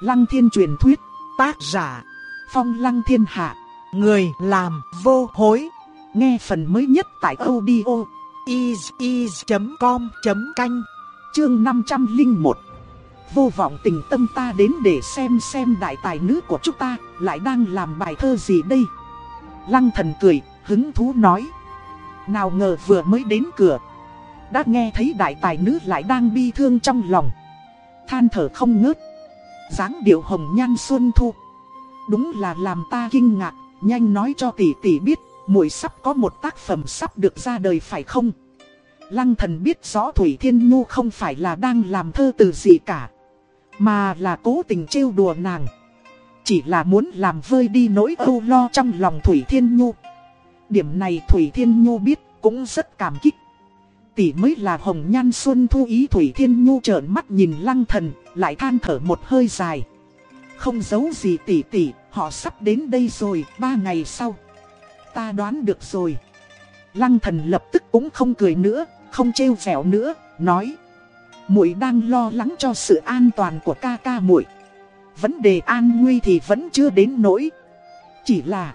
Lăng thiên truyền thuyết, tác giả, phong lăng thiên hạ, người làm vô hối. Nghe phần mới nhất tại audio is.com.canh, chương 501. Vô vọng tình tâm ta đến để xem xem đại tài nữ của chúng ta lại đang làm bài thơ gì đây. Lăng thần cười, hứng thú nói. Nào ngờ vừa mới đến cửa. Đã nghe thấy đại tài nữ lại đang bi thương trong lòng. Than thở không ngớt dáng điệu hồng nhan xuân thu. Đúng là làm ta kinh ngạc, nhanh nói cho tỷ tỷ biết, muội sắp có một tác phẩm sắp được ra đời phải không? Lăng thần biết rõ Thủy Thiên Nhu không phải là đang làm thơ từ gì cả, mà là cố tình trêu đùa nàng. Chỉ là muốn làm vơi đi nỗi âu lo trong lòng Thủy Thiên Nhu. Điểm này Thủy Thiên Nhu biết cũng rất cảm kích. Tỷ mới là hồng nhan xuân thu ý Thủy Thiên Nhu trợn mắt nhìn lăng thần, lại than thở một hơi dài. Không giấu gì tỷ tỷ, họ sắp đến đây rồi, ba ngày sau. Ta đoán được rồi. Lăng thần lập tức cũng không cười nữa, không trêu vẻo nữa, nói. muội đang lo lắng cho sự an toàn của ca ca muội. Vấn đề an nguy thì vẫn chưa đến nỗi. Chỉ là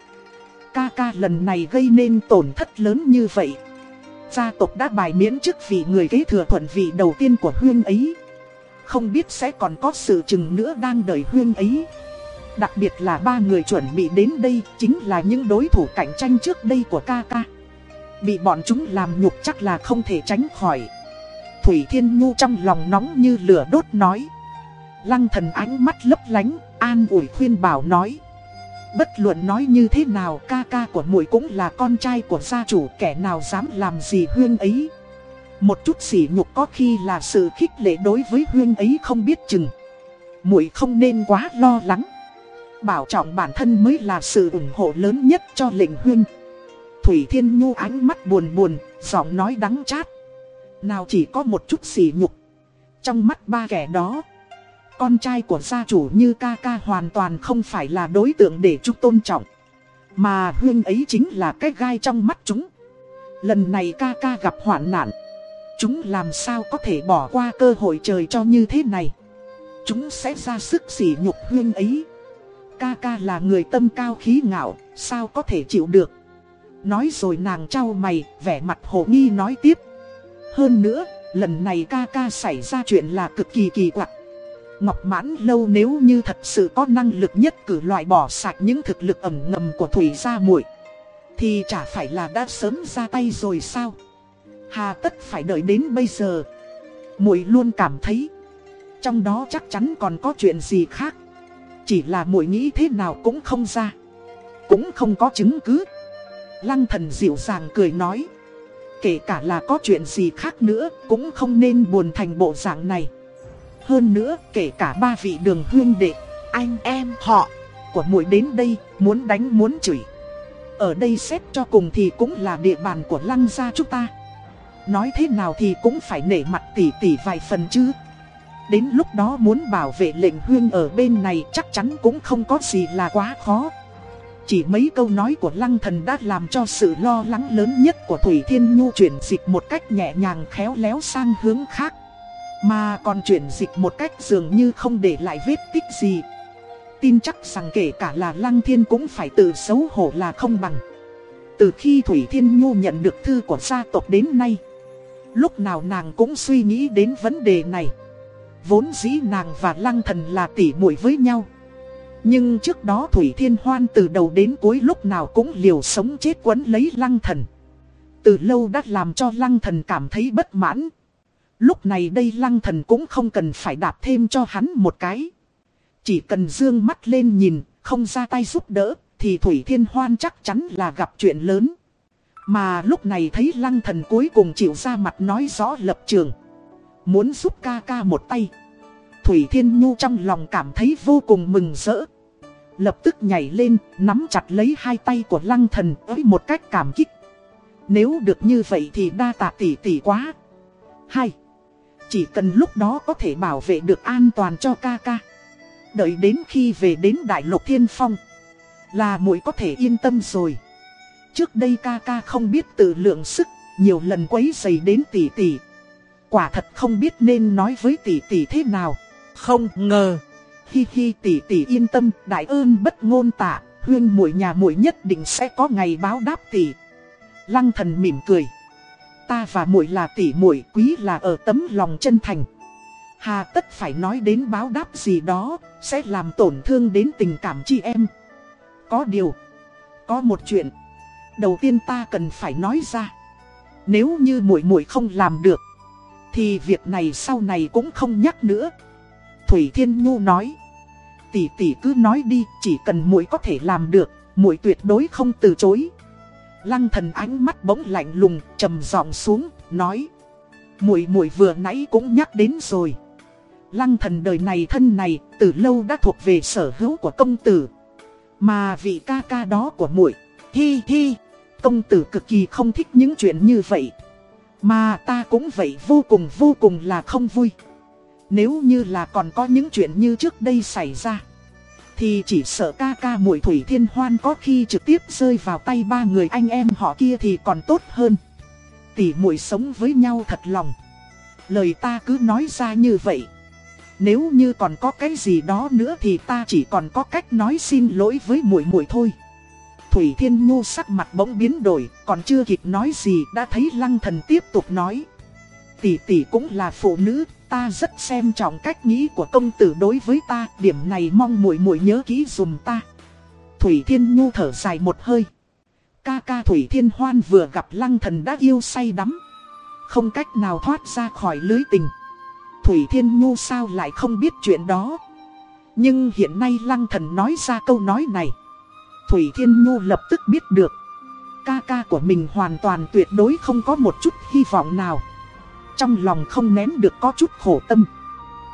ca ca lần này gây nên tổn thất lớn như vậy. Gia tộc đã bài miễn chức vì người kế thừa thuận vị đầu tiên của huyên ấy. Không biết sẽ còn có sự chừng nữa đang đợi huyên ấy. Đặc biệt là ba người chuẩn bị đến đây chính là những đối thủ cạnh tranh trước đây của ca ca. Bị bọn chúng làm nhục chắc là không thể tránh khỏi. Thủy Thiên Nhu trong lòng nóng như lửa đốt nói. Lăng thần ánh mắt lấp lánh, an ủi khuyên bảo nói. Bất luận nói như thế nào ca ca của muội cũng là con trai của gia chủ kẻ nào dám làm gì huyên ấy. Một chút sỉ nhục có khi là sự khích lệ đối với huyên ấy không biết chừng. muội không nên quá lo lắng. Bảo trọng bản thân mới là sự ủng hộ lớn nhất cho lệnh huyên. Thủy Thiên Nhu ánh mắt buồn buồn, giọng nói đắng chát. Nào chỉ có một chút sỉ nhục. Trong mắt ba kẻ đó, con trai của gia chủ như ca ca hoàn toàn không phải là đối tượng để chúng tôn trọng. Mà huyên ấy chính là cái gai trong mắt chúng. Lần này ca ca gặp hoạn nạn. Chúng làm sao có thể bỏ qua cơ hội trời cho như thế này. Chúng sẽ ra sức sỉ nhục huyên ấy. Ca ca là người tâm cao khí ngạo, sao có thể chịu được. Nói rồi nàng trao mày, vẻ mặt hồ nghi nói tiếp. Hơn nữa, lần này ca ca xảy ra chuyện là cực kỳ kỳ quặc. Ngọc mãn lâu nếu như thật sự có năng lực nhất cử loại bỏ sạch những thực lực ẩm ngầm của Thủy gia muội, Thì chả phải là đã sớm ra tay rồi sao? Hà tất phải đợi đến bây giờ. Muội luôn cảm thấy, Trong đó chắc chắn còn có chuyện gì khác. Chỉ là muội nghĩ thế nào cũng không ra, Cũng không có chứng cứ. Lăng thần dịu dàng cười nói, Kể cả là có chuyện gì khác nữa Cũng không nên buồn thành bộ dạng này hơn nữa kể cả ba vị đường huyên đệ, anh em họ của muội đến đây muốn đánh muốn chửi. Ở đây xét cho cùng thì cũng là địa bàn của lăng gia chúng ta. Nói thế nào thì cũng phải nể mặt tỷ tỷ vài phần chứ. Đến lúc đó muốn bảo vệ lệnh huyên ở bên này chắc chắn cũng không có gì là quá khó. Chỉ mấy câu nói của lăng thần đã làm cho sự lo lắng lớn nhất của Thủy Thiên Nhu chuyển dịch một cách nhẹ nhàng khéo léo sang hướng khác. Mà còn chuyển dịch một cách dường như không để lại vết tích gì. Tin chắc rằng kể cả là Lăng Thiên cũng phải tự xấu hổ là không bằng. Từ khi Thủy Thiên Nhu nhận được thư của gia tộc đến nay, Lúc nào nàng cũng suy nghĩ đến vấn đề này. Vốn dĩ nàng và Lăng Thần là tỉ muội với nhau. Nhưng trước đó Thủy Thiên Hoan từ đầu đến cuối lúc nào cũng liều sống chết quấn lấy Lăng Thần. Từ lâu đã làm cho Lăng Thần cảm thấy bất mãn. Lúc này đây lăng thần cũng không cần phải đạp thêm cho hắn một cái. Chỉ cần dương mắt lên nhìn, không ra tay giúp đỡ, thì Thủy Thiên Hoan chắc chắn là gặp chuyện lớn. Mà lúc này thấy lăng thần cuối cùng chịu ra mặt nói rõ lập trường. Muốn giúp ca ca một tay. Thủy Thiên Nhu trong lòng cảm thấy vô cùng mừng rỡ. Lập tức nhảy lên, nắm chặt lấy hai tay của lăng thần với một cách cảm kích. Nếu được như vậy thì đa tạ tỷ tỷ quá. 2. Chỉ cần lúc đó có thể bảo vệ được an toàn cho ca ca Đợi đến khi về đến Đại Lục Thiên Phong Là muội có thể yên tâm rồi Trước đây ca ca không biết tự lượng sức Nhiều lần quấy dày đến tỷ tỷ Quả thật không biết nên nói với tỷ tỷ thế nào Không ngờ Hi hi tỷ tỷ yên tâm, đại ơn bất ngôn tạ, huyên muội nhà muội nhất định sẽ có ngày báo đáp tỷ. Lăng thần mỉm cười. Ta và muội là tỷ muội, quý là ở tấm lòng chân thành. Hà tất phải nói đến báo đáp gì đó, sẽ làm tổn thương đến tình cảm chị em. Có điều, có một chuyện, đầu tiên ta cần phải nói ra. Nếu như muội muội không làm được, thì việc này sau này cũng không nhắc nữa. Thủy Thiên Nhu nói, tỷ tỷ cứ nói đi, chỉ cần muội có thể làm được, muội tuyệt đối không từ chối. Lăng thần ánh mắt bỗng lạnh lùng, trầm giọng xuống, nói. Muội muội vừa nãy cũng nhắc đến rồi. Lăng thần đời này thân này, từ lâu đã thuộc về sở hữu của công tử. Mà vị ca ca đó của muội, hi hi, công tử cực kỳ không thích những chuyện như vậy. Mà ta cũng vậy vô cùng vô cùng là không vui. Nếu như là còn có những chuyện như trước đây xảy ra thì chỉ sợ ca ca muội Thủy Thiên Hoan có khi trực tiếp rơi vào tay ba người anh em họ kia thì còn tốt hơn. Tỷ muội sống với nhau thật lòng. Lời ta cứ nói ra như vậy. Nếu như còn có cái gì đó nữa thì ta chỉ còn có cách nói xin lỗi với muội muội thôi. Thủy Thiên Nhu sắc mặt bỗng biến đổi, còn chưa kịp nói gì đã thấy Lăng Thần tiếp tục nói. Tỷ tỷ cũng là phụ nữ, ta rất xem trọng cách nghĩ của công tử đối với ta, điểm này mong muội muội nhớ kỹ dùm ta. Thủy Thiên Nhu thở dài một hơi. Ca ca Thủy Thiên Hoan vừa gặp Lăng Thần đã yêu say đắm, không cách nào thoát ra khỏi lưới tình. Thủy Thiên Nhu sao lại không biết chuyện đó? Nhưng hiện nay Lăng Thần nói ra câu nói này. Thủy Thiên Nhu lập tức biết được. Ca ca của mình hoàn toàn tuyệt đối không có một chút hy vọng nào. Trong lòng không nén được có chút khổ tâm.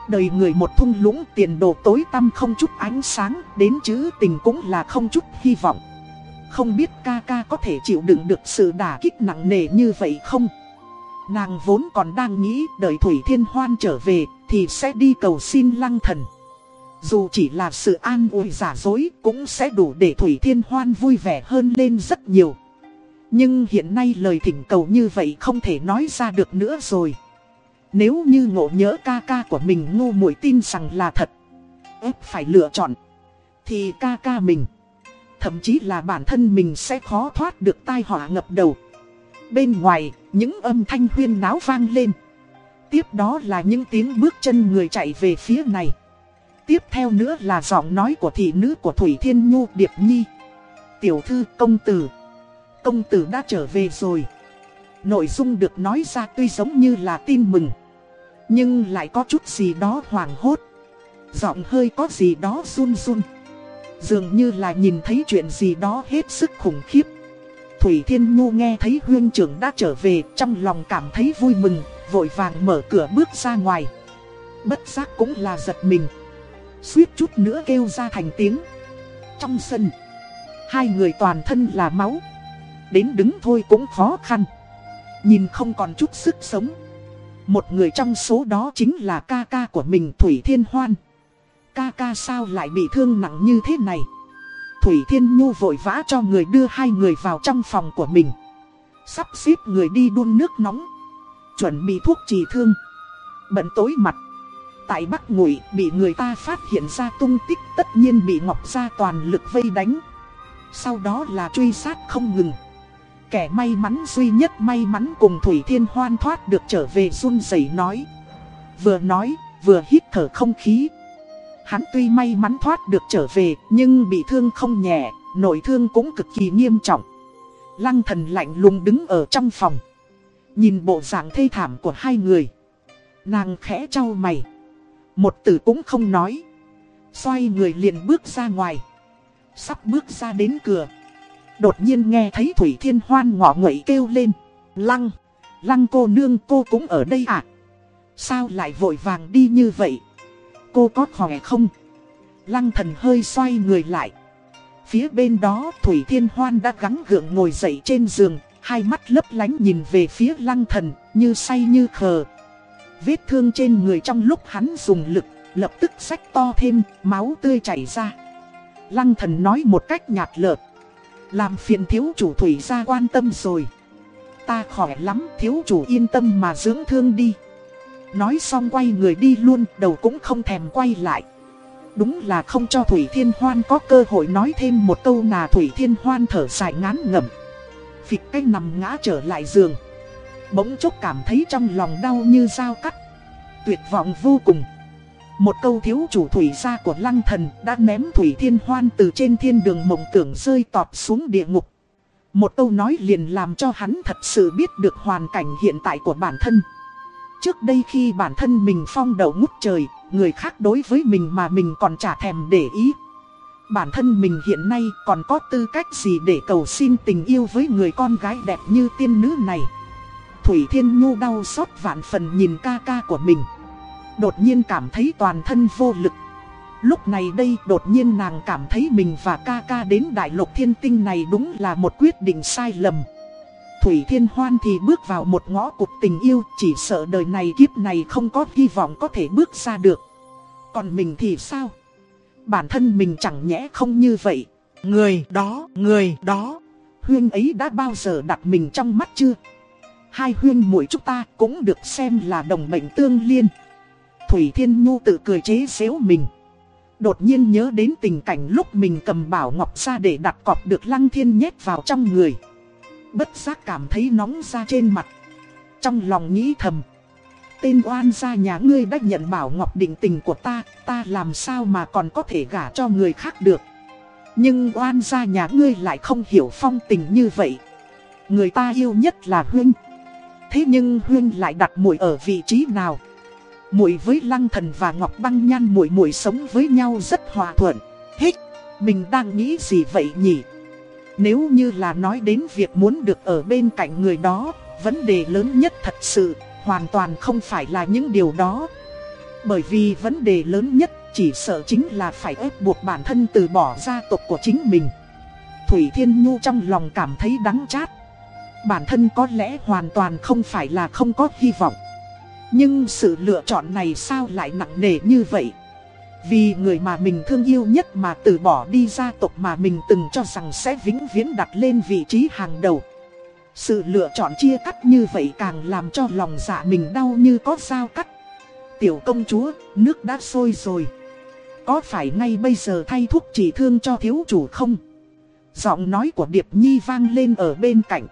Đời người một thung lũng tiền đồ tối tăm không chút ánh sáng, đến chữ tình cũng là không chút hy vọng. Không biết ca ca có thể chịu đựng được sự đả kích nặng nề như vậy không? Nàng vốn còn đang nghĩ đợi Thủy Thiên Hoan trở về thì sẽ đi cầu xin lăng thần. Dù chỉ là sự an ủi giả dối cũng sẽ đủ để Thủy Thiên Hoan vui vẻ hơn lên rất nhiều. Nhưng hiện nay lời thỉnh cầu như vậy không thể nói ra được nữa rồi. Nếu như ngộ nhớ ca ca của mình ngu muội tin rằng là thật, ép phải lựa chọn, thì ca ca mình, thậm chí là bản thân mình sẽ khó thoát được tai họa ngập đầu. Bên ngoài, những âm thanh huyên náo vang lên. Tiếp đó là những tiếng bước chân người chạy về phía này. Tiếp theo nữa là giọng nói của thị nữ của Thủy Thiên Nhu Điệp Nhi. Tiểu thư công tử. Công tử đã trở về rồi. Nội dung được nói ra tuy giống như là tin mừng. Nhưng lại có chút gì đó hoảng hốt. Giọng hơi có gì đó run run. Dường như là nhìn thấy chuyện gì đó hết sức khủng khiếp. Thủy Thiên Nhu nghe thấy huyên trưởng đã trở về trong lòng cảm thấy vui mừng, vội vàng mở cửa bước ra ngoài. Bất giác cũng là giật mình. Suýt chút nữa kêu ra thành tiếng. Trong sân, hai người toàn thân là máu. Đến đứng thôi cũng khó khăn. Nhìn không còn chút sức sống. Một người trong số đó chính là ca ca của mình Thủy Thiên Hoan. Ca ca sao lại bị thương nặng như thế này? Thủy Thiên Nhu vội vã cho người đưa hai người vào trong phòng của mình. Sắp xếp người đi đun nước nóng. Chuẩn bị thuốc trì thương. Bận tối mặt. Tại Bắc Ngụy, bị người ta phát hiện ra tung tích tất nhiên bị Ngọc Gia toàn lực vây đánh. Sau đó là truy sát không ngừng. Kẻ may mắn duy nhất may mắn cùng Thủy Thiên Hoan thoát được trở về run rẩy nói. Vừa nói, vừa hít thở không khí. Hắn tuy may mắn thoát được trở về, nhưng bị thương không nhẹ, nội thương cũng cực kỳ nghiêm trọng. Lăng thần lạnh lùng đứng ở trong phòng. Nhìn bộ dạng thê thảm của hai người. Nàng khẽ trao mày. Một từ cũng không nói. Xoay người liền bước ra ngoài. Sắp bước ra đến cửa. Đột nhiên nghe thấy Thủy Thiên Hoan ngọ nguậy kêu lên. Lăng, lăng cô nương cô cũng ở đây à? Sao lại vội vàng đi như vậy? Cô có khỏe không? Lăng thần hơi xoay người lại. Phía bên đó Thủy Thiên Hoan đã gắng gượng ngồi dậy trên giường, hai mắt lấp lánh nhìn về phía lăng thần, như say như khờ. Vết thương trên người trong lúc hắn dùng lực, lập tức sách to thêm, máu tươi chảy ra. Lăng thần nói một cách nhạt lợt. Làm phiền thiếu chủ Thủy ra quan tâm rồi. Ta khỏe lắm, thiếu chủ yên tâm mà dưỡng thương đi. Nói xong quay người đi luôn, đầu cũng không thèm quay lại. Đúng là không cho Thủy Thiên Hoan có cơ hội nói thêm một câu nào Thủy Thiên Hoan thở dài ngán ngẩm. Phịch cách nằm ngã trở lại giường. Bỗng chốc cảm thấy trong lòng đau như dao cắt. Tuyệt vọng vô cùng. Một câu thiếu chủ thủy gia của lăng thần đã ném Thủy Thiên Hoan từ trên thiên đường mộng tưởng rơi tọt xuống địa ngục. Một câu nói liền làm cho hắn thật sự biết được hoàn cảnh hiện tại của bản thân. Trước đây khi bản thân mình phong đầu ngút trời, người khác đối với mình mà mình còn chả thèm để ý. Bản thân mình hiện nay còn có tư cách gì để cầu xin tình yêu với người con gái đẹp như tiên nữ này. Thủy Thiên Nhu đau xót vạn phần nhìn ca ca của mình. Đột nhiên cảm thấy toàn thân vô lực. Lúc này đây đột nhiên nàng cảm thấy mình và ca ca đến đại lục thiên tinh này đúng là một quyết định sai lầm. Thủy Thiên Hoan thì bước vào một ngõ cụt tình yêu, chỉ sợ đời này kiếp này không có hy vọng có thể bước ra được. Còn mình thì sao? Bản thân mình chẳng nhẽ không như vậy. Người đó, người đó, huyên ấy đã bao giờ đặt mình trong mắt chưa? Hai huyên muội chúng ta cũng được xem là đồng mệnh tương liên. Thủy Thiên Nhu tự cười chế xếu mình. Đột nhiên nhớ đến tình cảnh lúc mình cầm bảo ngọc ra để đặt cọp được lăng thiên nhét vào trong người. Bất giác cảm thấy nóng ra trên mặt. Trong lòng nghĩ thầm. Tên oan gia nhà ngươi đã nhận bảo ngọc định tình của ta, ta làm sao mà còn có thể gả cho người khác được. Nhưng oan gia nhà ngươi lại không hiểu phong tình như vậy. Người ta yêu nhất là Huyên. Thế nhưng Huyên lại đặt mũi ở vị trí nào? Muội với Lăng Thần và Ngọc Băng Nhan muội muội sống với nhau rất hòa thuận. Hích, mình đang nghĩ gì vậy nhỉ? Nếu như là nói đến việc muốn được ở bên cạnh người đó, vấn đề lớn nhất thật sự, hoàn toàn không phải là những điều đó. Bởi vì vấn đề lớn nhất chỉ sợ chính là phải ép buộc bản thân từ bỏ gia tộc của chính mình. Thủy Thiên Nhu trong lòng cảm thấy đắng chát. Bản thân có lẽ hoàn toàn không phải là không có hy vọng. Nhưng sự lựa chọn này sao lại nặng nề như vậy? Vì người mà mình thương yêu nhất mà từ bỏ đi gia tộc mà mình từng cho rằng sẽ vĩnh viễn đặt lên vị trí hàng đầu. Sự lựa chọn chia cắt như vậy càng làm cho lòng dạ mình đau như có dao cắt. Tiểu công chúa, nước đã sôi rồi. Có phải ngay bây giờ thay thuốc trị thương cho thiếu chủ không? Giọng nói của Điệp Nhi vang lên ở bên cạnh.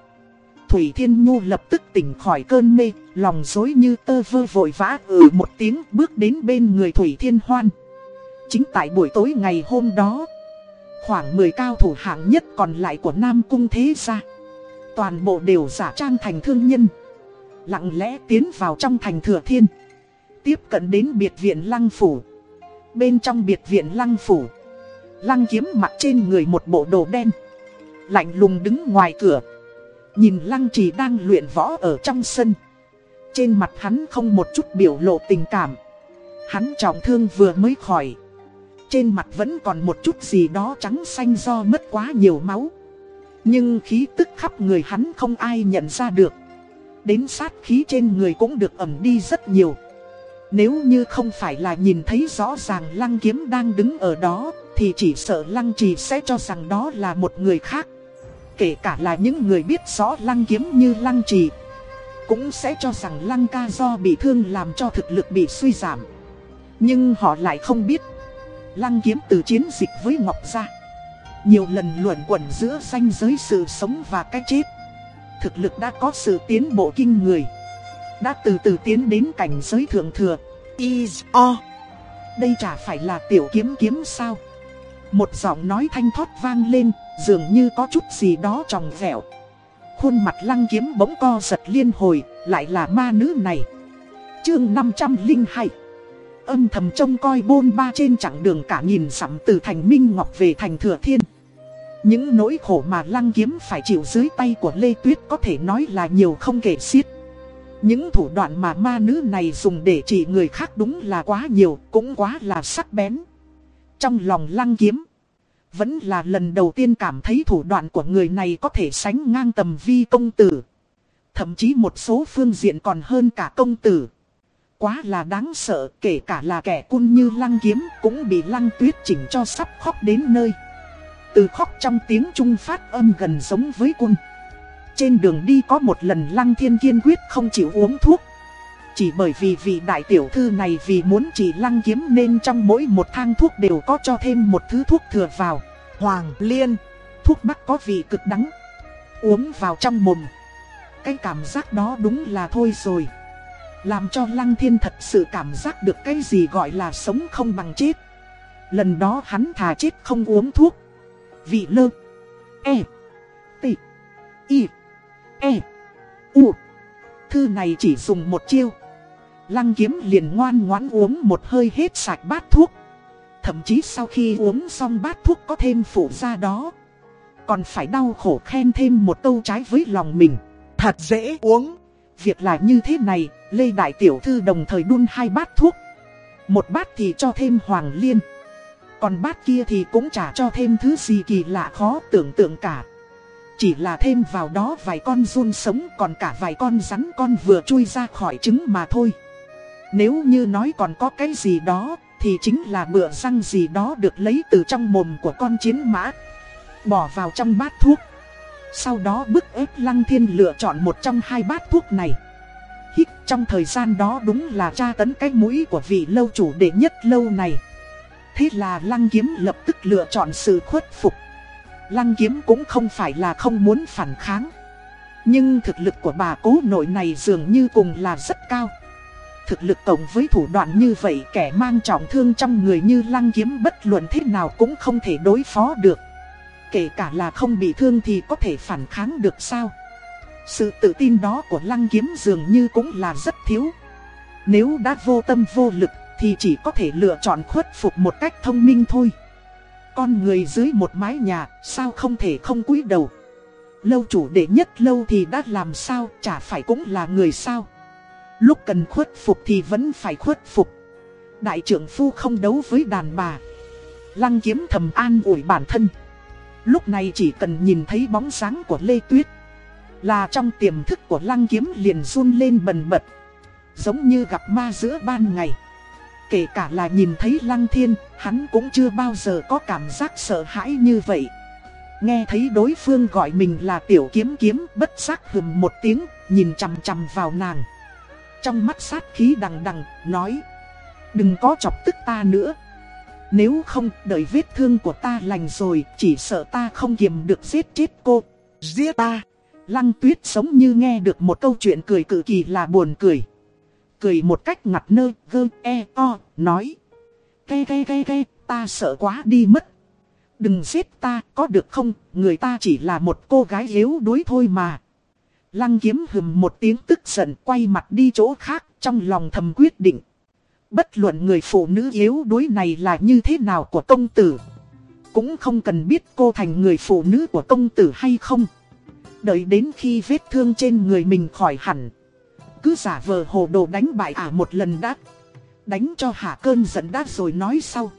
Thủy Thiên Nhu lập tức tỉnh khỏi cơn mê, lòng dối như tơ vơ vội vã ừ một tiếng bước đến bên người Thủy Thiên Hoan. Chính tại buổi tối ngày hôm đó, khoảng 10 cao thủ hạng nhất còn lại của Nam Cung Thế Gia. Toàn bộ đều giả trang thành thương nhân. Lặng lẽ tiến vào trong thành Thừa Thiên. Tiếp cận đến biệt viện Lăng Phủ. Bên trong biệt viện Lăng Phủ, Lăng kiếm mặc trên người một bộ đồ đen. Lạnh lùng đứng ngoài cửa. Nhìn Lăng Trì đang luyện võ ở trong sân. Trên mặt hắn không một chút biểu lộ tình cảm. Hắn trọng thương vừa mới khỏi. Trên mặt vẫn còn một chút gì đó trắng xanh do mất quá nhiều máu. Nhưng khí tức khắp người hắn không ai nhận ra được. Đến sát khí trên người cũng được ẩm đi rất nhiều. Nếu như không phải là nhìn thấy rõ ràng lăng kiếm đang đứng ở đó, thì chỉ sợ lăng trì sẽ cho rằng đó là một người khác. Kể cả là những người biết rõ lăng kiếm như lăng trì, Cũng sẽ cho rằng lăng ca do bị thương làm cho thực lực bị suy giảm. Nhưng họ lại không biết, Lăng kiếm từ chiến dịch với Ngọc Gia, Nhiều lần luẩn quẩn giữa ranh giới sự sống và cái chết. Thực lực đã có sự tiến bộ kinh người, Đã từ từ tiến đến cảnh giới thượng thừa. Is o, Đây chả phải là tiểu kiếm kiếm sao? Một giọng nói thanh thoát vang lên. Dường như có chút gì đó tròng vẹo. Khuôn mặt lăng kiếm bỗng co giật liên hồi Lại là ma nữ này. Chương 502 Âm thầm trông coi bôn ba trên chặng đường cả nghìn sắm từ thành Minh Ngọc về thành Thừa Thiên. Những nỗi khổ mà lăng kiếm phải chịu dưới tay của Lê Tuyết có thể nói là nhiều không kể xiết. Những thủ đoạn mà ma nữ này dùng để trị người khác đúng là quá nhiều, cũng quá là sắc bén. Trong lòng lăng kiếm vẫn là lần đầu tiên cảm thấy thủ đoạn của người này có thể sánh ngang tầm vi công tử. Thậm chí một số phương diện còn hơn cả công tử. Quá là đáng sợ, kể cả là kẻ cun như lăng kiếm cũng bị lăng tuyết chỉnh cho sắp khóc đến nơi. Từ khóc trong tiếng trung phát âm gần giống với cun. Trên đường đi có một lần lăng thiên kiên quyết không chịu uống thuốc chỉ bởi vì vị đại tiểu thư này vì muốn chỉ lăng kiếm nên trong mỗi một thang thuốc đều có cho thêm một thứ thuốc thừa vào. Hoàng liên, thuốc bắc có vị cực đắng. Uống vào trong mồm. Cái cảm giác đó đúng là thôi rồi. Làm cho lăng thiên thật sự cảm giác được cái gì gọi là sống không bằng chết. Lần đó hắn thà chết không uống thuốc. Vị lơ. E. T. Y. E. U. Thư này chỉ dùng một chiêu. Lăng kiếm liền ngoan ngoãn uống một hơi hết sạch bát thuốc. Thậm chí sau khi uống xong bát thuốc có thêm phụ ra đó. Còn phải đau khổ khen thêm một câu trái với lòng mình. Thật dễ uống. Việc là như thế này, Lê Đại Tiểu Thư đồng thời đun hai bát thuốc. Một bát thì cho thêm hoàng liên. Còn bát kia thì cũng chả cho thêm thứ gì kỳ lạ khó tưởng tượng cả. Chỉ là thêm vào đó vài con run sống còn cả vài con rắn con vừa chui ra khỏi trứng mà thôi. Nếu như nói còn có cái gì đó, thì chính là bựa răng gì đó được lấy từ trong mồm của con chiến mã. Bỏ vào trong bát thuốc. Sau đó bức ép Lăng Thiên lựa chọn một trong hai bát thuốc này. Hít trong thời gian đó đúng là tra tấn cái mũi của vị lâu chủ đệ nhất lâu này. Thế là Lăng Kiếm lập tức lựa chọn sự khuất phục. Lăng Kiếm cũng không phải là không muốn phản kháng. Nhưng thực lực của bà cố nội này dường như cùng là rất cao. Thực lực tổng với thủ đoạn như vậy, kẻ mang trọng thương trong người như Lăng Kiếm bất luận thế nào cũng không thể đối phó được. Kể cả là không bị thương thì có thể phản kháng được sao? Sự tự tin đó của lăng kiếm dường như cũng là rất thiếu. Nếu đã vô tâm vô lực, thì chỉ có thể lựa chọn khuất phục một cách thông minh thôi. Con người dưới một mái nhà, sao không thể không cúi đầu? Lâu chủ đệ nhất lâu thì đã làm sao, chả phải cũng là người sao? Lúc cần khuất phục thì vẫn phải khuất phục. Đại trưởng phu không đấu với đàn bà. Lăng kiếm thầm an ủi bản thân. Lúc này chỉ cần nhìn thấy bóng sáng của Lê Tuyết, Là trong tiềm thức của lăng kiếm liền run lên bần bật. Giống như gặp ma giữa ban ngày. Kể cả là nhìn thấy lăng thiên, Hắn cũng chưa bao giờ có cảm giác sợ hãi như vậy. Nghe thấy đối phương gọi mình là tiểu kiếm kiếm, bất giác hừm một tiếng, Nhìn chằm chằm vào nàng. Trong mắt sát khí đằng đằng nói. Đừng có chọc tức ta nữa. Nếu không đợi vết thương của ta lành rồi Chỉ sợ ta không kiềm được giết chết cô. Giết ta. Lăng tuyết sống như nghe được một câu chuyện cười cực kỳ là buồn cười. Cười một cách ngặt nơ gơ e o Nói. Kê kê kê kê, ta sợ quá đi mất. Đừng giết ta có được không? Người ta chỉ là một cô gái yếu đuối thôi mà. Lăng kiếm hừm một tiếng tức giận quay mặt đi chỗ khác trong lòng thầm quyết định. Bất luận người phụ nữ yếu đuối này là như thế nào của công tử, Cũng không cần biết cô thành người phụ nữ của công tử hay không. Đợi đến khi vết thương trên người mình khỏi hẳn, Cứ giả vờ hồ đồ đánh bại ả một lần đã. Đánh cho hạ cơn giận đã rồi nói sau.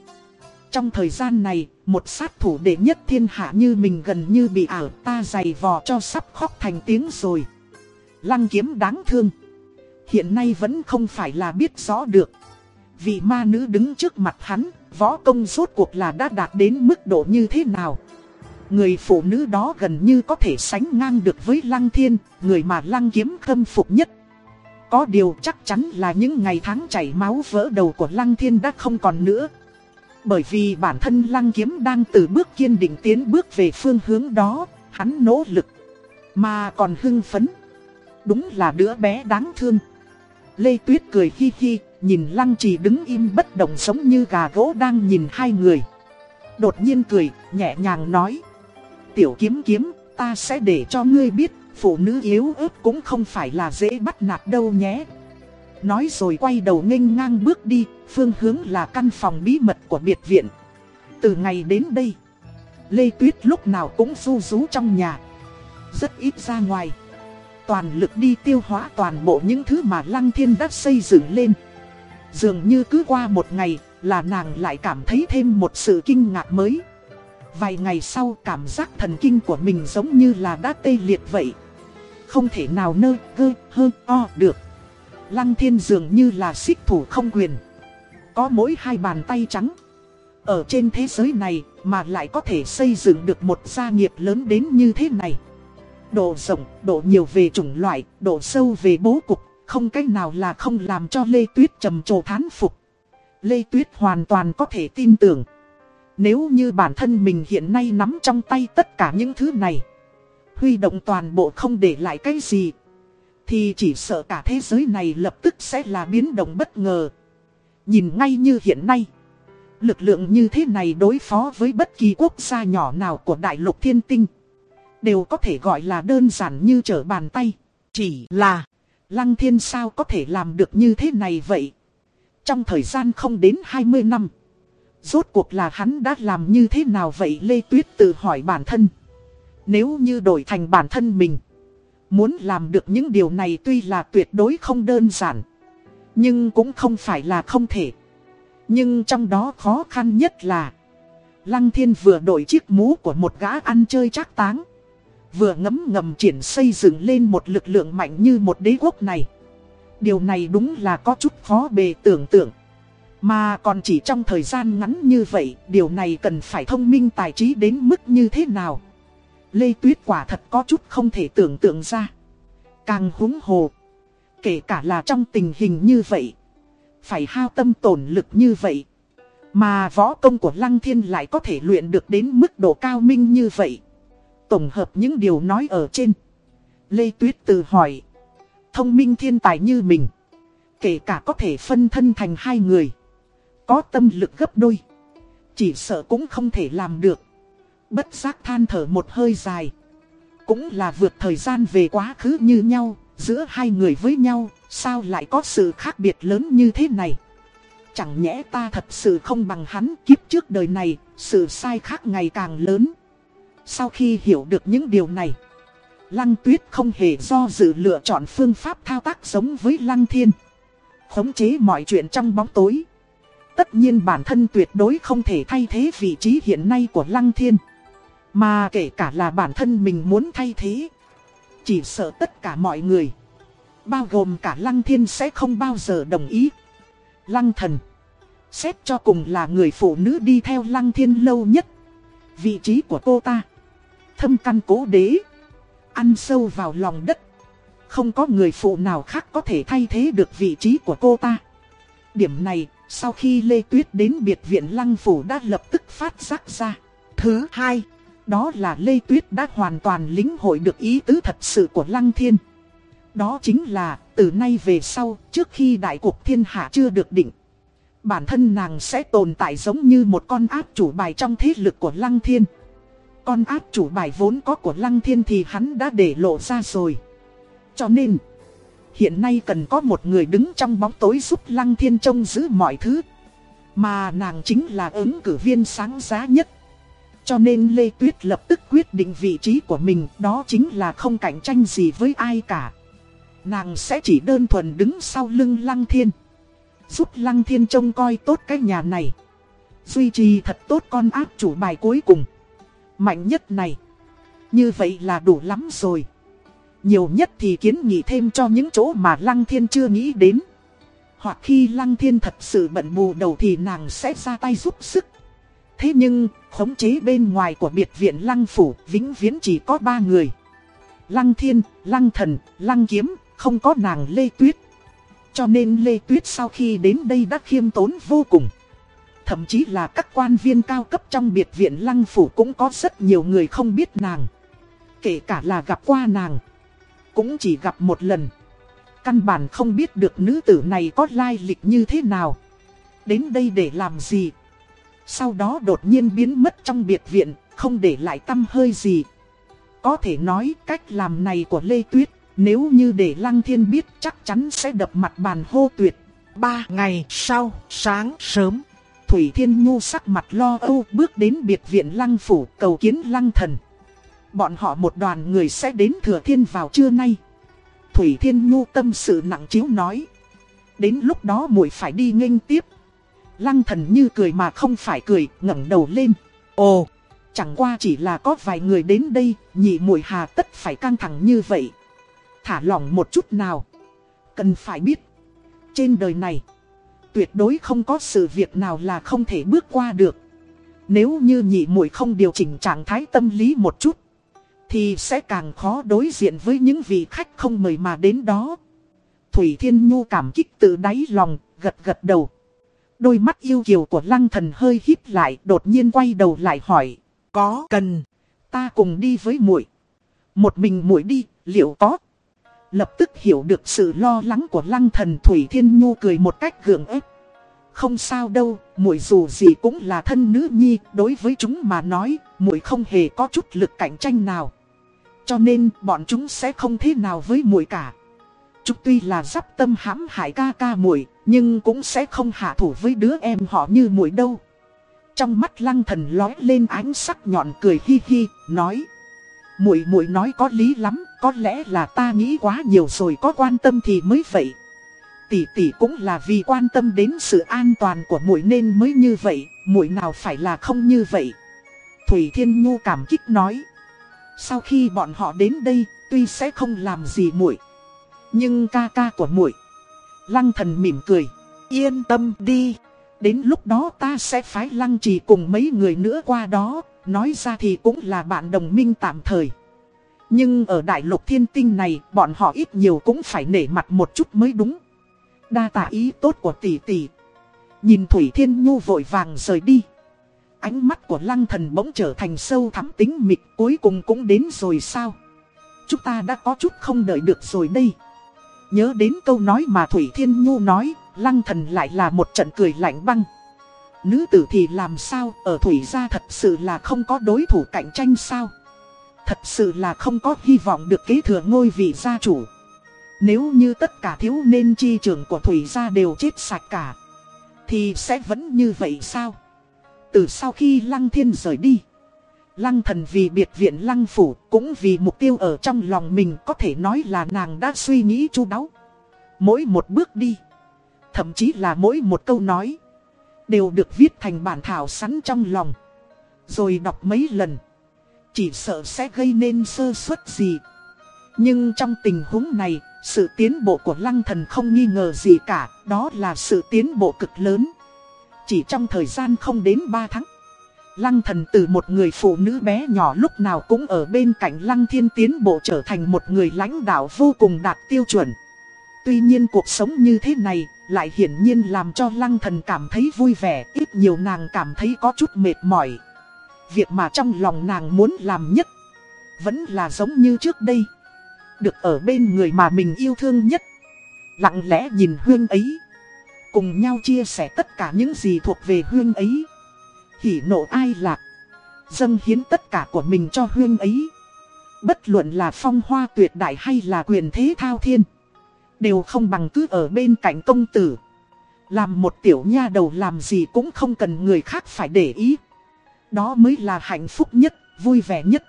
Trong thời gian này, một sát thủ đệ nhất thiên hạ như mình gần như bị ảo ta dày vò cho sắp khóc thành tiếng rồi Lăng kiếm đáng thương Hiện nay vẫn không phải là biết rõ được Vị ma nữ đứng trước mặt hắn, võ công rốt cuộc là đã đạt đến mức độ như thế nào. Người phụ nữ đó gần như có thể sánh ngang được với Lăng Thiên, người mà Lăng Kiếm khâm phục nhất. Có điều chắc chắn là những ngày tháng chảy máu vỡ đầu của Lăng Thiên đã không còn nữa. Bởi vì bản thân Lăng Kiếm đang từ bước kiên định tiến bước về phương hướng đó, hắn nỗ lực. Mà còn hưng phấn. Đúng là đứa bé đáng thương. Lê Tuyết cười hi hi, nhìn lăng trì đứng im bất động giống như gà gỗ đang nhìn hai người. Đột nhiên cười, nhẹ nhàng nói. Tiểu kiếm kiếm, ta sẽ để cho ngươi biết, phụ nữ yếu ớt cũng không phải là dễ bắt nạt đâu nhé. Nói rồi quay đầu nghênh ngang bước đi, phương hướng là căn phòng bí mật của biệt viện. Từ ngày đến đây, Lê Tuyết lúc nào cũng du rú trong nhà. Rất ít ra ngoài. Toàn lực đi tiêu hóa toàn bộ những thứ mà Lăng Thiên đã xây dựng lên. Dường như cứ qua một ngày là nàng lại cảm thấy thêm một sự kinh ngạc mới. Vài ngày sau cảm giác thần kinh của mình giống như là đã tê liệt vậy. Không thể nào nơ gơ hơ o được. Lăng thiên dường như là xích thủ không quyền. Có mỗi hai bàn tay trắng. Ở trên thế giới này mà lại có thể xây dựng được một gia nghiệp lớn đến như thế này. Độ rộng, độ nhiều về chủng loại, độ sâu về bố cục, không cách nào là không làm cho Lê Tuyết trầm trồ thán phục. Lê Tuyết hoàn toàn có thể tin tưởng. Nếu như bản thân mình hiện nay nắm trong tay tất cả những thứ này. Huy động toàn bộ không để lại cái gì. Thì chỉ sợ cả thế giới này lập tức sẽ là biến động bất ngờ. Nhìn ngay như hiện nay. Lực lượng như thế này đối phó với bất kỳ quốc gia nhỏ nào của đại lục thiên tinh. Đều có thể gọi là đơn giản như trở bàn tay. Chỉ là, Lăng Thiên sao có thể làm được như thế này vậy? Trong thời gian không đến 20 năm. Rốt cuộc là hắn đã làm như thế nào vậy Lê Tuyết tự hỏi bản thân. Nếu như đổi thành bản thân mình. Muốn làm được những điều này tuy là tuyệt đối không đơn giản. Nhưng cũng không phải là không thể. Nhưng trong đó khó khăn nhất là, Lăng thiên vừa đổi chiếc mũ của một gã ăn chơi chắc táng, Vừa ngấm ngầm triển xây dựng lên một lực lượng mạnh như một đế quốc này. Điều này đúng là có chút khó bề tưởng tượng. Mà còn chỉ trong thời gian ngắn như vậy, Điều này cần phải thông minh tài trí đến mức như thế nào? Lê Tuyết quả thật có chút không thể tưởng tượng ra. Càng húng hồ Kể cả là trong tình hình như vậy, Phải hao tâm tổn lực như vậy, Mà võ công của Lăng Thiên lại có thể luyện được đến mức độ cao minh như vậy. Tổng hợp những điều nói ở trên, Lê Tuyết Từ hỏi, Thông minh thiên tài như mình, Kể cả có thể phân thân thành hai người, Có tâm lực gấp đôi, Chỉ sợ cũng không thể làm được. Bất giác than thở một hơi dài, Cũng là vượt thời gian về quá khứ như nhau Giữa hai người với nhau, Sao lại có sự khác biệt lớn như thế này? Chẳng nhẽ ta thật sự không bằng hắn kiếp trước đời này, Sự sai khác ngày càng lớn. Sau khi hiểu được những điều này, Lăng tuyết không hề do dự lựa chọn phương pháp thao tác giống với lăng thiên. Khống chế mọi chuyện trong bóng tối. Tất nhiên bản thân tuyệt đối không thể thay thế vị trí hiện nay của lăng thiên. Mà kể cả là bản thân mình muốn thay thế chỉ sợ tất cả mọi người. Bao gồm cả lăng thiên sẽ không bao giờ đồng ý. Lăng thần, Xét cho cùng là người phụ nữ đi theo lăng thiên lâu nhất. Vị trí của cô ta, Thâm căn cố đế, Ăn sâu vào lòng đất. Không có người phụ nào khác có thể thay thế được vị trí của cô ta. Điểm này, sau khi Lê Tuyết đến biệt viện lăng phủ đã lập tức phát giác ra. Thứ hai đó là Lê Tuyết đã hoàn toàn lĩnh hội được ý tứ thật sự của lăng thiên Đó chính là từ nay về sau trước khi đại cuộc thiên hạ chưa được định Bản thân nàng sẽ tồn tại giống như một con áp chủ bài trong thế lực của lăng thiên con áp chủ bài vốn có của Lăng Thiên thì hắn đã để lộ ra rồi. Cho nên, hiện nay cần có một người đứng trong bóng tối giúp Lăng Thiên trông giữ mọi thứ. Mà nàng chính là ứng cử viên sáng giá nhất. Cho nên Lê Tuyết lập tức quyết định vị trí của mình đó chính là không cạnh tranh gì với ai cả. Nàng sẽ chỉ đơn thuần đứng sau lưng Lăng Thiên. Giúp Lăng Thiên trông coi tốt cái nhà này. Duy trì thật tốt con áp chủ bài cuối cùng mạnh nhất này. Như vậy là đủ lắm rồi. Nhiều nhất thì kiến nghị thêm cho những chỗ mà Lăng Thiên chưa nghĩ đến. Hoặc khi Lăng Thiên thật sự bận mù đầu thì nàng sẽ ra tay giúp sức. Thế nhưng, khống chế bên ngoài của biệt viện Lăng Phủ vĩnh viễn chỉ có ba người. Lăng Thiên, Lăng Thần, Lăng Kiếm, không có nàng Lê Tuyết. Cho nên Lê Tuyết sau khi đến đây đã khiêm tốn vô cùng. Thậm chí là các quan viên cao cấp trong biệt viện lăng phủ cũng có rất nhiều người không biết nàng. Kể cả là gặp qua nàng. Cũng chỉ gặp một lần. Căn bản không biết được nữ tử này có lai lịch như thế nào. Đến đây để làm gì. Sau đó đột nhiên biến mất trong biệt viện, không để lại tâm hơi gì. Có thể nói cách làm này của Lê Tuyết, nếu như để Lăng Thiên biết chắc chắn sẽ đập mặt bàn hô tuyệt. Ba ngày sau, sáng sớm. Thủy Thiên Nhu sắc mặt lo âu bước đến biệt viện lăng phủ cầu kiến lăng thần. Bọn họ một đoàn người sẽ đến thừa thiên vào trưa nay. Thủy Thiên Nhu tâm sự nặng chiếu nói. Đến lúc đó muội phải đi nghênh tiếp. Lăng thần như cười mà không phải cười, ngẩng đầu lên. Ồ, chẳng qua chỉ là có vài người đến đây, nhị muội hà tất phải căng thẳng như vậy. Thả lỏng một chút nào. Cần phải biết. Trên đời này tuyệt đối không có sự việc nào là không thể bước qua được. Nếu như nhị muội không điều chỉnh trạng thái tâm lý một chút, thì sẽ càng khó đối diện với những vị khách không mời mà đến đó. Thủy Thiên Nhu cảm kích từ đáy lòng, gật gật đầu. Đôi mắt yêu kiều của lăng thần hơi híp lại, đột nhiên quay đầu lại hỏi. Có cần, ta cùng đi với muội Một mình muội đi, liệu có? Lập tức hiểu được sự lo lắng của lăng thần Thủy Thiên Nhu cười một cách gượng ép. Không sao đâu, muội dù gì cũng là thân nữ nhi, đối với chúng mà nói, muội không hề có chút lực cạnh tranh nào. Cho nên, bọn chúng sẽ không thế nào với muội cả. Chúng tuy là giáp tâm hãm hại ca ca muội, nhưng cũng sẽ không hạ thủ với đứa em họ như muội đâu. Trong mắt lăng thần lói lên ánh sắc nhọn cười hi hi, nói. muội muội nói có lý lắm, có lẽ là ta nghĩ quá nhiều rồi có quan tâm thì mới vậy tỷ tỷ cũng là vì quan tâm đến sự an toàn của muội nên mới như vậy, muội nào phải là không như vậy. Thủy Thiên Nhu cảm kích nói. Sau khi bọn họ đến đây, tuy sẽ không làm gì muội, nhưng ca ca của muội. Lăng Thần mỉm cười, yên tâm đi, đến lúc đó ta sẽ phái Lăng Trì cùng mấy người nữa qua đó, nói ra thì cũng là bạn đồng minh tạm thời. Nhưng ở đại lục thiên tinh này, bọn họ ít nhiều cũng phải nể mặt một chút mới đúng. Đa tạ ý tốt của tỷ tỷ. Nhìn Thủy Thiên Nhu vội vàng rời đi. Ánh mắt của lăng thần bỗng trở thành sâu thắm tính mịch cuối cùng cũng đến rồi sao? Chúng ta đã có chút không đợi được rồi đây. Nhớ đến câu nói mà Thủy Thiên Nhu nói, lăng thần lại là một trận cười lạnh băng. Nữ tử thì làm sao, ở Thủy gia thật sự là không có đối thủ cạnh tranh sao? Thật sự là không có hy vọng được kế thừa ngôi vị gia chủ. Nếu như tất cả thiếu nên chi trưởng của Thủy gia đều chết sạch cả Thì sẽ vẫn như vậy sao Từ sau khi Lăng Thiên rời đi Lăng thần vì biệt viện Lăng Phủ Cũng vì mục tiêu ở trong lòng mình Có thể nói là nàng đã suy nghĩ chu đáo. Mỗi một bước đi Thậm chí là mỗi một câu nói Đều được viết thành bản thảo sẵn trong lòng. Rồi đọc mấy lần Chỉ sợ sẽ gây nên sơ suất gì. Nhưng trong tình huống này sự tiến bộ của lăng thần không nghi ngờ gì cả, đó là sự tiến bộ cực lớn. Chỉ trong thời gian không đến 3 tháng, lăng thần từ một người phụ nữ bé nhỏ lúc nào cũng ở bên cạnh lăng thiên tiến bộ trở thành một người lãnh đạo vô cùng đạt tiêu chuẩn. Tuy nhiên cuộc sống như thế này lại hiển nhiên làm cho lăng thần cảm thấy vui vẻ, ít nhiều nàng cảm thấy có chút mệt mỏi. Việc mà trong lòng nàng muốn làm nhất, vẫn là giống như trước đây được ở bên người mà mình yêu thương nhất. Lặng lẽ nhìn Hương ấy. Cùng nhau chia sẻ tất cả những gì thuộc về Hương ấy. Hỉ nộ ai lạc. Dâng hiến tất cả của mình cho Huyên ấy. Bất luận là phong hoa tuyệt đại hay là quyền thế thao thiên. Đều không bằng cứ ở bên cạnh công tử. Làm một tiểu nha đầu làm gì cũng không cần người khác phải để ý. Đó mới là hạnh phúc nhất, vui vẻ nhất.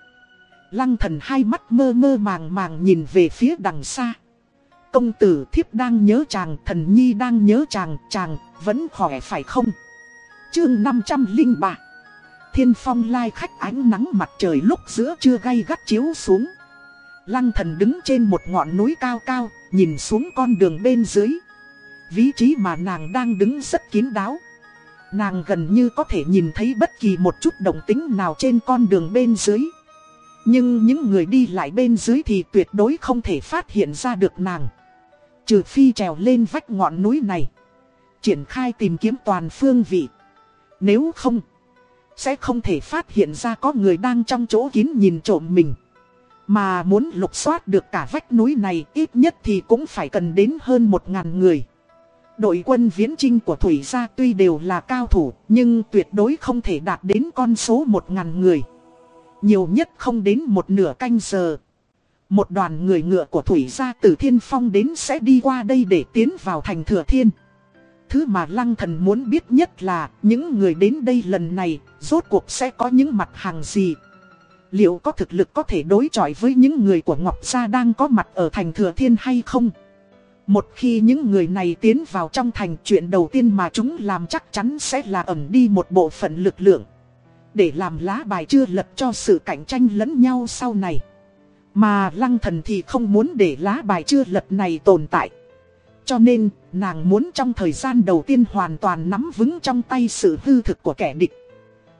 Lăng thần hai mắt mơ mơ màng màng nhìn về phía đằng xa. Công tử thiếp đang nhớ chàng, thần nhi đang nhớ chàng, chàng vẫn khỏe phải không? Chương 503 Thiên phong lai khách ánh nắng mặt trời lúc giữa trưa gay gắt chiếu xuống. Lăng thần đứng trên một ngọn núi cao cao, nhìn xuống con đường bên dưới. Vị trí mà nàng đang đứng rất kín đáo. Nàng gần như có thể nhìn thấy bất kỳ một chút động tính nào trên con đường bên dưới. Nhưng những người đi lại bên dưới thì tuyệt đối không thể phát hiện ra được nàng. Trừ phi trèo lên vách ngọn núi này. Triển khai tìm kiếm toàn phương vị. Nếu không, sẽ không thể phát hiện ra có người đang trong chỗ kín nhìn trộm mình. Mà muốn lục soát được cả vách núi này ít nhất thì cũng phải cần đến hơn một ngàn người. Đội quân viễn trinh của Thủy gia tuy đều là cao thủ nhưng tuyệt đối không thể đạt đến con số một ngàn người. Nhiều nhất không đến một nửa canh giờ. Một đoàn người ngựa của Thủy gia từ Thiên Phong đến sẽ đi qua đây để tiến vào thành Thừa Thiên. Thứ mà Lăng Thần muốn biết nhất là, những người đến đây lần này, rốt cuộc sẽ có những mặt hàng gì. Liệu có thực lực có thể đối chọi với những người của Ngọc Gia đang có mặt ở thành Thừa Thiên hay không? Một khi những người này tiến vào trong thành, chuyện đầu tiên mà chúng làm chắc chắn sẽ là ẩm đi một bộ phận lực lượng. Để làm lá bài chưa lật cho sự cạnh tranh lẫn nhau sau này Mà lăng thần thì không muốn để lá bài chưa lật này tồn tại cho nên nàng muốn trong thời gian đầu tiên hoàn toàn nắm vững trong tay sự hư thực của kẻ địch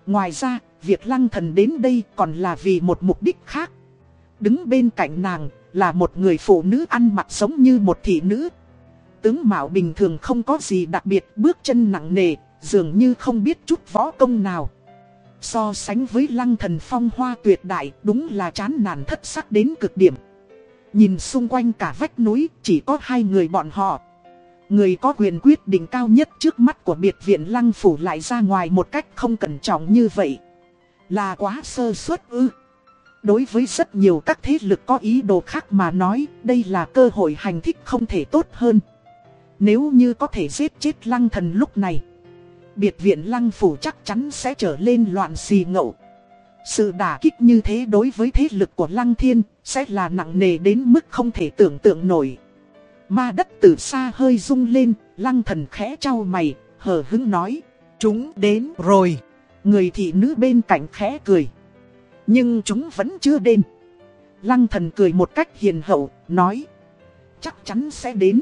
Ngoài ra việc lăng thần đến đây còn là vì một mục đích khác Đứng bên cạnh nàng là một người phụ nữ ăn mặc giống như một thị nữ tướng mạo bình thường không có gì đặc biệt bước chân nặng nề, dường như không biết chút võ công nào. So sánh với lăng thần phong hoa tuyệt đại đúng là chán nản thất sắc đến cực điểm. Nhìn xung quanh cả vách núi chỉ có hai người bọn họ. Người có quyền quyết định cao nhất trước mắt của biệt viện lăng phủ lại ra ngoài một cách không cẩn trọng như vậy. Là quá sơ suất ư. Đối với rất nhiều các thế lực có ý đồ khác mà nói, đây là cơ hội hành thích không thể tốt hơn. Nếu như có thể giết chết lăng thần lúc này, biệt viện lăng phủ chắc chắn sẽ trở lên loạn xì ngậu. Sự đả kích như thế đối với thế lực của lăng thiên sẽ là nặng nề đến mức không thể tưởng tượng nổi. Ma đất từ xa hơi rung lên, lăng thần khẽ trao mày, hờ hứng nói, chúng đến rồi. Người thị nữ bên cạnh khẽ cười. Nhưng chúng vẫn chưa đến. Lăng thần cười một cách hiền hậu, nói. Chắc chắn sẽ đến.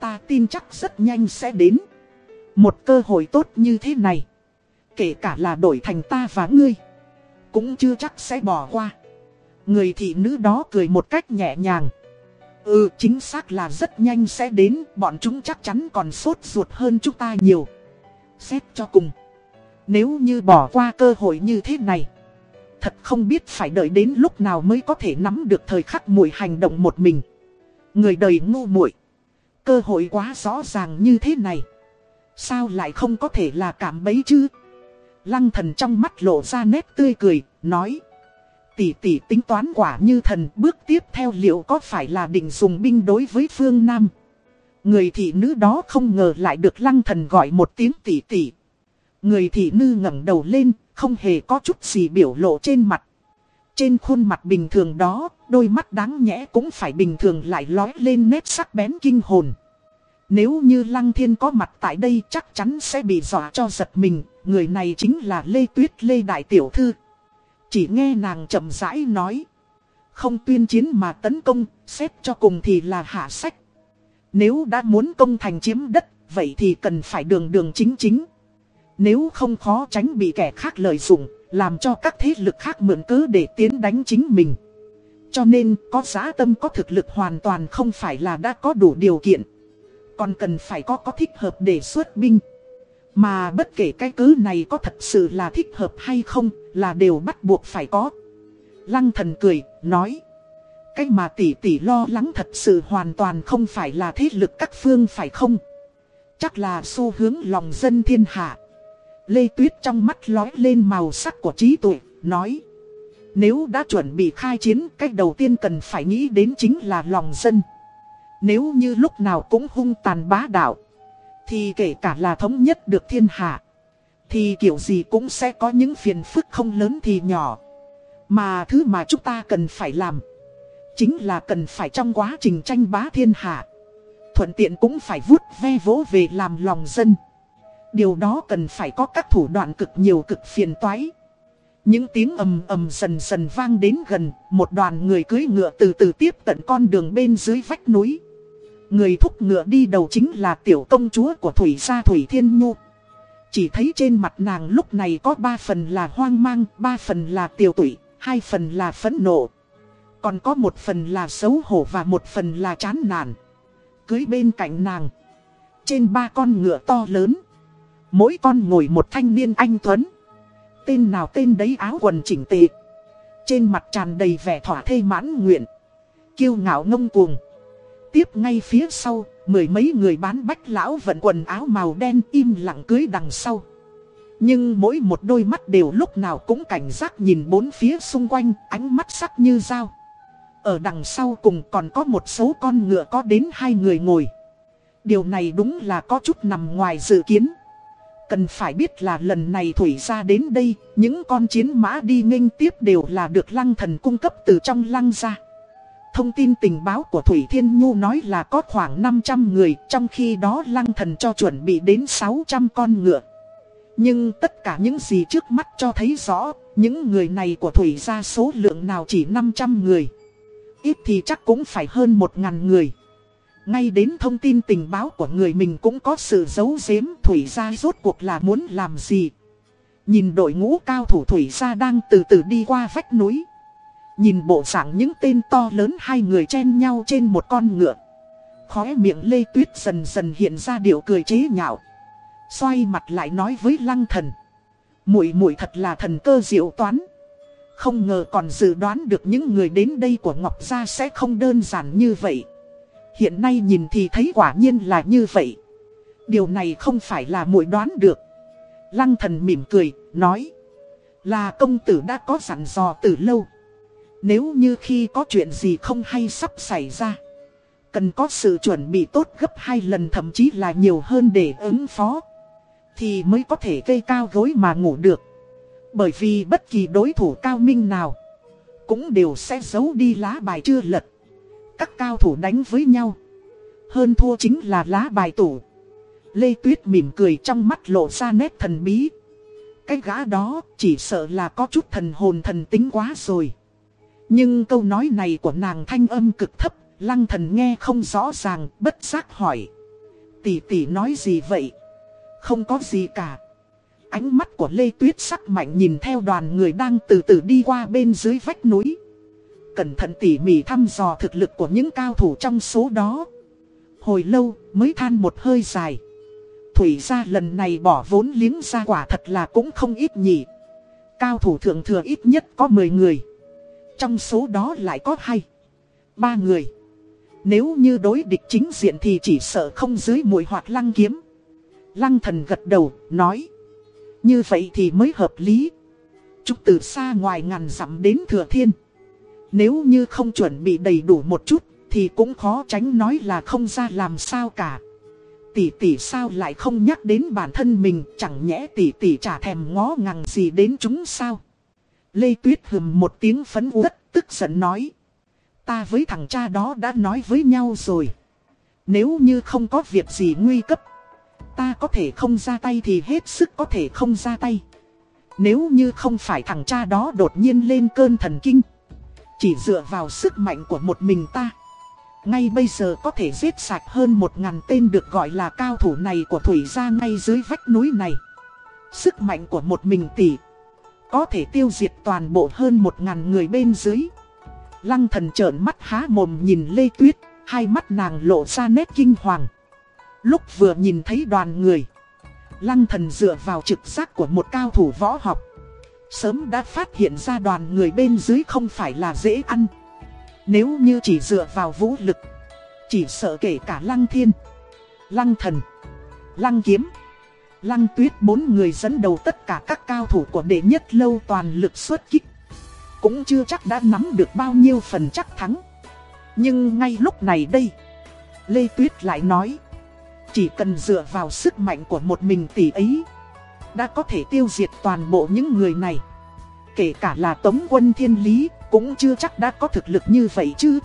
Ta tin chắc rất nhanh sẽ đến. Một cơ hội tốt như thế này. Kể cả là đổi thành ta và ngươi. Cũng chưa chắc sẽ bỏ qua. Người thị nữ đó cười một cách nhẹ nhàng. Ừ chính xác là rất nhanh sẽ đến, Bọn chúng chắc chắn còn sốt ruột hơn chúng ta nhiều. Xét cho cùng. Nếu như bỏ qua cơ hội như thế này, Thật không biết phải đợi đến lúc nào mới có thể nắm được thời khắc mùi hành động một mình. Người đời ngu muội, Cơ hội quá rõ ràng như thế này. Sao lại không có thể là cảm bấy chứ? Lăng thần trong mắt lộ ra nét tươi cười, Nói Tỷ tỷ tính toán quả như thần bước tiếp theo liệu có phải là định dùng binh đối với phương Nam. Người thị nữ đó không ngờ lại được lăng thần gọi một tiếng tỷ tỷ. Người thị nữ ngẩng đầu lên, không hề có chút gì biểu lộ trên mặt. Trên khuôn mặt bình thường đó, đôi mắt đáng nhẽ cũng phải bình thường lại lói lên nét sắc bén kinh hồn. Nếu như Lăng Thiên có mặt tại đây chắc chắn sẽ bị dọa cho giật mình, người này chính là Lê Tuyết Lê Đại Tiểu Thư. Chỉ nghe nàng chậm rãi nói. Không tuyên chiến mà tấn công, xét cho cùng thì là hạ sách. Nếu đã muốn công thành chiếm đất, vậy thì cần phải đường đường chính chính. Nếu không khó tránh bị kẻ khác lợi dụng, làm cho các thế lực khác mượn cớ để tiến đánh chính mình. Cho nên, có giá tâm có thực lực hoàn toàn không phải là đã có đủ điều kiện. Còn cần phải có có thích hợp để xuất binh. Mà bất kể cái cứ này có thật sự là thích hợp hay không là đều bắt buộc phải có. Lăng thần cười, nói. Cái mà tỷ tỷ lo lắng thật sự hoàn toàn không phải là thế lực các phương phải không? Chắc là xu hướng lòng dân thiên hạ. Lê Tuyết trong mắt lói lên màu sắc của trí tuệ, nói. Nếu đã chuẩn bị khai chiến, cách đầu tiên cần phải nghĩ đến chính là lòng dân. Nếu như lúc nào cũng hung tàn bá đạo, thì kể cả là thống nhất được thiên hạ Thì kiểu gì cũng sẽ có những phiền phức không lớn thì nhỏ. Mà thứ mà chúng ta cần phải làm Chính là cần phải trong quá trình tranh bá thiên hạ Thuận tiện cũng phải vuốt ve vỗ về làm lòng dân. Điều đó cần phải có các thủ đoạn cực nhiều cực phiền toái. Những tiếng ầm ầm dần dần vang đến gần, một đoàn người cưới ngựa từ từ tiếp cận con đường bên dưới vách núi. Người thúc ngựa đi đầu chính là tiểu công chúa của Thủy gia Thủy Thiên Nhu. Chỉ thấy trên mặt nàng lúc này có ba phần là hoang mang, ba phần là tiểu tụy, hai phần là phẫn nộ. Còn có một phần là xấu hổ và một phần là chán nản. Cưới bên cạnh nàng. Trên ba con ngựa to lớn. Mỗi con ngồi một thanh niên anh Tuấn. Tên nào tên đấy áo quần chỉnh tề. Trên mặt tràn đầy vẻ thỏa thê mãn nguyện. Kiêu ngạo ngông cuồng. Tiếp ngay phía sau, mười mấy người bán bách lão vận quần áo màu đen im lặng cưới đằng sau. Nhưng mỗi một đôi mắt đều lúc nào cũng cảnh giác nhìn bốn phía xung quanh, ánh mắt sắc như dao. Ở đằng sau cùng còn có một số con ngựa có đến hai người ngồi. Điều này đúng là có chút nằm ngoài dự kiến. Cần phải biết là lần này Thủy ra đến đây, những con chiến mã đi nghênh tiếp đều là được lăng thần cung cấp từ trong lăng ra. Thông tin tình báo của Thủy Thiên Nhu nói là có khoảng 500 người, trong khi đó lăng thần cho chuẩn bị đến 600 con ngựa. Nhưng tất cả những gì trước mắt cho thấy rõ, những người này của Thủy ra số lượng nào chỉ 500 người. Ít thì chắc cũng phải hơn 1.000 người. Ngay đến thông tin tình báo của người mình cũng có sự giấu giếm Thủy ra rốt cuộc là muốn làm gì. Nhìn đội ngũ cao thủ Thủy ra đang từ từ đi qua vách núi. Nhìn bộ dạng những tên to lớn hai người chen nhau trên một con ngựa Khóe miệng Lê Tuyết dần dần hiện ra điệu cười chế nhạo. Xoay mặt lại nói với Lăng Thần. Muội muội thật là thần cơ diệu toán. Không ngờ còn dự đoán được những người đến đây của Ngọc Gia sẽ không đơn giản như vậy. Hiện nay nhìn thì thấy quả nhiên là như vậy. Điều này không phải là muội đoán được. Lăng thần mỉm cười, nói. Là công tử đã có dặn dò từ lâu. Nếu như khi có chuyện gì không hay sắp xảy ra. Cần có sự chuẩn bị tốt gấp hai lần, thậm chí là nhiều hơn để ứng phó. Thì mới có thể cây cao gối mà ngủ được. Bởi vì bất kỳ đối thủ cao minh nào Cũng đều sẽ giấu đi lá bài chưa lật Các cao thủ đánh với nhau, Hơn thua chính là lá bài tủ Lê Tuyết mỉm cười trong mắt lộ ra nét thần bí Cái gã đó chỉ sợ là có chút thần hồn thần tính quá rồi nhưng câu nói này của nàng thanh âm cực thấp, Lăng thần nghe không rõ ràng, bất giác hỏi Tỷ tỷ nói gì vậy Không có gì cả Ánh mắt của Lê Tuyết sắc mạnh nhìn theo đoàn người đang từ từ đi qua bên dưới vách núi. Cẩn thận tỉ mỉ thăm dò thực lực của những cao thủ trong số đó. Hồi lâu mới than một hơi dài. Thủy ra lần này bỏ vốn liếng ra quả thật là cũng không ít nhỉ. Cao thủ thượng thừa ít nhất có 10 người. Trong số đó lại có hai, ba người. Nếu như đối địch chính diện thì chỉ sợ không dưới mùi hoạt lăng kiếm. Lăng thần gật đầu, nói. Như vậy thì mới hợp lý. Chúng từ xa ngoài ngàn dặm đến thừa thiên. Nếu như không chuẩn bị đầy đủ một chút thì cũng khó tránh nói là không ra làm sao cả. Tỷ tỷ sao lại không nhắc đến bản thân mình chẳng nhẽ tỷ tỷ chả thèm ngó ngàng gì đến chúng sao. Lê Tuyết hừm một tiếng phấn uất, tức giận nói. Ta với thằng cha đó đã nói với nhau rồi. Nếu như không có việc gì nguy cấp, Ta có thể không ra tay thì hết sức có thể không ra tay Nếu như không phải thằng cha đó đột nhiên lên cơn thần kinh, Chỉ dựa vào sức mạnh của một mình ta, Ngay bây giờ có thể giết sạch hơn một ngàn tên được gọi là cao thủ này của Thủy gia ngay dưới vách núi này Sức mạnh của một mình tỷ có thể tiêu diệt toàn bộ hơn một ngàn người bên dưới. Lăng thần trợn mắt há mồm nhìn Lê Tuyết, Hai mắt nàng lộ ra nét kinh hoàng. Lúc vừa nhìn thấy đoàn người, Lăng thần dựa vào trực giác của một cao thủ võ học. Sớm đã phát hiện ra đoàn người bên dưới không phải là dễ ăn. Nếu như chỉ dựa vào vũ lực, Chỉ sợ kể cả lăng thiên, Lăng thần, Lăng kiếm Lăng tuyết bốn người dẫn đầu tất cả các cao thủ của đệ nhất lâu toàn lực xuất kích. Cũng chưa chắc đã nắm được bao nhiêu phần chắc thắng. Nhưng ngay lúc này đây, Lê Tuyết lại nói, chỉ cần dựa vào sức mạnh của một mình tỷ ấy, Đã có thể tiêu diệt toàn bộ những người này. Kể cả là tống quân thiên lý Cũng chưa chắc đã có thực lực như vậy chứ.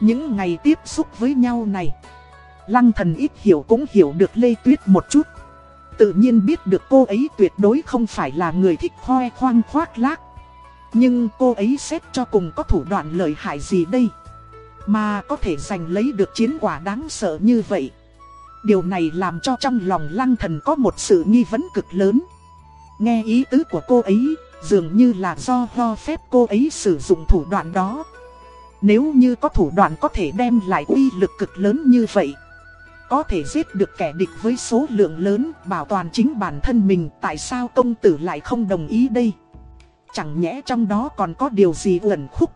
Những ngày tiếp xúc với nhau này, Lăng thần ít hiểu cũng hiểu được Lê Tuyết một chút. Tự nhiên biết được cô ấy tuyệt đối không phải là người thích khoe khoang khoác lác Nhưng cô ấy xét cho cùng có thủ đoạn lợi hại gì đây Mà có thể giành lấy được chiến quả đáng sợ như vậy Điều này làm cho trong lòng lăng thần có một sự nghi vấn cực lớn. Nghe ý tứ của cô ấy, dường như là do ho phép cô ấy sử dụng thủ đoạn đó. Nếu như có thủ đoạn có thể đem lại uy lực cực lớn như vậy, có thể giết được kẻ địch với số lượng lớn, bảo toàn chính bản thân mình, tại sao công tử lại không đồng ý đây? Chẳng nhẽ trong đó còn có điều gì uẩn khúc?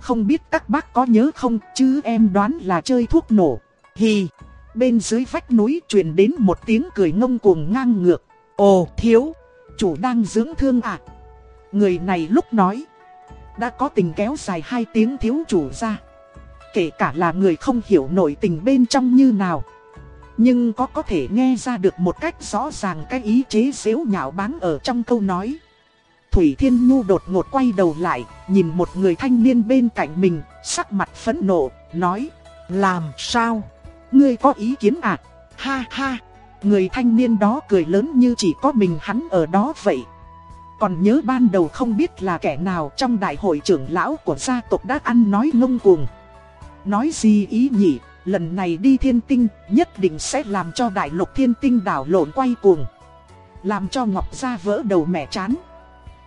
Không biết các bác có nhớ không, chứ em đoán là chơi thuốc nổ. Hì! bên dưới vách núi truyền đến một tiếng cười ngông cuồng ngang ngược. Ồ thiếu, chủ đang dưỡng thương à? Người này lúc nói, đã có tình kéo dài hai tiếng thiếu chủ ra. Kể cả là người không hiểu nổi tình bên trong như nào. Nhưng có có thể nghe ra được một cách rõ ràng cái ý chế xếu nhạo báng ở trong câu nói. Thủy Thiên Nhu đột ngột quay đầu lại, nhìn một người thanh niên bên cạnh mình, sắc mặt phẫn nộ, nói, làm sao? Ngươi có ý kiến à? Ha ha! Người thanh niên đó cười lớn như chỉ có mình hắn ở đó vậy. Còn nhớ ban đầu không biết là kẻ nào trong đại hội trưởng lão của gia tộc đã ăn nói ngông cuồng. Nói gì ý nhỉ, lần này đi thiên tinh nhất định sẽ làm cho đại lục thiên tinh đảo lộn quay cuồng. Làm cho Ngọc Gia vỡ đầu mẹ chán.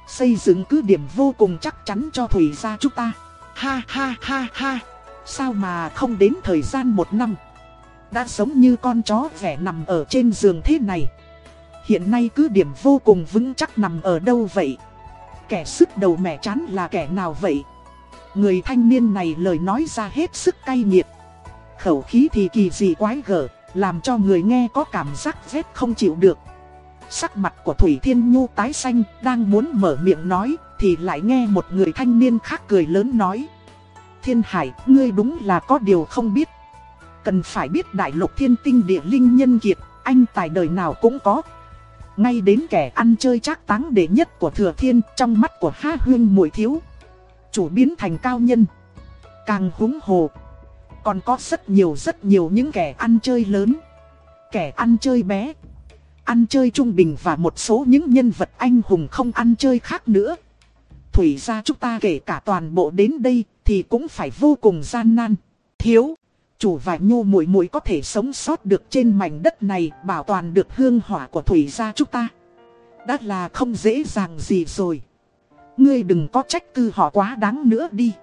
Xây dựng cứ điểm vô cùng chắc chắn cho Thủy gia chúng ta. Ha ha ha ha, sao mà không đến thời gian một năm. Đã sống như con chó vẻ nằm ở trên giường thế này Hiện nay cứ điểm vô cùng vững chắc nằm ở đâu vậy Kẻ sức đầu mẹ chán là kẻ nào vậy Người thanh niên này lời nói ra hết sức cay nghiệt Khẩu khí thì kỳ dị quái gở Làm cho người nghe có cảm giác rét không chịu được Sắc mặt của Thủy Thiên Nhu tái xanh Đang muốn mở miệng nói Thì lại nghe một người thanh niên khác cười lớn nói Thiên Hải, ngươi đúng là có điều không biết Cần phải biết đại lục thiên tinh địa linh nhân kiệt Anh tài đời nào cũng có ngay đến kẻ ăn chơi trác táng đệ nhất của thừa thiên trong mắt của ha huyên mùi thiếu. Chủ biến thành cao nhân. Càng húng hồ. Còn có rất nhiều rất nhiều những kẻ ăn chơi lớn. Kẻ ăn chơi bé. Ăn chơi trung bình và một số những nhân vật anh hùng không ăn chơi khác nữa. Thủy ra chúng ta kể cả toàn bộ đến đây thì cũng phải vô cùng gian nan. Thiếu chủ và nhô mũi mũi có thể sống sót được trên mảnh đất này, bảo toàn được hương hỏa của thủy gia chúng ta. Đã là không dễ dàng gì rồi. Ngươi đừng có trách cư họ quá đáng nữa đi.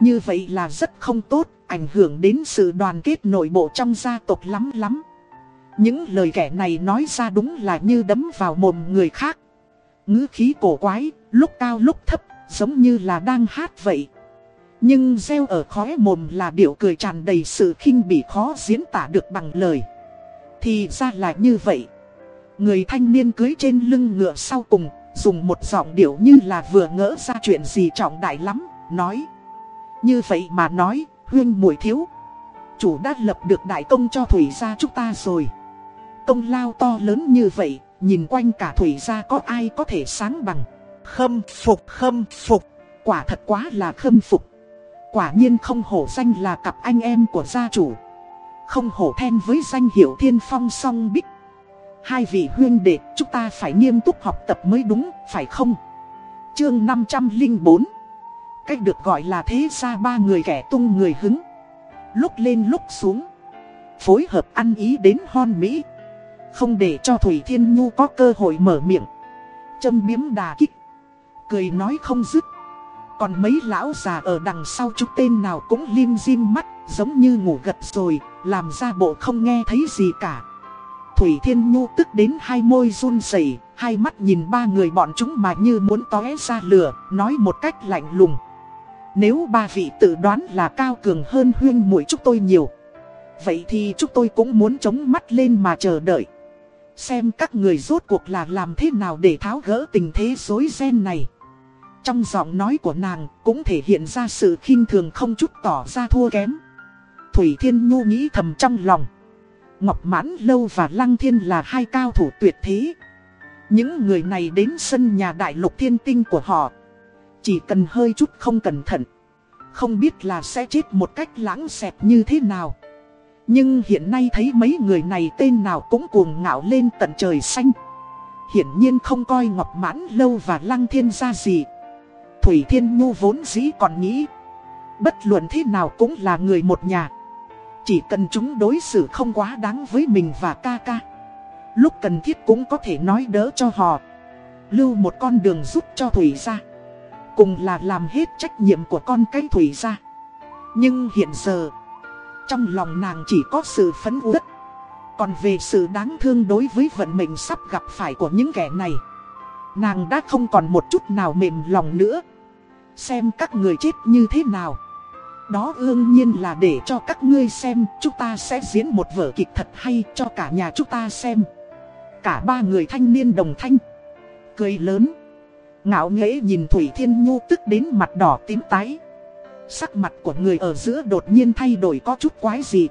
Như vậy là rất không tốt, ảnh hưởng đến sự đoàn kết nội bộ trong gia tộc lắm lắm. Những lời kẻ này nói ra đúng là như đấm vào mồm người khác. ngữ khí cổ quái, lúc cao lúc thấp, giống như là đang hát vậy. Nhưng gieo ở khóe mồm là điệu cười tràn đầy sự khinh bỉ khó diễn tả được bằng lời. Thì ra là như vậy. Người thanh niên cưới trên lưng ngựa sau cùng, dùng một giọng điệu như là vừa ngỡ ra chuyện gì trọng đại lắm, nói. Như vậy mà nói, huyên muội thiếu. Chủ đã lập được đại công cho Thủy gia chúng ta rồi. Công lao to lớn như vậy, nhìn quanh cả Thủy gia có ai có thể sáng bằng. Khâm phục, khâm phục, quả thật quá là khâm phục. Quả nhiên không hổ danh là cặp anh em của gia chủ Không hổ then với danh hiệu thiên phong song bích Hai vị huyên đệ chúng ta phải nghiêm túc học tập mới đúng phải không Chương 504 Cách được gọi là thế ra ba người kẻ tung người hứng. Lúc lên lúc xuống. Phối hợp ăn ý đến hon Mỹ. Không để cho Thủy Thiên Nhu có cơ hội mở miệng. Châm biếm đà kích. Cười nói không dứt. Còn mấy lão già ở đằng sau chút tên nào cũng lim dim mắt, giống như ngủ gật rồi, làm ra bộ không nghe thấy gì cả. Thủy Thiên Nhu tức đến hai môi run rẩy, hai mắt nhìn ba người bọn chúng mà như muốn tóe ra lửa, nói một cách lạnh lùng. Nếu ba vị tự đoán là cao cường hơn huyên mũi chúng tôi nhiều, vậy thì chúng tôi cũng muốn chống mắt lên mà chờ đợi. Xem các người rốt cuộc là làm thế nào để tháo gỡ tình thế rối ren này. Trong giọng nói của nàng cũng thể hiện ra sự khinh thường không chút tỏ ra thua kém. Thủy Thiên Nhu nghĩ thầm trong lòng. Ngọc Mãn Lâu và Lăng Thiên là hai cao thủ tuyệt thế. Những người này đến sân nhà đại lục thiên tinh của họ. Chỉ cần hơi chút không cẩn thận. Không biết là sẽ chết một cách lãng xẹt như thế nào. Nhưng hiện nay thấy mấy người này tên nào cũng cuồng ngạo lên tận trời xanh. Hiển nhiên không coi Ngọc Mãn Lâu và Lăng Thiên ra gì. Thủy Thiên Nhu vốn dĩ còn nghĩ, Bất luận thế nào cũng là người một nhà Chỉ cần chúng đối xử không quá đáng với mình và ca ca Lúc cần thiết cũng có thể nói đỡ cho họ Lưu một con đường giúp cho Thủy ra Cùng là làm hết trách nhiệm của con cái Thủy ra. Nhưng hiện giờ, Trong lòng nàng chỉ có sự phấn uất. Còn về sự đáng thương đối với vận mệnh sắp gặp phải của những kẻ này, Nàng đã không còn một chút nào mềm lòng nữa. Xem các người chết như thế nào. Đó ương nhiên là để cho các ngươi xem, Chúng ta sẽ diễn một vở kịch thật hay cho cả nhà chúng ta xem. Cả ba người thanh niên đồng thanh, Cười lớn. Ngạo nghễ nhìn Thủy Thiên Nhu tức đến mặt đỏ tím tái Sắc mặt của người ở giữa đột nhiên thay đổi có chút quái gì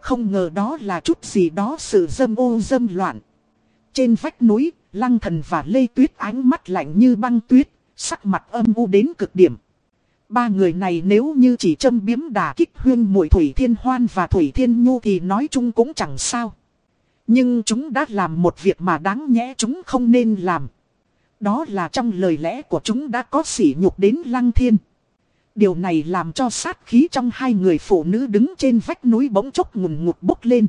Không ngờ đó là chút gì đó sự dâm ô dâm loạn Trên vách núi, Lăng Thần và Lê Tuyết ánh mắt lạnh như băng tuyết sắc mặt âm u đến cực điểm. Ba người này nếu như chỉ châm biếm đà kích huyên mùi Thủy Thiên Hoan và Thủy Thiên Nhu thì nói chung cũng chẳng sao. Nhưng chúng đã làm một việc mà đáng nhẽ chúng không nên làm. Đó là trong lời lẽ của chúng đã có sỉ nhục đến Lăng Thiên. Điều này làm cho sát khí trong hai người phụ nữ đứng trên vách núi bỗng chốc ngùn ngụt bốc lên.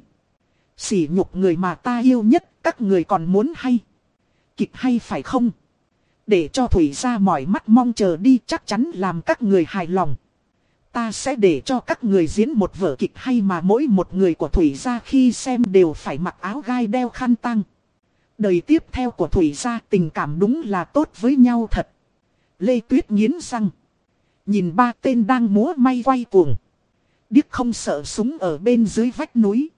Sỉ nhục người mà ta yêu nhất, các người còn muốn hay. Kịch hay phải không? Để cho Thủy ra mỏi mắt mong chờ đi chắc chắn làm các người hài lòng. Ta sẽ để cho các người diễn một vở kịch hay mà mỗi một người của Thủy gia khi xem đều phải mặc áo gai đeo khăn tăng. Đời tiếp theo của Thủy gia tình cảm đúng là tốt với nhau thật. Lê Tuyết nghiến răng. Nhìn ba tên đang múa may quay cuồng. Điếc không sợ súng ở bên dưới vách núi.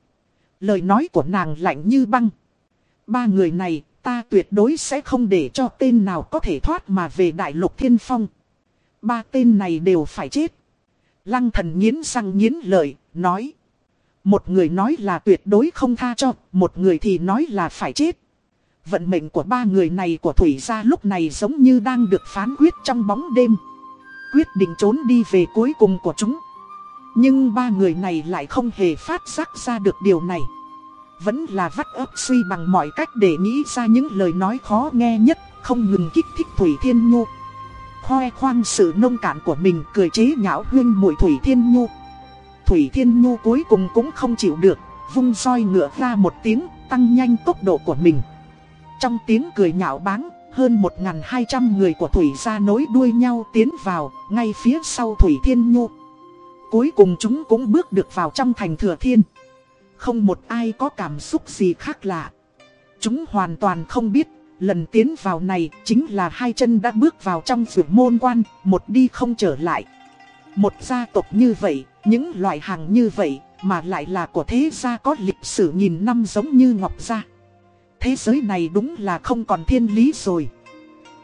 Lời nói của nàng lạnh như băng. Ba người này ta tuyệt đối sẽ không để cho tên nào có thể thoát mà về đại lục thiên phong. Ba tên này đều phải chết. Lăng thần nghiến răng nghiến lợi, nói. Một người nói là tuyệt đối không tha cho, một người thì nói là phải chết. Vận mệnh của ba người này của Thủy gia lúc này giống như đang được phán quyết trong bóng đêm. Quyết định trốn đi về cuối cùng của chúng. Nhưng ba người này lại không hề phát giác ra được điều này. Vẫn là vắt ấp suy bằng mọi cách để nghĩ ra những lời nói khó nghe nhất, không ngừng kích thích Thủy Thiên Nhu. Khoe khoang sự nông cạn của mình cười chế nhạo huyên mùi Thủy Thiên Nhu. Thủy Thiên Nhu cuối cùng cũng không chịu được, vung roi ngựa ra một tiếng, tăng nhanh tốc độ của mình. Trong tiếng cười nhạo báng, hơn 1.200 người của Thủy gia nối đuôi nhau tiến vào, ngay phía sau Thủy Thiên Nhu. Cuối cùng chúng cũng bước được vào trong thành thừa thiên. Không một ai có cảm xúc gì khác lạ. Chúng hoàn toàn không biết, lần tiến vào này chính là hai chân đã bước vào trong vườn môn quan, một đi không trở lại. Một gia tộc như vậy, những loại hàng như vậy, mà lại là của thế gia có lịch sử nghìn năm giống như Ngọc Gia. Thế giới này đúng là không còn thiên lý rồi.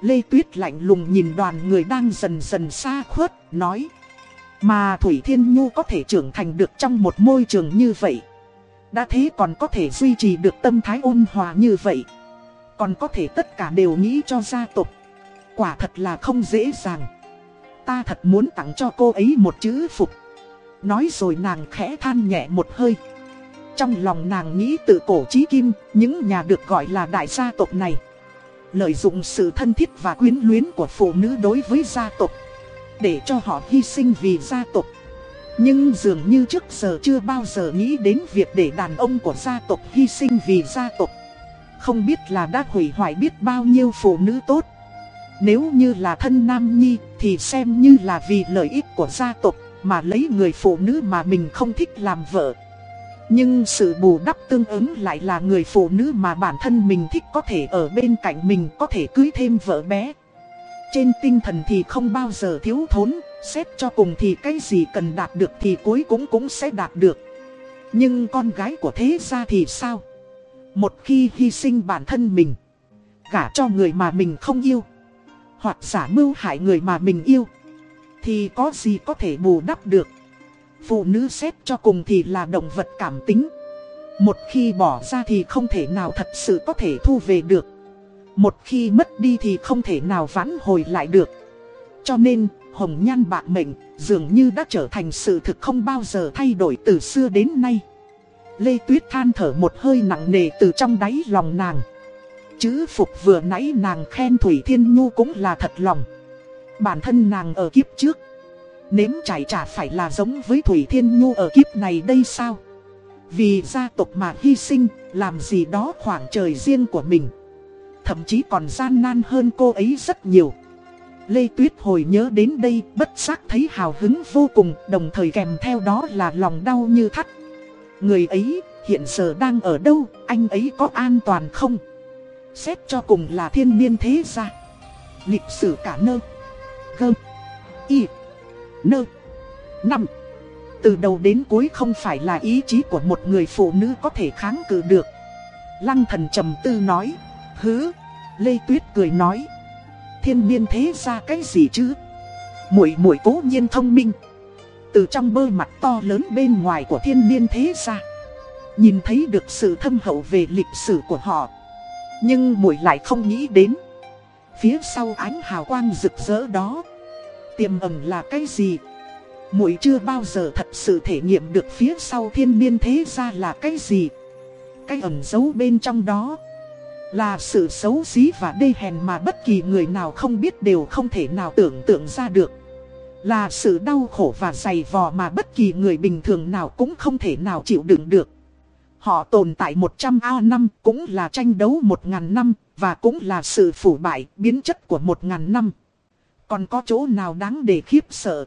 Lê Tuyết lạnh lùng nhìn đoàn người đang dần dần xa khuất, nói. Mà Thủy Thiên Nhu có thể trưởng thành được trong một môi trường như vậy. Đã thế còn có thể duy trì được tâm thái ôn hòa như vậy. Còn có thể tất cả đều nghĩ cho gia tộc. Quả thật là không dễ dàng. Ta thật muốn tặng cho cô ấy một chữ phục. Nói rồi nàng khẽ than nhẹ một hơi. Trong lòng nàng nghĩ tự cổ trí kim, những nhà được gọi là đại gia tộc này. Lợi dụng sự thân thiết và quyến luyến của phụ nữ đối với gia tộc. Để cho họ hy sinh vì gia tộc. Nhưng dường như trước giờ chưa bao giờ nghĩ đến việc để đàn ông của gia tộc hy sinh vì gia tộc. Không biết là đã hủy hoại biết bao nhiêu phụ nữ tốt. Nếu như là thân nam nhi thì xem như là vì lợi ích của gia tộc mà lấy người phụ nữ mà mình không thích làm vợ. Nhưng sự bù đắp tương ứng lại là người phụ nữ mà bản thân mình thích có thể ở bên cạnh mình có thể cưới thêm vợ bé. Trên tinh thần thì không bao giờ thiếu thốn, xét cho cùng thì cái gì cần đạt được thì cuối cũng cũng sẽ đạt được. Nhưng con gái của thế gia thì sao? Một khi hy sinh bản thân mình, gả cho người mà mình không yêu, hoặc giả mưu hại người mà mình yêu, thì có gì có thể bù đắp được. Phụ nữ xét cho cùng thì là động vật cảm tính. Một khi bỏ ra thì không thể nào thật sự có thể thu về được. Một khi mất đi thì không thể nào vãn hồi lại được. Cho nên, hồng nhan bạc mệnh dường như đã trở thành sự thực không bao giờ thay đổi từ xưa đến nay. Lê Tuyết than thở một hơi nặng nề từ trong đáy lòng nàng. Chữ phục vừa nãy nàng khen Thủy Thiên Nhu cũng là thật lòng. Bản thân nàng ở kiếp trước Nếm trải chả phải là giống với Thủy Thiên Nhu ở kiếp này đây sao? Vì gia tộc mà hy sinh, làm gì đó khoảng trời riêng của mình. Thậm chí còn gian nan hơn cô ấy rất nhiều. Lê Tuyết hồi nhớ đến đây, bất giác thấy hào hứng vô cùng, đồng thời kèm theo đó là lòng đau như thắt. Người ấy, hiện giờ đang ở đâu, anh ấy có an toàn không? Xét cho cùng là thiên niên thế gia. Lịch sử cả nơ. Gơm. Y nơ, năm. Từ đầu đến cuối không phải là ý chí của một người phụ nữ có thể kháng cự được. Lăng thần trầm tư nói, hứ, Lê Tuyết cười nói, thiên niên thế ra cái gì chứ? Muội muội cố nhiên thông minh. Từ trong bơ mặt to lớn bên ngoài của thiên niên thế ra, nhìn thấy được sự thâm hậu về lịch sử của họ. Nhưng muội lại không nghĩ đến, phía sau ánh hào quang rực rỡ đó tiềm ẩn là cái gì? Muội chưa bao giờ thật sự thể nghiệm được phía sau thiên niên thế ra là cái gì? Cái ẩn giấu bên trong đó là sự xấu xí và đê hèn mà bất kỳ người nào không biết đều không thể nào tưởng tượng ra được. Là sự đau khổ và dày vò mà bất kỳ người bình thường nào cũng không thể nào chịu đựng được. Họ tồn tại 100 A năm cũng là tranh đấu 1.000 năm và cũng là sự phủ bại, biến chất của 1.000 năm. Còn có chỗ nào đáng để khiếp sợ?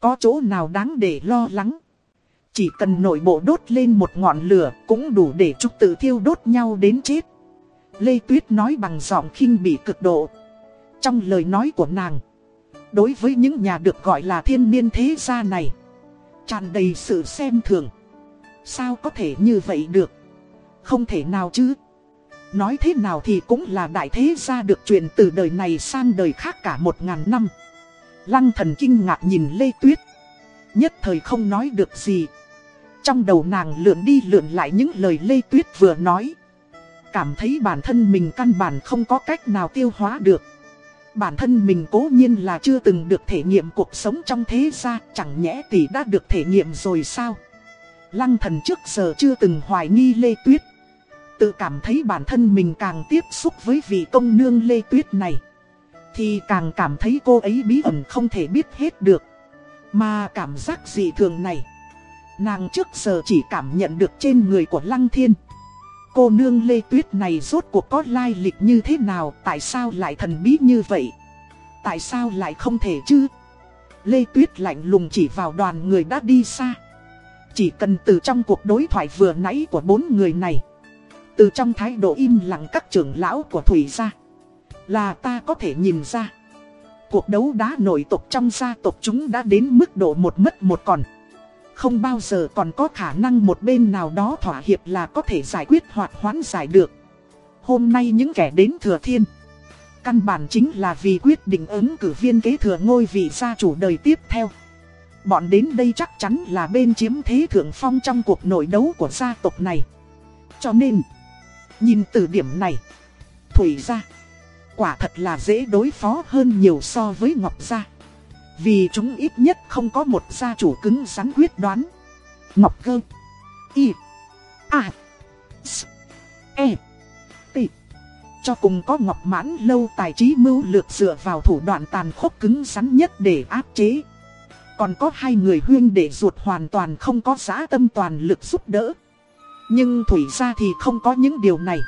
Có chỗ nào đáng để lo lắng. Chỉ cần nội bộ đốt lên một ngọn lửa cũng đủ để trúc tự thiêu đốt nhau đến chết. Lê Tuyết nói bằng giọng khinh bị cực độ. Trong lời nói của nàng, đối với những nhà được gọi là thiên niên thế gia này, tràn đầy sự xem thường. Sao có thể như vậy được? Không thể nào chứ. Nói thế nào thì cũng là đại thế gia được truyền từ đời này sang đời khác cả một ngàn năm. Lăng thần kinh ngạc nhìn Lê Tuyết. Nhất thời không nói được gì. Trong đầu nàng lượn đi lượn lại những lời Lê Tuyết vừa nói. Cảm thấy bản thân mình căn bản không có cách nào tiêu hóa được. Bản thân mình cố nhiên là chưa từng được thể nghiệm cuộc sống trong thế gia, chẳng nhẽ tỷ đã được thể nghiệm rồi sao? Lăng thần trước giờ chưa từng hoài nghi Lê Tuyết. Tự cảm thấy bản thân mình càng tiếp xúc với vị công nương Lê Tuyết này. Thì càng cảm thấy cô ấy bí ẩn không thể biết hết được. Mà cảm giác dị thường này. Nàng trước giờ chỉ cảm nhận được trên người của Lăng Thiên. Cô nương Lê Tuyết này rốt cuộc có lai lịch như thế nào, tại sao lại thần bí như vậy? Tại sao lại không thể chứ? Lê Tuyết lạnh lùng chỉ vào đoàn người đã đi xa. Chỉ cần từ trong cuộc đối thoại vừa nãy của bốn người này, từ trong thái độ im lặng các trưởng lão của Thủy gia, là ta có thể nhìn ra. Cuộc đấu đá nổi tộc trong gia tộc chúng đã đến mức độ một mất một còn. Không bao giờ còn có khả năng một bên nào đó thỏa hiệp là có thể giải quyết hoặc hoãn giải được. Hôm nay những kẻ đến thừa thiên. Căn bản chính là vì quyết định ứng cử viên kế thừa ngôi vị gia chủ đời tiếp theo. Bọn đến đây chắc chắn là bên chiếm thế thượng phong trong cuộc nội đấu của gia tộc này. Cho nên, nhìn từ điểm này, Thủy gia, quả thật là dễ đối phó hơn nhiều so với Ngọc gia. Vì chúng ít nhất không có một gia chủ cứng rắn quyết đoán. Ngọc cơ. Y. A. S. E. T. Cho cùng có ngọc mãn lâu tài trí mưu lược dựa vào thủ đoạn tàn khốc cứng rắn nhất để áp chế. Còn có hai người huyên để ruột hoàn toàn không có giá tâm toàn lực giúp đỡ. Nhưng Thủy gia thì không có những điều này.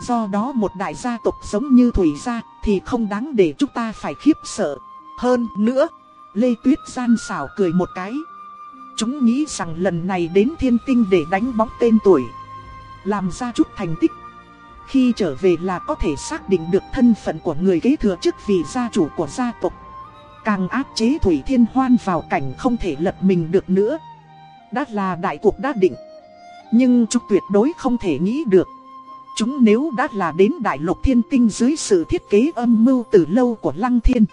Do đó một đại gia tộc giống như Thủy gia thì không đáng để chúng ta phải khiếp sợ. Hơn nữa, Lê Tuyết gian xảo cười một cái. Chúng nghĩ rằng lần này đến thiên tinh để đánh bóng tên tuổi. Làm ra chút thành tích. Khi trở về là có thể xác định được thân phận của người kế thừa chức vị gia chủ của gia tộc. Càng áp chế Thủy Thiên Hoan vào cảnh không thể lật mình được nữa. Đã là đại cuộc đã định. Nhưng chúng tuyệt đối không thể nghĩ được. Chúng nếu đã là đến đại lục thiên tinh dưới sự thiết kế âm mưu từ lâu của Lăng Thiên.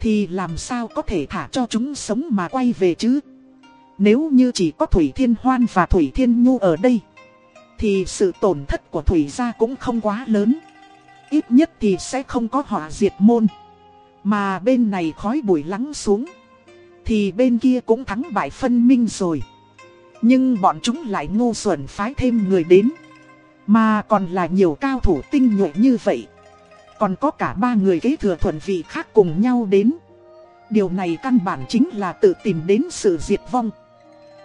Thì làm sao có thể thả cho chúng sống mà quay về chứ Nếu như chỉ có Thủy Thiên Hoan và Thủy Thiên Nhu ở đây, Thì sự tổn thất của Thủy gia cũng không quá lớn Ít nhất thì sẽ không có họa diệt môn Mà bên này khói bụi lắng xuống, Thì bên kia cũng thắng bại phân minh rồi nhưng bọn chúng lại ngu xuẩn phái thêm người đến Mà còn là nhiều cao thủ tinh nhuệ như vậy còn có cả ba người kế thừa thuận vị khác cùng nhau đến. Điều này căn bản chính là tự tìm đến sự diệt vong.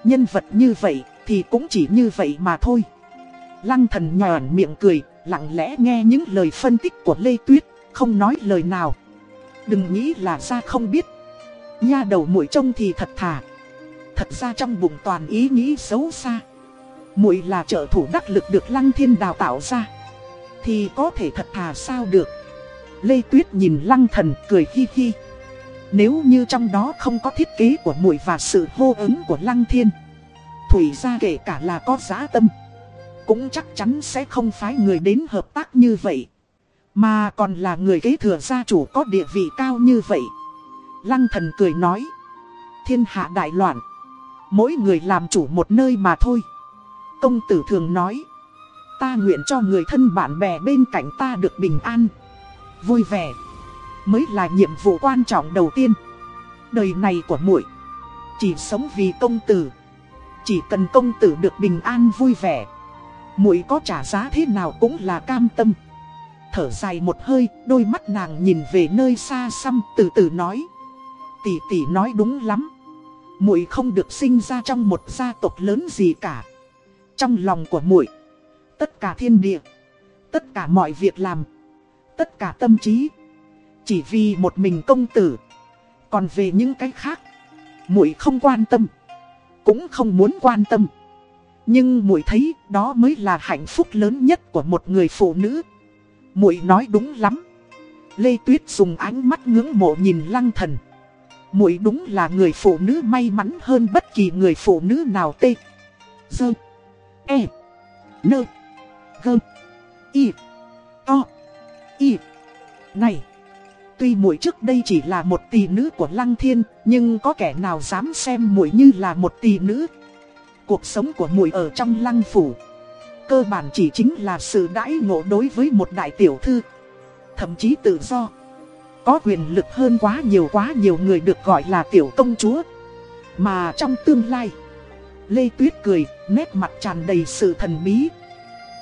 Nhân vật như vậy thì cũng chỉ như vậy mà thôi. Lăng thần nhòn miệng cười, lặng lẽ nghe những lời phân tích của Lê Tuyết, không nói lời nào. Đừng nghĩ là ra không biết. Nha đầu mũi trông thì thật thà. Thật ra trong bụng toàn ý nghĩ xấu xa. muội là trợ thủ đắc lực được Lăng Thiên đào tạo ra. Thì có thể thật thà sao được. Lê Tuyết nhìn lăng thần cười hi hi. Nếu như trong đó không có thiết kế của muội và sự hô ứng của lăng thiên. Thủy ra kể cả là có giá tâm. Cũng chắc chắn sẽ không phái người đến hợp tác như vậy. Mà còn là người kế thừa gia chủ có địa vị cao như vậy. Lăng thần cười nói. Thiên hạ đại loạn. Mỗi người làm chủ một nơi mà thôi. Công tử thường nói. Ta nguyện cho người thân bạn bè bên cạnh ta được bình an vui vẻ mới là nhiệm vụ quan trọng đầu tiên. Đời này của muội chỉ sống vì công tử, chỉ cần công tử được bình an vui vẻ, muội có trả giá thế nào cũng là cam tâm. Thở dài một hơi, đôi mắt nàng nhìn về nơi xa xăm, từ từ nói: "Tỷ tỷ nói đúng lắm, muội không được sinh ra trong một gia tộc lớn gì cả. Trong lòng của muội, tất cả thiên địa, tất cả mọi việc làm tất cả tâm trí. Chỉ vì một mình công tử. Còn về những cái khác, muội không quan tâm, cũng không muốn quan tâm. Nhưng muội thấy đó mới là hạnh phúc lớn nhất của một người phụ nữ. Muội nói đúng lắm. Lê Tuyết dùng ánh mắt ngưỡng mộ nhìn Lăng Thần. Muội đúng là người phụ nữ may mắn hơn bất kỳ người phụ nữ nào tê. Dơ. E. Nơ. Gơ. Y. To. Y. Này. Tuy muội trước đây chỉ là một tỷ nữ của Lăng Thiên, nhưng có kẻ nào dám xem muội như là một tỷ nữ? Cuộc sống của muội ở trong Lăng phủ, cơ bản chỉ chính là sự đãi ngộ đối với một đại tiểu thư, thậm chí tự do. Có quyền lực hơn quá nhiều quá nhiều người được gọi là tiểu công chúa. Mà trong tương lai, Lê Tuyết cười, nét mặt tràn đầy sự thần bí.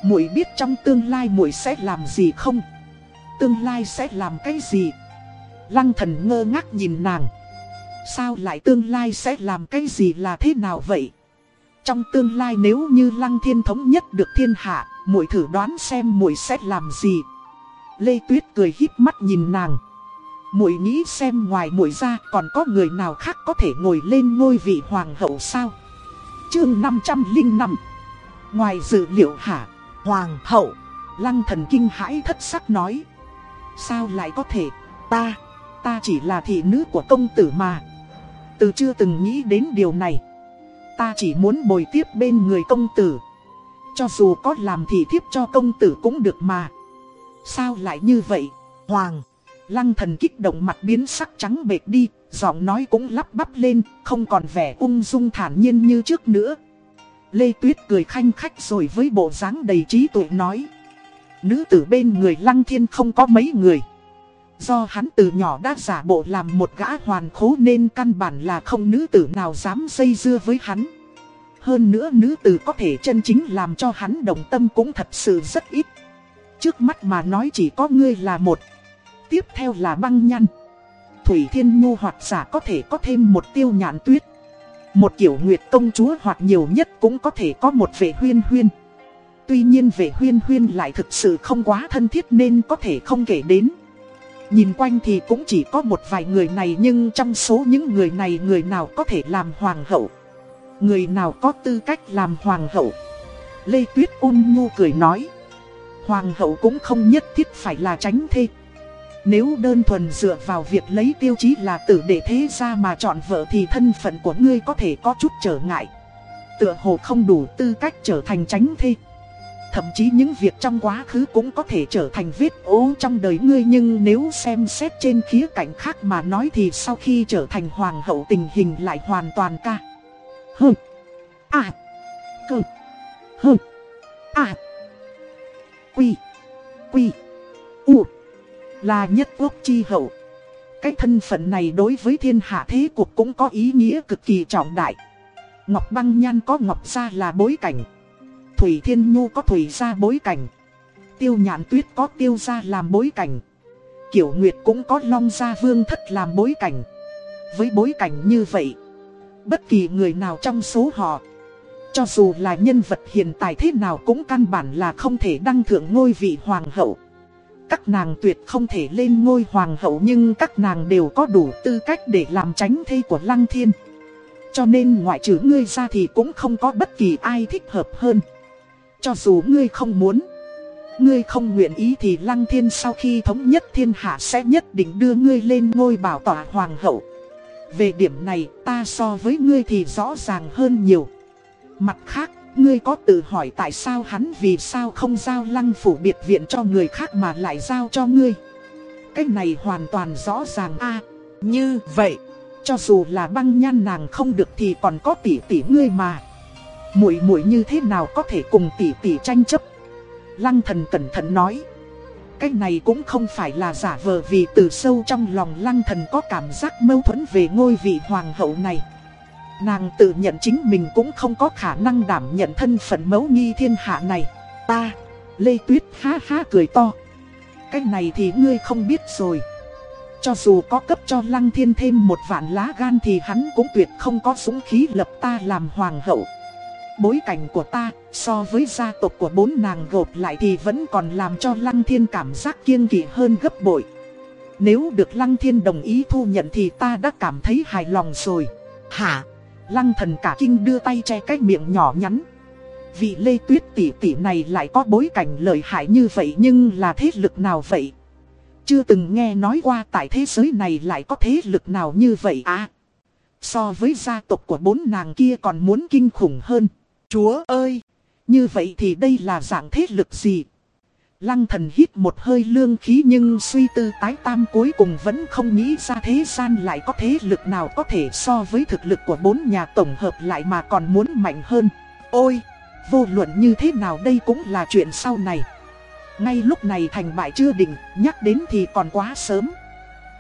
Muội biết trong tương lai muội sẽ làm gì không? Tương lai sẽ làm cái gì? Lăng thần ngơ ngác nhìn nàng. Sao lại tương lai sẽ làm cái gì là thế nào vậy? Trong tương lai nếu như lăng thiên thống nhất được thiên hạ, muội thử đoán xem muội sẽ làm gì? Lê Tuyết cười híp mắt nhìn nàng. Muội nghĩ xem ngoài muội ra còn có người nào khác có thể ngồi lên ngôi vị hoàng hậu sao? Chương 505 Ngoài dự liệu hả? Hoàng hậu Lăng thần kinh hãi thất sắc nói Sao lại có thể? Ta Ta chỉ là thị nữ của công tử mà Từ chưa từng nghĩ đến điều này Ta chỉ muốn bồi tiếp bên người công tử Cho dù có làm thị thiếp cho công tử cũng được mà Sao lại như vậy? Hoàng Lăng thần kích động mặt biến sắc trắng bệt đi, Giọng nói cũng lắp bắp lên, Không còn vẻ ung dung thản nhiên như trước nữa Lê Tuyết cười khanh khách rồi với bộ dáng đầy trí tuệ nói, Nữ tử bên người lăng thiên không có mấy người Do hắn từ nhỏ đã giả bộ làm một gã hoàn khố nên căn bản là không nữ tử nào dám dây dưa với hắn. Hơn nữa nữ tử có thể chân chính làm cho hắn đồng tâm cũng thật sự rất ít. Trước mắt mà nói chỉ có ngươi là một. Tiếp theo là băng nhăn. Thủy Thiên Nhu hoặc giả có thể có thêm một tiêu nhãn tuyết. Một kiểu nguyệt công chúa hoặc nhiều nhất cũng có thể có một vệ huyên huyên. Tuy nhiên vệ huyên huyên lại thực sự không quá thân thiết nên có thể không kể đến. Nhìn quanh thì cũng chỉ có một vài người này nhưng trong số những người này người nào có thể làm hoàng hậu. Người nào có tư cách làm hoàng hậu. Lê Tuyết ôn nhu cười nói. Hoàng hậu cũng không nhất thiết phải là tránh thê. Nếu đơn thuần dựa vào việc lấy tiêu chí là tử để thế ra mà chọn vợ thì thân phận của ngươi có thể có chút trở ngại. Tựa hồ không đủ tư cách trở thành tránh thê. Thậm chí những việc trong quá khứ cũng có thể trở thành vết ố trong đời ngươi Nhưng nếu xem xét trên khía cạnh khác mà nói thì sau khi trở thành hoàng hậu tình hình lại hoàn toàn ca. Hơ À Cơ. Hơ À Quy. Quy. U. Là nhất quốc chi hậu Cái thân phận này đối với thiên hạ thế cuộc cũng có ý nghĩa cực kỳ trọng đại Ngọc Băng Nhan có Ngọc Gia là bối cảnh Thủy Thiên Nhu có Thủy gia bối cảnh. Tiêu Nhạn Tuyết có Tiêu gia làm bối cảnh. Kiểu Nguyệt cũng có Long gia Vương Thất làm bối cảnh. Với bối cảnh như vậy, bất kỳ người nào trong số họ, cho dù là nhân vật hiện tại thế nào cũng căn bản là không thể đăng thượng ngôi vị hoàng hậu. Các nàng tuyệt không thể lên ngôi hoàng hậu nhưng các nàng đều có đủ tư cách để làm tránh thê của Lăng Thiên. Cho nên ngoại trừ ngươi ra thì cũng không có bất kỳ ai thích hợp hơn. Cho dù ngươi không muốn Ngươi không nguyện ý thì Lăng Thiên sau khi thống nhất thiên hạ sẽ nhất định đưa ngươi lên ngôi bảo tỏa hoàng hậu Về điểm này ta so với ngươi thì rõ ràng hơn nhiều Mặt khác, ngươi có tự hỏi tại sao hắn vì sao không giao lăng phủ biệt viện cho người khác mà lại giao cho ngươi? Cái này hoàn toàn rõ ràng a. Như vậy, cho dù là băng nhan nàng không được thì còn có tỷ tỷ ngươi mà. Muội muội như thế nào có thể cùng tỷ tỷ tranh chấp? Lăng thần cẩn thận nói. Cái này cũng không phải là giả vờ vì từ sâu trong lòng lăng thần có cảm giác mâu thuẫn về ngôi vị hoàng hậu này. Nàng tự nhận chính mình cũng không có khả năng đảm nhận thân phận mẫu nghi thiên hạ này Ta, Lê Tuyết ha ha cười to Cái này thì ngươi không biết rồi Cho dù có cấp cho lăng thiên thêm một vạn lá gan thì hắn cũng tuyệt không có súng khí lập ta làm hoàng hậu bối cảnh của ta so với gia tộc của bốn nàng gộp lại thì vẫn còn làm cho Lăng Thiên cảm giác kiêng kỵ hơn gấp bội. Nếu được Lăng Thiên đồng ý thu nhận thì ta đã cảm thấy hài lòng rồi. Hả? Lăng thần cả kinh đưa tay che cái miệng nhỏ nhắn. Vị Lê Tuyết tỷ tỷ này lại có bối cảnh lợi hại như vậy nhưng là thế lực nào vậy? Chưa từng nghe nói qua tại thế giới này lại có thế lực nào như vậy à? So với gia tộc của bốn nàng kia còn muốn kinh khủng hơn. Chúa ơi! Như vậy thì đây là dạng thế lực gì? Lăng thần hít một hơi lương khí nhưng suy tư tái tam cuối cùng vẫn không nghĩ ra thế gian lại có thế lực nào có thể so với thực lực của bốn nhà tổng hợp lại mà còn muốn mạnh hơn. Ôi! Vô luận như thế nào đây cũng là chuyện sau này. Ngay lúc này thành bại chưa định, nhắc đến thì còn quá sớm.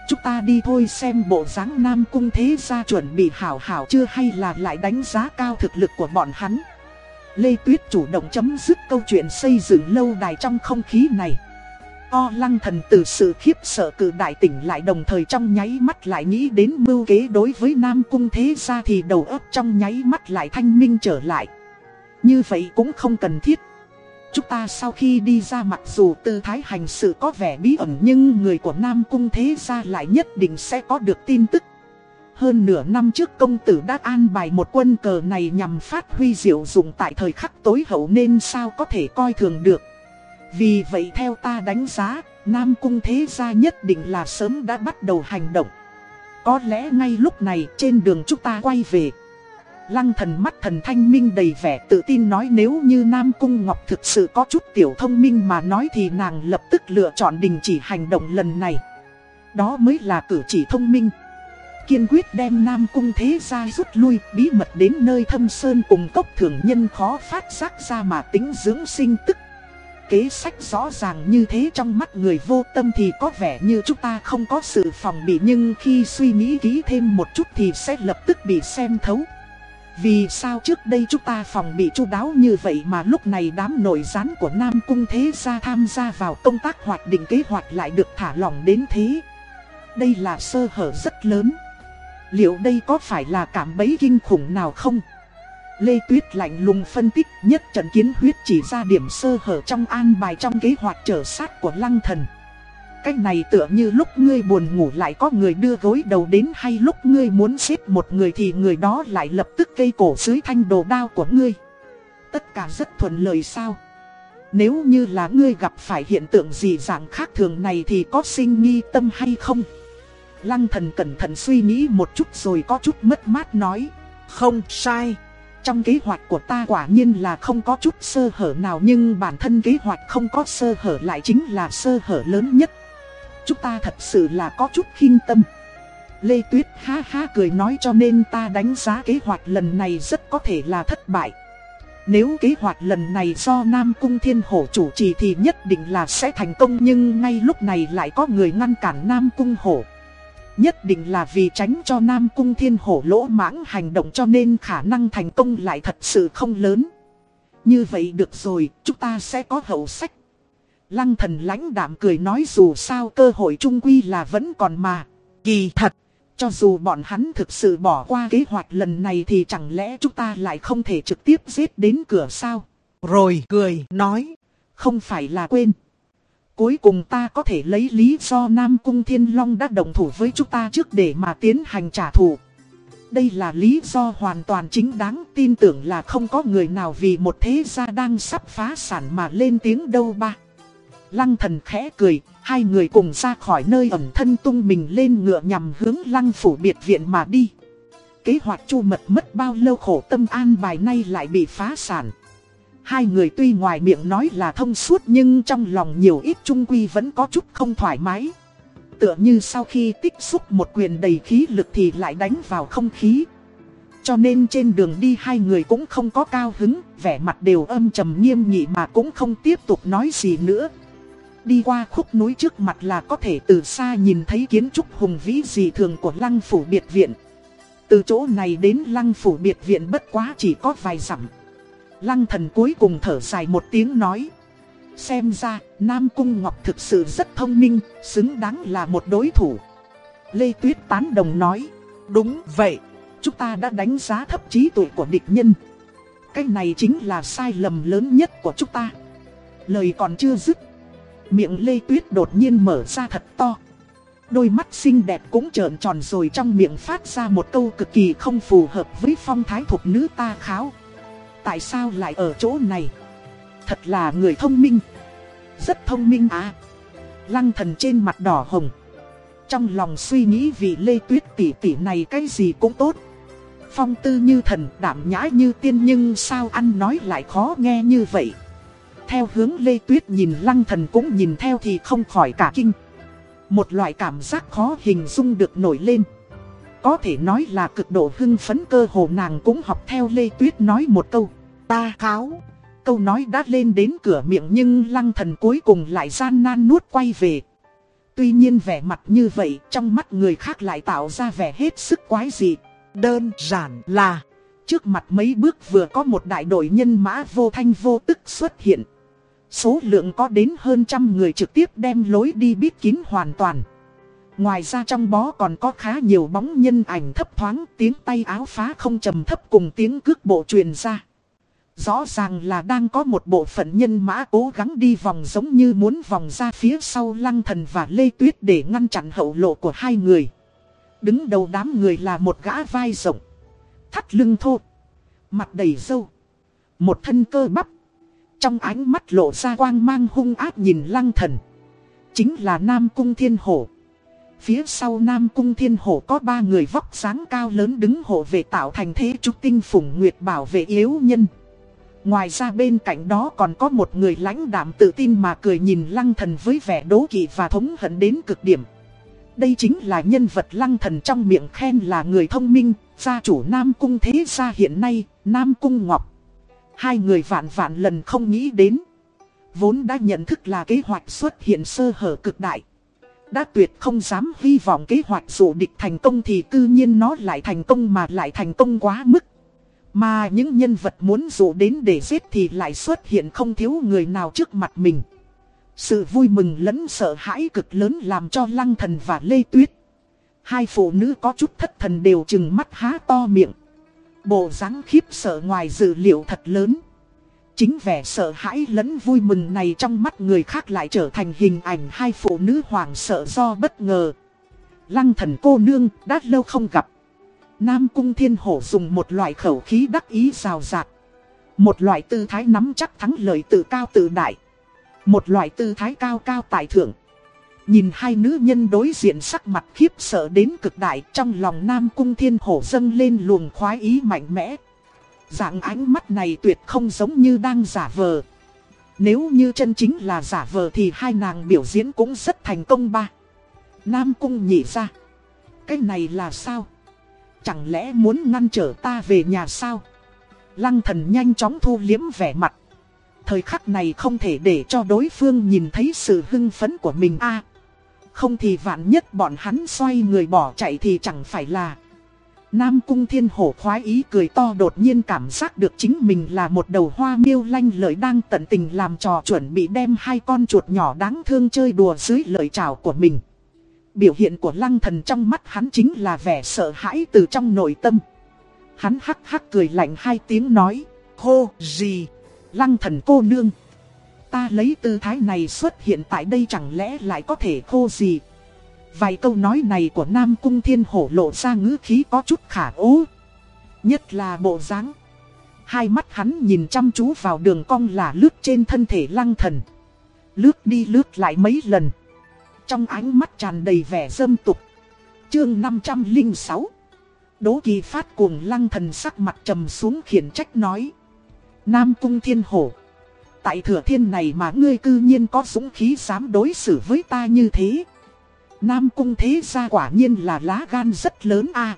Chúng ta đi thôi xem bộ dáng Nam Cung thế gia chuẩn bị hảo hảo chưa hay là lại đánh giá cao thực lực của bọn hắn. Lê Tuyết chủ động chấm dứt câu chuyện xây dựng lâu đài trong không khí này. O lăng thần từ sự khiếp sợ cử đại tỉnh lại đồng thời trong nháy mắt lại nghĩ đến mưu kế đối với Nam Cung thế gia thì đầu óc trong nháy mắt lại thanh minh trở lại. Như vậy cũng không cần thiết. Chúng ta sau khi đi ra mặc dù tư thái hành sự có vẻ bí ẩn nhưng người của Nam Cung thế gia lại nhất định sẽ có được tin tức. Hơn nửa năm trước công tử đã an bài một quân cờ này nhằm phát huy diệu dụng tại thời khắc tối hậu nên sao có thể coi thường được. Vì vậy theo ta đánh giá, Nam Cung thế gia nhất định là sớm đã bắt đầu hành động. Có lẽ ngay lúc này trên đường chúng ta quay về. Lăng thần mắt thần thanh minh đầy vẻ tự tin nói nếu như Nam Cung Ngọc thực sự có chút tiểu thông minh mà nói thì nàng lập tức lựa chọn đình chỉ hành động lần này. Đó mới là cử chỉ thông minh. Kiên quyết đem Nam Cung thế gia rút lui, bí mật đến nơi thâm sơn cùng cốc thường nhân khó phát giác ra mà tính dưỡng sinh tức. Kế sách rõ ràng như thế trong mắt người vô tâm thì có vẻ như chúng ta không có sự phòng bị, nhưng khi suy nghĩ kỹ thêm một chút thì sẽ lập tức bị xem thấu. Vì sao trước đây chúng ta phòng bị chu đáo như vậy mà lúc này đám nội gián của Nam Cung Thế Gia tham gia vào công tác hoạch định kế hoạch lại được thả lỏng đến thế? Đây là sơ hở rất lớn. Liệu đây có phải là cảm bấy kinh khủng nào không? Lê Tuyết lạnh lùng phân tích nhất trận kiến huyết chỉ ra điểm sơ hở trong an bài trong kế hoạch trở sát của Lăng Thần. Cách này tựa như lúc ngươi buồn ngủ lại có người đưa gối đầu đến hay lúc ngươi muốn xếp một người thì người đó lại lập tức cây cổ dưới thanh đồ đao của ngươi. Tất cả rất thuận lợi sao? Nếu như là ngươi gặp phải hiện tượng gì dạng khác thường này thì có sinh nghi tâm hay không? Lăng thần cẩn thận suy nghĩ một chút rồi có chút mất mát nói. Không sai. Trong kế hoạch của ta quả nhiên là không có chút sơ hở nào nhưng bản thân kế hoạch không có sơ hở lại chính là sơ hở lớn nhất chúng ta thật sự là có chút khinh tâm. Lê Tuyết ha ha cười nói cho nên ta đánh giá kế hoạch lần này rất có thể là thất bại. Nếu kế hoạch lần này do Nam Cung Thiên Hổ chủ trì thì nhất định là sẽ thành công nhưng ngay lúc này lại có người ngăn cản Nam Cung Hổ. Nhất định là vì tránh cho Nam Cung Thiên Hổ lỗ mãng hành động cho nên khả năng thành công lại thật sự không lớn. Như vậy được rồi, chúng ta sẽ có hậu sách. Lăng thần lãnh đạm cười nói dù sao cơ hội trung quy là vẫn còn mà. Kỳ thật, cho dù bọn hắn thực sự bỏ qua kế hoạch lần này thì chẳng lẽ chúng ta lại không thể trực tiếp giết đến cửa sao? Rồi cười, nói, không phải là quên. Cuối cùng ta có thể lấy lý do Nam Cung Thiên Long đã đồng thủ với chúng ta trước để mà tiến hành trả thù. Đây là lý do hoàn toàn chính đáng tin tưởng là không có người nào vì một thế gia đang sắp phá sản mà lên tiếng đâu ba. Lăng thần khẽ cười, hai người cùng ra khỏi nơi ẩn thân tung mình lên ngựa nhằm hướng lăng phủ biệt viện mà đi. Kế hoạch chu mật mất bao lâu khổ tâm an bài nay lại bị phá sản. Hai người tuy ngoài miệng nói là thông suốt nhưng trong lòng nhiều ít trung quy vẫn có chút không thoải mái. Tựa như sau khi tích xúc một quyền đầy khí lực thì lại đánh vào không khí. Cho nên trên đường đi hai người cũng không có cao hứng, vẻ mặt đều âm trầm nghiêm nghị mà cũng không tiếp tục nói gì nữa. Đi qua khúc núi trước mặt là có thể từ xa nhìn thấy kiến trúc hùng vĩ dị thường của lăng phủ biệt viện. Từ chỗ này đến lăng phủ biệt viện bất quá chỉ có vài dặm. Lăng thần cuối cùng thở dài một tiếng nói. Xem ra, Nam Cung Ngọc thực sự rất thông minh, xứng đáng là một đối thủ. Lê Tuyết tán đồng nói. Đúng vậy, chúng ta đã đánh giá thấp trí tuệ của địch nhân. Cái này chính là sai lầm lớn nhất của chúng ta. Lời còn chưa dứt Miệng Lê Tuyết đột nhiên mở ra thật to. Đôi mắt xinh đẹp cũng trợn tròn rồi trong miệng phát ra một câu cực kỳ không phù hợp với phong thái thuộc nữ ta kháo. Tại sao lại ở chỗ này? Thật là người thông minh. Rất thông minh à. Lăng thần trên mặt đỏ hồng. Trong lòng suy nghĩ vì Lê Tuyết tỷ tỷ này cái gì cũng tốt. Phong tư như thần, đảm nhã như tiên nhưng sao ăn nói lại khó nghe như vậy. Theo hướng Lê Tuyết nhìn lăng thần cũng nhìn theo thì không khỏi cả kinh. Một loại cảm giác khó hình dung được nổi lên. Có thể nói là cực độ hưng phấn cơ hồ nàng cũng học theo Lê Tuyết nói một câu. Ta kháo. Câu nói đã lên đến cửa miệng nhưng lăng thần cuối cùng lại gian nan nuốt quay về. Tuy nhiên vẻ mặt như vậy, trong mắt người khác lại tạo ra vẻ hết sức quái dị. Đơn giản là, trước mặt mấy bước vừa có một đại đội nhân mã vô thanh vô tức xuất hiện. Số lượng có đến hơn trăm người trực tiếp đem lối đi bít kín hoàn toàn. Ngoài ra trong bó còn có khá nhiều bóng nhân ảnh thấp thoáng tiếng tay áo phá không trầm thấp cùng tiếng cước bộ truyền ra. Rõ ràng là đang có một bộ phận nhân mã cố gắng đi vòng giống như muốn vòng ra phía sau lăng thần và lê tuyết để ngăn chặn hậu lộ của hai người. Đứng đầu đám người là một gã vai rộng, thắt lưng thô, mặt đầy râu, một thân cơ bắp. Trong ánh mắt lộ ra quang mang hung ác nhìn lăng thần. Chính là Nam Cung Thiên Hổ. Phía sau Nam Cung Thiên Hổ có ba người vóc dáng cao lớn đứng hộ vệ tạo thành thế trúc tinh phủng nguyệt bảo vệ yếu nhân. Ngoài ra bên cạnh đó còn có một người lãnh đạm tự tin mà cười nhìn lăng thần với vẻ đố kỵ và thống hận đến cực điểm. Đây chính là nhân vật lăng thần trong miệng khen là người thông minh, gia chủ Nam Cung thế gia hiện nay, Nam Cung Ngọc. Hai người vạn vạn lần không nghĩ đến. Vốn đã nhận thức là kế hoạch xuất hiện sơ hở cực đại. Đã tuyệt không dám hy vọng kế hoạch dụ địch thành công thì tự nhiên nó lại thành công mà lại thành công quá mức. Mà những nhân vật muốn dụ đến để giết thì lại xuất hiện không thiếu người nào trước mặt mình. Sự vui mừng lẫn sợ hãi cực lớn làm cho Lăng Thần và Lê Tuyết. Hai phụ nữ có chút thất thần đều chừng mắt há to miệng. Bộ dáng khiếp sợ ngoài dự liệu thật lớn. Chính vẻ sợ hãi lẫn vui mừng này trong mắt người khác lại trở thành hình ảnh hai phụ nữ hoàng sợ do bất ngờ. Lăng thần cô nương, đã lâu không gặp. Nam Cung Thiên Hổ dùng một loại khẩu khí đắc ý rào rạt. Một loại tư thái nắm chắc thắng lợi tự cao tự đại. Một loại tư thái cao cao tài thượng. Nhìn hai nữ nhân đối diện sắc mặt khiếp sợ đến cực đại, trong lòng Nam Cung Thiên Hổ dâng lên luồng khoái ý mạnh mẽ. Dạng ánh mắt này tuyệt không giống như đang giả vờ. Nếu như chân chính là giả vờ thì hai nàng biểu diễn cũng rất thành công ba. Nam Cung nhị ra. Cái này là sao? Chẳng lẽ muốn ngăn trở ta về nhà sao? Lăng thần nhanh chóng thu liếm vẻ mặt. Thời khắc này không thể để cho đối phương nhìn thấy sự hưng phấn của mình a Không thì vạn nhất bọn hắn xoay người bỏ chạy thì chẳng phải là Nam cung thiên hổ khoái ý cười to đột nhiên cảm giác được chính mình là một đầu hoa miêu lanh lợi đang tận tình làm trò chuẩn bị đem hai con chuột nhỏ đáng thương chơi đùa dưới lời chào của mình. Biểu hiện của lăng thần trong mắt hắn chính là vẻ sợ hãi từ trong nội tâm. Hắn hắc hắc cười lạnh hai tiếng nói, khô gì, lăng thần cô nương. Ta lấy tư thái này xuất hiện tại đây chẳng lẽ lại có thể khô gì. Vài câu nói này của Nam Cung Thiên Hổ lộ ra ngữ khí có chút khả ố. Nhất là bộ dáng. Hai mắt hắn nhìn chăm chú vào đường cong là lướt trên thân thể lăng thần. Lướt đi lướt lại mấy lần. Trong ánh mắt tràn đầy vẻ dâm tục. Chương 506 Đố kỳ phát cuồng lăng thần sắc mặt trầm xuống khiển trách nói. Nam cung thiên hổ. Tại thừa thiên này mà ngươi cư nhiên có dũng khí dám đối xử với ta như thế. Nam cung thế ra quả nhiên là lá gan rất lớn a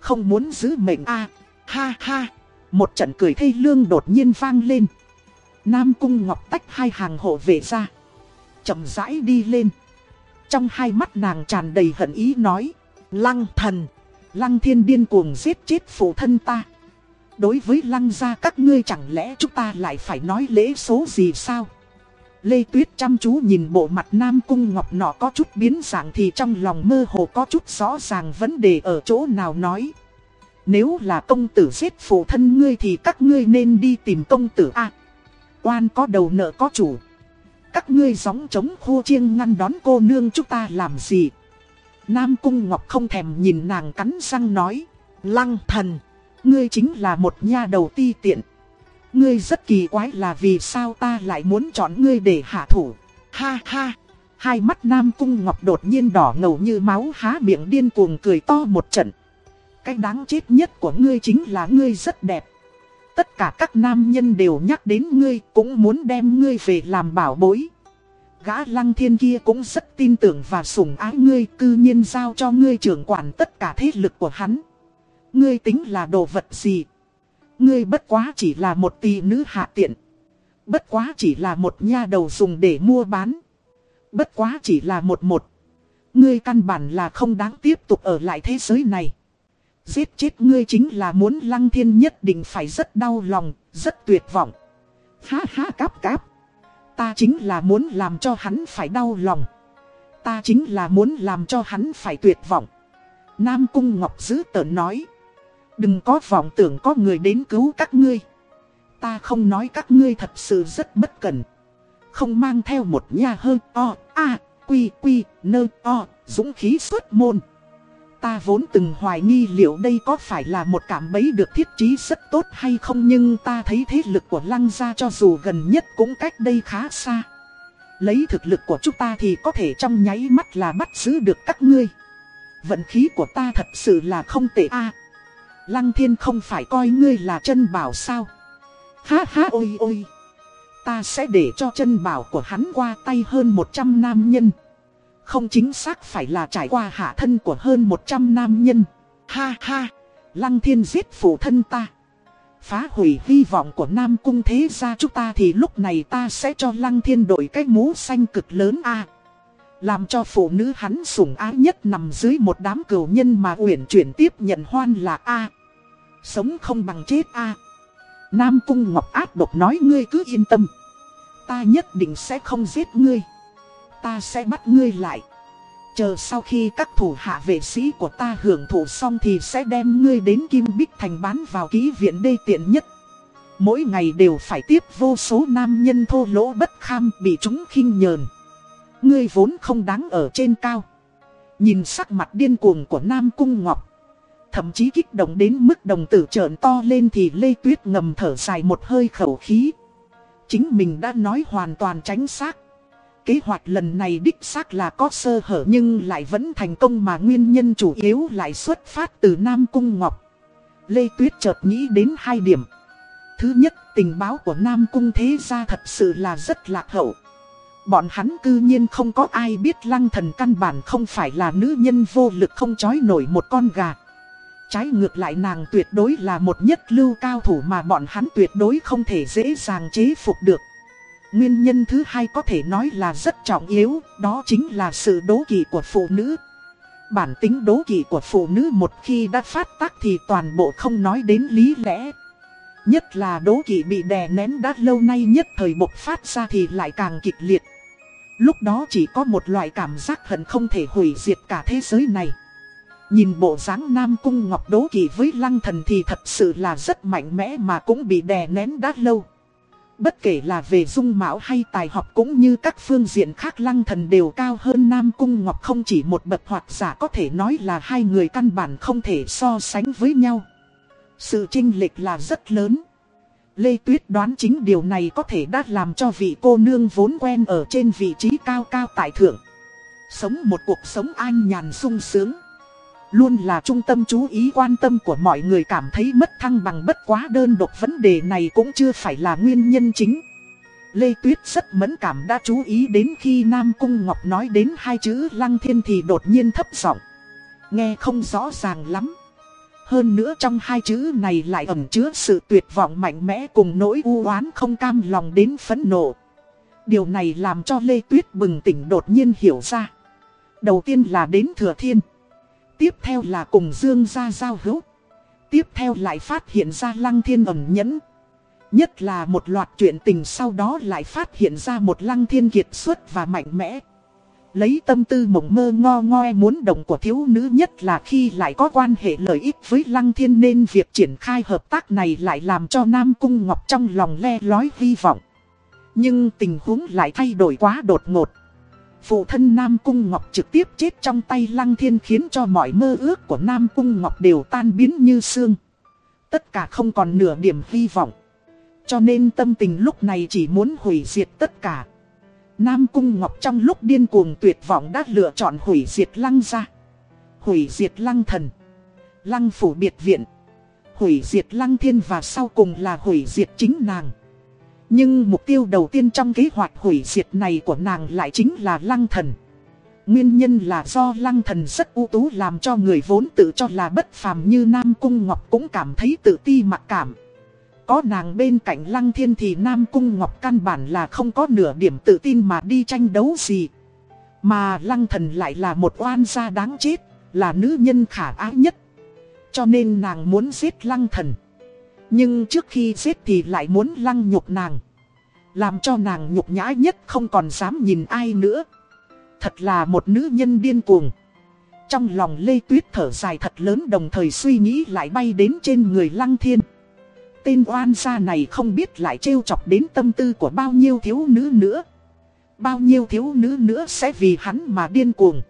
Không muốn giữ mệnh a Ha ha. Một trận cười thê lương đột nhiên vang lên. Nam cung ngọc tách hai hàng hộ vệ ra. chậm rãi đi lên. Trong hai mắt nàng tràn đầy hận ý nói. Lăng thần. Lăng thiên điên cuồng giết chết phụ thân ta. Đối với lăng gia các ngươi chẳng lẽ chúng ta lại phải nói lễ số gì sao? Lê Tuyết chăm chú nhìn bộ mặt Nam Cung Ngọc nọ có chút biến dạng thì trong lòng mơ hồ có chút rõ ràng vấn đề ở chỗ nào nói. Nếu là công tử giết phụ thân ngươi thì các ngươi nên đi tìm công tử A. quan có đầu nợ có chủ. Các ngươi gióng chống khô chiêng ngăn đón cô nương chúng ta làm gì? Nam Cung Ngọc không thèm nhìn nàng cắn răng nói. Lăng thần. Ngươi chính là một nha đầu ti tiện. Ngươi rất kỳ quái là vì sao ta lại muốn chọn ngươi để hạ thủ. Ha ha. Hai mắt Nam Cung Ngọc đột nhiên đỏ ngầu như máu, há miệng điên cuồng cười to một trận. Cái đáng chết nhất của ngươi chính là ngươi rất đẹp. Tất cả các nam nhân đều nhắc đến ngươi, cũng muốn đem ngươi về làm bảo bối. Gã lăng thiên kia cũng rất tin tưởng và sủng ái ngươi, cư nhiên giao cho ngươi trưởng quản tất cả thế lực của hắn. Ngươi tính là đồ vật gì? Ngươi bất quá chỉ là một tỷ nữ hạ tiện. Bất quá chỉ là một nha đầu dùng để mua bán. Bất quá chỉ là một một. Ngươi căn bản là không đáng tiếp tục ở lại thế giới này. Giết chết ngươi chính là muốn lăng thiên nhất định phải rất đau lòng, rất tuyệt vọng. Ha ha cáp cáp. Ta chính là muốn làm cho hắn phải đau lòng. Ta chính là muốn làm cho hắn phải tuyệt vọng. Nam Cung Ngọc Dữ tợn nói. Đừng có vọng tưởng có người đến cứu các ngươi. Ta không nói các ngươi thật sự rất bất cần, Không mang theo một nhà hơn o, a, quy, quy, nơ, o, dũng khí xuất môn. Ta vốn từng hoài nghi liệu đây có phải là một cảm bấy được thiết trí rất tốt hay không nhưng ta thấy thế lực của lăng gia cho dù gần nhất cũng cách đây khá xa. Lấy thực lực của chúng ta thì có thể trong nháy mắt là bắt giữ được các ngươi. Vận khí của ta thật sự là không tệ a lăng thiên không phải coi ngươi là chân bảo sao. Ha ha ôi ôi. Ta sẽ để cho chân bảo của hắn qua tay hơn 100 nam nhân. Không chính xác phải là trải qua hạ thân của hơn 100 nam nhân. Ha ha, lăng thiên giết phụ thân ta. Phá hủy hy vọng của Nam Cung thế gia chúng ta thì lúc này ta sẽ cho lăng thiên đổi cái mũ xanh cực lớn a Làm cho phụ nữ hắn sủng ái nhất nằm dưới một đám cửu nhân mà uyển chuyển tiếp nhận hoan là a Sống không bằng chết a Nam Cung Ngọc át độc nói ngươi cứ yên tâm. Ta nhất định sẽ không giết ngươi ta sẽ bắt ngươi lại. Chờ sau khi các thủ hạ vệ sĩ của ta hưởng thụ xong thì sẽ đem ngươi đến Kim Bích Thành bán vào ký viện đê tiện nhất. Mỗi ngày đều phải tiếp vô số nam nhân thô lỗ bất kham bị chúng khinh nhờn. Ngươi vốn không đáng ở trên cao. Nhìn sắc mặt điên cuồng của Nam Cung Ngọc. Thậm chí kích động đến mức đồng tử trợn to lên thì Lê Tuyết ngầm thở dài một hơi khẩu khí. Chính mình đã nói hoàn toàn tránh xác. Kế hoạch lần này đích xác là có sơ hở nhưng lại vẫn thành công mà nguyên nhân chủ yếu lại xuất phát từ Nam Cung Ngọc. Lê Tuyết chợt nghĩ đến hai điểm. Thứ nhất, tình báo của Nam Cung thế gia thật sự là rất lạc hậu. Bọn hắn cư nhiên không có ai biết lăng thần căn bản không phải là nữ nhân vô lực không chói nổi một con gà. Trái ngược lại nàng tuyệt đối là một nhất lưu cao thủ mà bọn hắn tuyệt đối không thể dễ dàng chế phục được. Nguyên nhân thứ hai có thể nói là rất trọng yếu, đó chính là sự đố kỵ của phụ nữ. Bản tính đố kỵ của phụ nữ một khi đã phát tác thì toàn bộ không nói đến lý lẽ. Nhất là đố kỵ bị đè nén đã lâu nay nhất thời bộc phát ra thì lại càng kịch liệt. Lúc đó chỉ có một loại cảm giác hận không thể hủy diệt cả thế giới này. Nhìn bộ dáng Nam Cung Ngọc đố kỵ với lăng thần thì thật sự là rất mạnh mẽ mà cũng bị đè nén đã lâu. Bất kể là về dung mạo hay tài học cũng như các phương diện khác lăng thần đều cao hơn Nam Cung Ngọc không chỉ một bậc hoặc giả có thể nói là hai người căn bản không thể so sánh với nhau. Sự chênh lệch là rất lớn. Lê Tuyết đoán chính điều này có thể đã làm cho vị cô nương vốn quen ở trên vị trí cao cao tại thượng. Sống một cuộc sống an nhàn sung sướng. Luôn là trung tâm chú ý quan tâm của mọi người cảm thấy mất thăng bằng bất quá đơn độc vấn đề này cũng chưa phải là nguyên nhân chính. Lê Tuyết rất mẫn cảm đã chú ý đến khi Nam Cung Ngọc nói đến hai chữ lăng thiên thì đột nhiên thấp giọng Nghe không rõ ràng lắm. Hơn nữa trong hai chữ này lại ẩn chứa sự tuyệt vọng mạnh mẽ cùng nỗi u oán không cam lòng đến phẫn nộ. Điều này làm cho Lê Tuyết bừng tỉnh đột nhiên hiểu ra. Đầu tiên là đến Thừa Thiên. Tiếp theo là cùng Dương gia giao hữu. Tiếp theo lại phát hiện ra lăng thiên ẩn nhẫn. Nhất là một loạt chuyện tình sau đó lại phát hiện ra một lăng thiên kiệt xuất và mạnh mẽ. Lấy tâm tư mộng mơ ngo ngoe muốn động của thiếu nữ nhất là khi lại có quan hệ lợi ích với lăng thiên nên việc triển khai hợp tác này lại làm cho Nam Cung Ngọc trong lòng le lói hy vọng. Nhưng tình huống lại thay đổi quá đột ngột. Phụ thân Nam Cung Ngọc trực tiếp chết trong tay Lăng Thiên khiến cho mọi mơ ước của Nam Cung Ngọc đều tan biến như xương. Tất cả không còn nửa điểm hy vọng. Cho nên tâm tình lúc này chỉ muốn hủy diệt tất cả. Nam Cung Ngọc trong lúc điên cuồng tuyệt vọng đã lựa chọn hủy diệt Lăng ra. Hủy diệt Lăng thần. Lăng phủ biệt viện. Hủy diệt Lăng thiên và sau cùng là hủy diệt chính nàng. Nhưng mục tiêu đầu tiên trong kế hoạch hủy diệt này của nàng lại chính là lăng thần. Nguyên nhân là do lăng thần rất ưu tú làm cho người vốn tự cho là bất phàm như Nam Cung Ngọc cũng cảm thấy tự ti mặc cảm. Có nàng bên cạnh lăng thiên thì Nam Cung Ngọc căn bản là không có nửa điểm tự tin mà đi tranh đấu gì. Mà lăng thần lại là một oan gia đáng chết, là nữ nhân khả ái nhất. Cho nên nàng muốn giết lăng thần. Nhưng trước khi giết thì lại muốn lăng nhục nàng. Làm cho nàng nhục nhã nhất không còn dám nhìn ai nữa. Thật là một nữ nhân điên cuồng. Trong lòng Lê Tuyết thở dài thật lớn đồng thời suy nghĩ lại bay đến trên người lăng thiên. Tên oan gia này không biết lại trêu chọc đến tâm tư của bao nhiêu thiếu nữ nữa. Bao nhiêu thiếu nữ nữa sẽ vì hắn mà điên cuồng.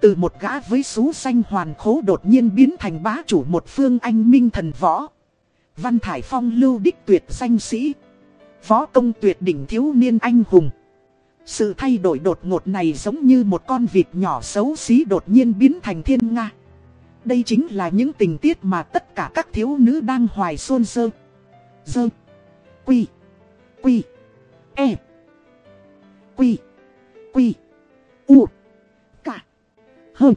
Từ một gã với xú xanh hoàn khố đột nhiên biến thành bá chủ một phương anh minh thần võ. Văn Thải Phong lưu đích tuyệt danh sĩ. Võ công tuyệt đỉnh thiếu niên anh hùng. Sự thay đổi đột ngột này giống như một con vịt nhỏ xấu xí đột nhiên biến thành thiên nga. Đây chính là những tình tiết mà tất cả các thiếu nữ đang hoài xôn sơ. Dơ. Quy. Quy. E. Quy. Quy. U. Cả. Hơ.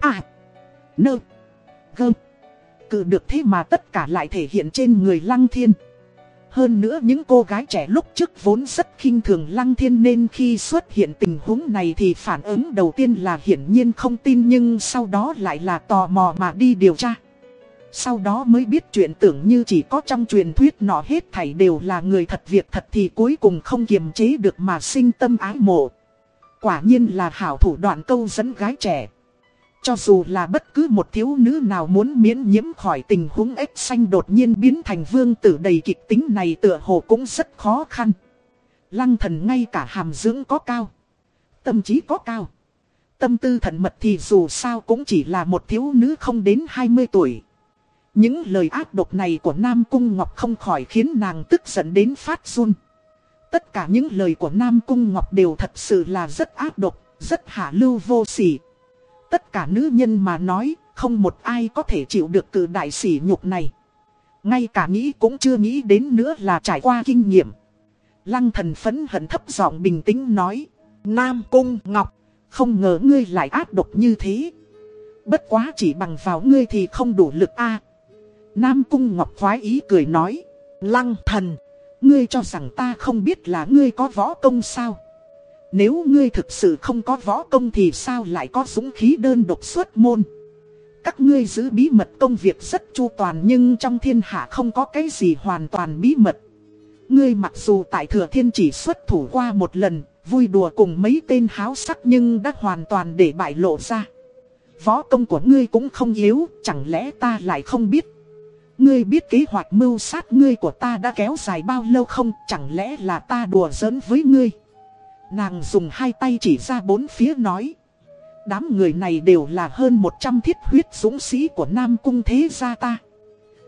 À. Nơ. Gơm cự được thế mà tất cả lại thể hiện trên người Lăng Thiên. Hơn nữa những cô gái trẻ lúc trước vốn rất khinh thường Lăng Thiên nên khi xuất hiện tình huống này thì phản ứng đầu tiên là hiển nhiên không tin nhưng sau đó lại là tò mò mà đi điều tra. Sau đó mới biết chuyện tưởng như chỉ có trong truyền thuyết nọ hết thảy đều là người thật việc thật thì cuối cùng không kiềm chế được mà sinh tâm ái mộ. Quả nhiên là hảo thủ đoạn câu dẫn gái trẻ. Cho dù là bất cứ một thiếu nữ nào muốn miễn nhiễm khỏi tình huống ếch xanh đột nhiên biến thành vương tử đầy kịch tính này tựa hồ cũng rất khó khăn. Lăng thần ngay cả hàm dưỡng có cao. Tâm trí có cao. Tâm tư thần mật thì dù sao cũng chỉ là một thiếu nữ không đến 20 tuổi. Những lời ác độc này của Nam Cung Ngọc không khỏi khiến nàng tức giận đến phát run. Tất cả những lời của Nam Cung Ngọc đều thật sự là rất ác độc, rất hạ lưu vô sỉ. Tất cả nữ nhân mà nói, không một ai có thể chịu được cử đại sỉ nhục này. Ngay cả nghĩ cũng chưa nghĩ đến nữa là trải qua kinh nghiệm. Lăng thần phấn hận thấp giọng bình tĩnh nói. Nam Cung Ngọc, không ngờ ngươi lại ác độc như thế. Bất quá chỉ bằng vào ngươi thì không đủ lực a. Nam Cung Ngọc khoái ý cười nói. Lăng thần, ngươi cho rằng ta không biết là ngươi có võ công sao. Nếu ngươi thực sự không có võ công thì sao lại có dũng khí đơn độc xuất môn? Các ngươi giữ bí mật công việc rất chu toàn nhưng trong thiên hạ không có cái gì hoàn toàn bí mật. Ngươi mặc dù tại thừa thiên chỉ xuất thủ qua một lần, Vui đùa cùng mấy tên háo sắc nhưng đã hoàn toàn để bại lộ ra. Võ công của ngươi cũng không yếu, Chẳng lẽ ta lại không biết? Ngươi biết kế hoạch mưu sát ngươi của ta đã kéo dài bao lâu không? Chẳng lẽ là ta đùa giỡn với ngươi? Nàng dùng hai tay chỉ ra bốn phía nói. Đám người này đều là hơn 100 thiết huyết dũng sĩ của Nam Cung Thế Gia ta.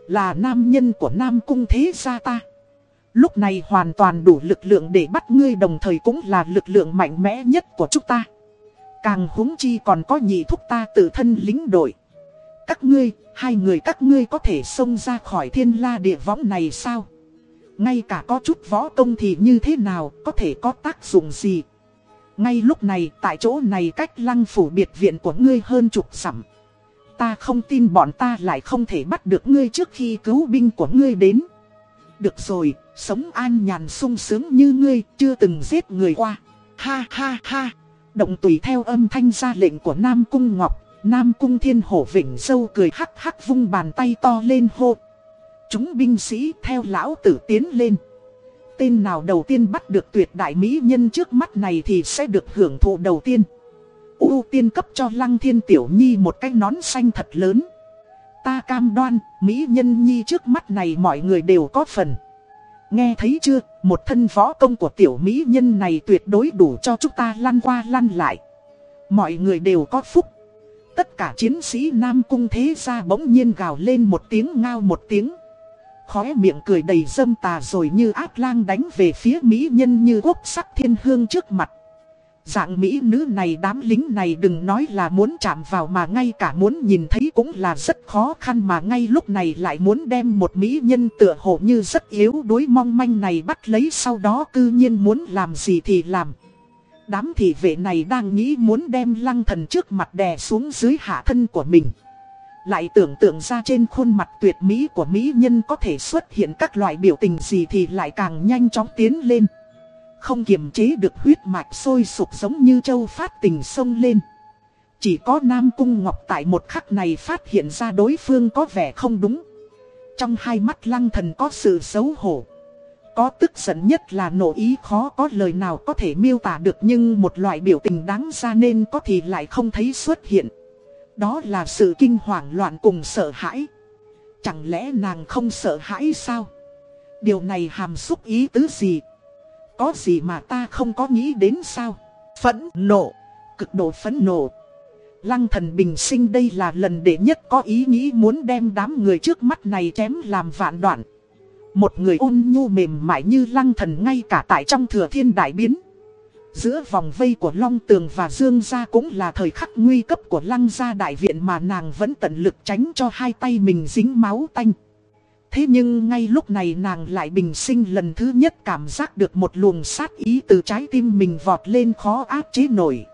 Là nam nhân của Nam Cung Thế Gia ta. Lúc này hoàn toàn đủ lực lượng để bắt ngươi đồng thời cũng là lực lượng mạnh mẽ nhất của chúng ta. Càng húng chi còn có nhị thúc ta tự thân lính đội. Các ngươi, hai người các ngươi có thể xông ra khỏi thiên la địa võng này sao? Ngay cả có chút võ công thì như thế nào, có thể có tác dụng gì. Ngay lúc này, tại chỗ này cách lăng phủ biệt viện của ngươi hơn chục sẵm. Ta không tin bọn ta lại không thể bắt được ngươi trước khi cứu binh của ngươi đến. Được rồi, sống an nhàn sung sướng như ngươi, chưa từng giết người qua. Ha ha ha, động tùy theo âm thanh ra lệnh của Nam Cung Ngọc. Nam Cung Thiên Hổ Vĩnh Sâu cười hắc hắc vung bàn tay to lên hô. Chúng binh sĩ theo lão tử tiến lên. Tên nào đầu tiên bắt được tuyệt đại mỹ nhân trước mắt này thì sẽ được hưởng thụ đầu tiên. ưu tiên cấp cho Lăng Thiên Tiểu Nhi một cái nón xanh thật lớn. Ta cam đoan, mỹ nhân nhi trước mắt này mọi người đều có phần. Nghe thấy chưa, một thân võ công của tiểu mỹ nhân này tuyệt đối đủ cho chúng ta lăn qua lăn lại. Mọi người đều có phúc. Tất cả chiến sĩ Nam Cung thế gia bỗng nhiên gào lên một tiếng ngao một tiếng. Khóe miệng cười đầy dâm tà rồi như ác lang đánh về phía mỹ nhân như quốc sắc thiên hương trước mặt. Dạng mỹ nữ này đám lính này đừng nói là muốn chạm vào mà ngay cả muốn nhìn thấy cũng là rất khó khăn mà ngay lúc này lại muốn đem một mỹ nhân tựa hồ như rất yếu đuối mong manh này bắt lấy sau đó cư nhiên muốn làm gì thì làm. Đám thị vệ này đang nghĩ muốn đem lăng thần trước mặt đè xuống dưới hạ thân của mình. Lại tưởng tượng ra trên khuôn mặt tuyệt mỹ của mỹ nhân có thể xuất hiện các loại biểu tình gì thì lại càng nhanh chóng tiến lên. Không kiềm chế được huyết mạch sôi sục giống như châu phát tình sông lên. Chỉ có Nam Cung Ngọc tại một khắc này phát hiện ra đối phương có vẻ không đúng. Trong hai mắt lăng thần có sự xấu hổ. Có tức giận nhất là nộ ý khó có lời nào có thể miêu tả được nhưng một loại biểu tình đáng ra nên có thì lại không thấy xuất hiện. Đó là sự kinh hoàng loạn cùng sợ hãi. Chẳng lẽ nàng không sợ hãi sao? Điều này hàm xúc ý tứ gì? Có gì mà ta không có nghĩ đến sao? Phẫn nộ, cực độ phẫn nộ. Lăng thần bình sinh đây là lần đệ nhất có ý nghĩ muốn đem đám người trước mắt này chém làm vạn đoạn. Một người ôn nhu mềm mại như lăng thần ngay cả tại trong thừa thiên đại biến. Giữa vòng vây của Long Tường và Dương Gia cũng là thời khắc nguy cấp của lăng gia đại viện mà nàng vẫn tận lực tránh cho hai tay mình dính máu tanh. Thế nhưng ngay lúc này nàng lại bình sinh lần thứ nhất cảm giác được một luồng sát ý từ trái tim mình vọt lên khó áp chế nổi.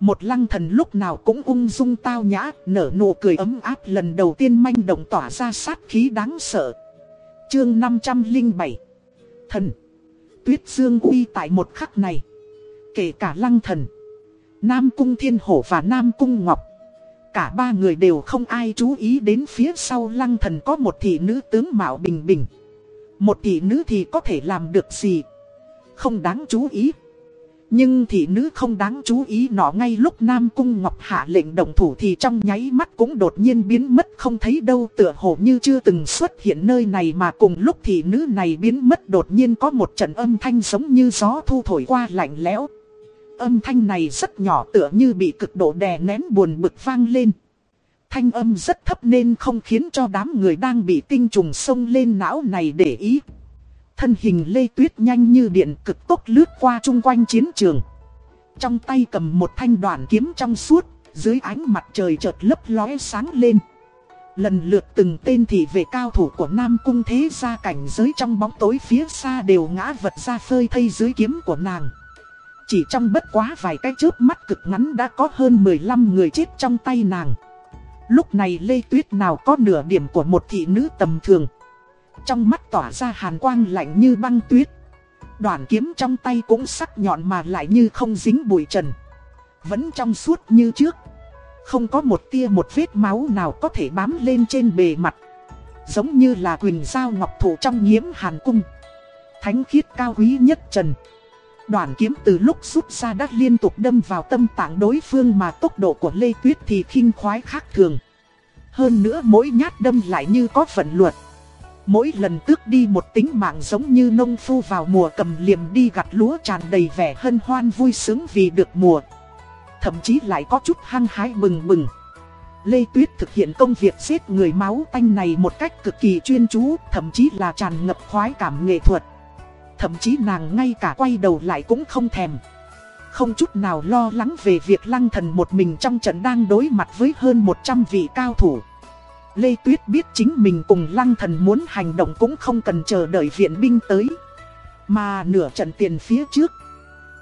Một lăng thần lúc nào cũng ung dung tao nhã, nở nụ cười ấm áp lần đầu tiên manh động tỏa ra sát khí đáng sợ. Chương 507 Thần Tuyết Dương uy tại một khắc này Kể cả lăng thần, Nam Cung Thiên Hổ và Nam Cung Ngọc, Cả ba người đều không ai chú ý đến phía sau lăng thần có một thị nữ tướng Mạo Bình Bình. Một thị nữ thì có thể làm được gì? Không đáng chú ý. Nhưng thị nữ không đáng chú ý nọ ngay lúc Nam Cung Ngọc hạ lệnh động thủ thì trong nháy mắt cũng đột nhiên biến mất không thấy đâu, tựa hồ như chưa từng xuất hiện nơi này mà cùng lúc thị nữ này biến mất đột nhiên có một trận âm thanh giống như gió thu thổi qua lạnh lẽo. Âm thanh này rất nhỏ tựa như bị cực độ đè nén buồn bực vang lên. Thanh âm rất thấp nên không khiến cho đám người đang bị tinh trùng sông lên não này để ý. Thân hình Lê Tuyết nhanh như điện cực tốc lướt qua chung quanh chiến trường. Trong tay cầm một thanh đoạn kiếm trong suốt, dưới ánh mặt trời chợt lấp lóe sáng lên. Lần lượt từng tên thị vệ cao thủ của Nam Cung thế ra cảnh giới trong bóng tối phía xa đều ngã vật ra phơi thây dưới kiếm của nàng. Chỉ trong bất quá vài cái chớp mắt cực ngắn đã có hơn 15 người chết trong tay nàng. Lúc này Lê Tuyết nào có nửa điểm của một thị nữ tầm thường. Trong mắt tỏa ra hàn quang lạnh như băng tuyết. Đoạn kiếm trong tay cũng sắc nhọn mà lại như không dính bụi trần. Vẫn trong suốt như trước. Không có một tia một vết máu nào có thể bám lên trên bề mặt. Giống như là quyền dao ngọc thủ trong nhiễm hàn cung. Thánh khiết cao quý nhất trần đoàn kiếm từ lúc rút ra đã liên tục đâm vào tâm tạng đối phương mà tốc độ của Lê Tuyết thì khinh khoái khác thường. Hơn nữa mỗi nhát đâm lại như có vận luật. Mỗi lần tước đi một tính mạng giống như nông phu vào mùa cầm liềm đi gặt lúa tràn đầy vẻ hân hoan vui sướng vì được mùa. Thậm chí lại có chút hăng hái bừng bừng. Lê Tuyết thực hiện công việc giết người máu tanh này một cách cực kỳ chuyên chú, thậm chí là tràn ngập khoái cảm nghệ thuật. Thậm chí nàng ngay cả quay đầu lại cũng không thèm. Không chút nào lo lắng về việc lăng thần một mình trong trận đang đối mặt với hơn 100 vị cao thủ. Lê Tuyết biết chính mình cùng lăng thần muốn hành động cũng không cần chờ đợi viện binh tới. Mà nửa trận tiền phía trước,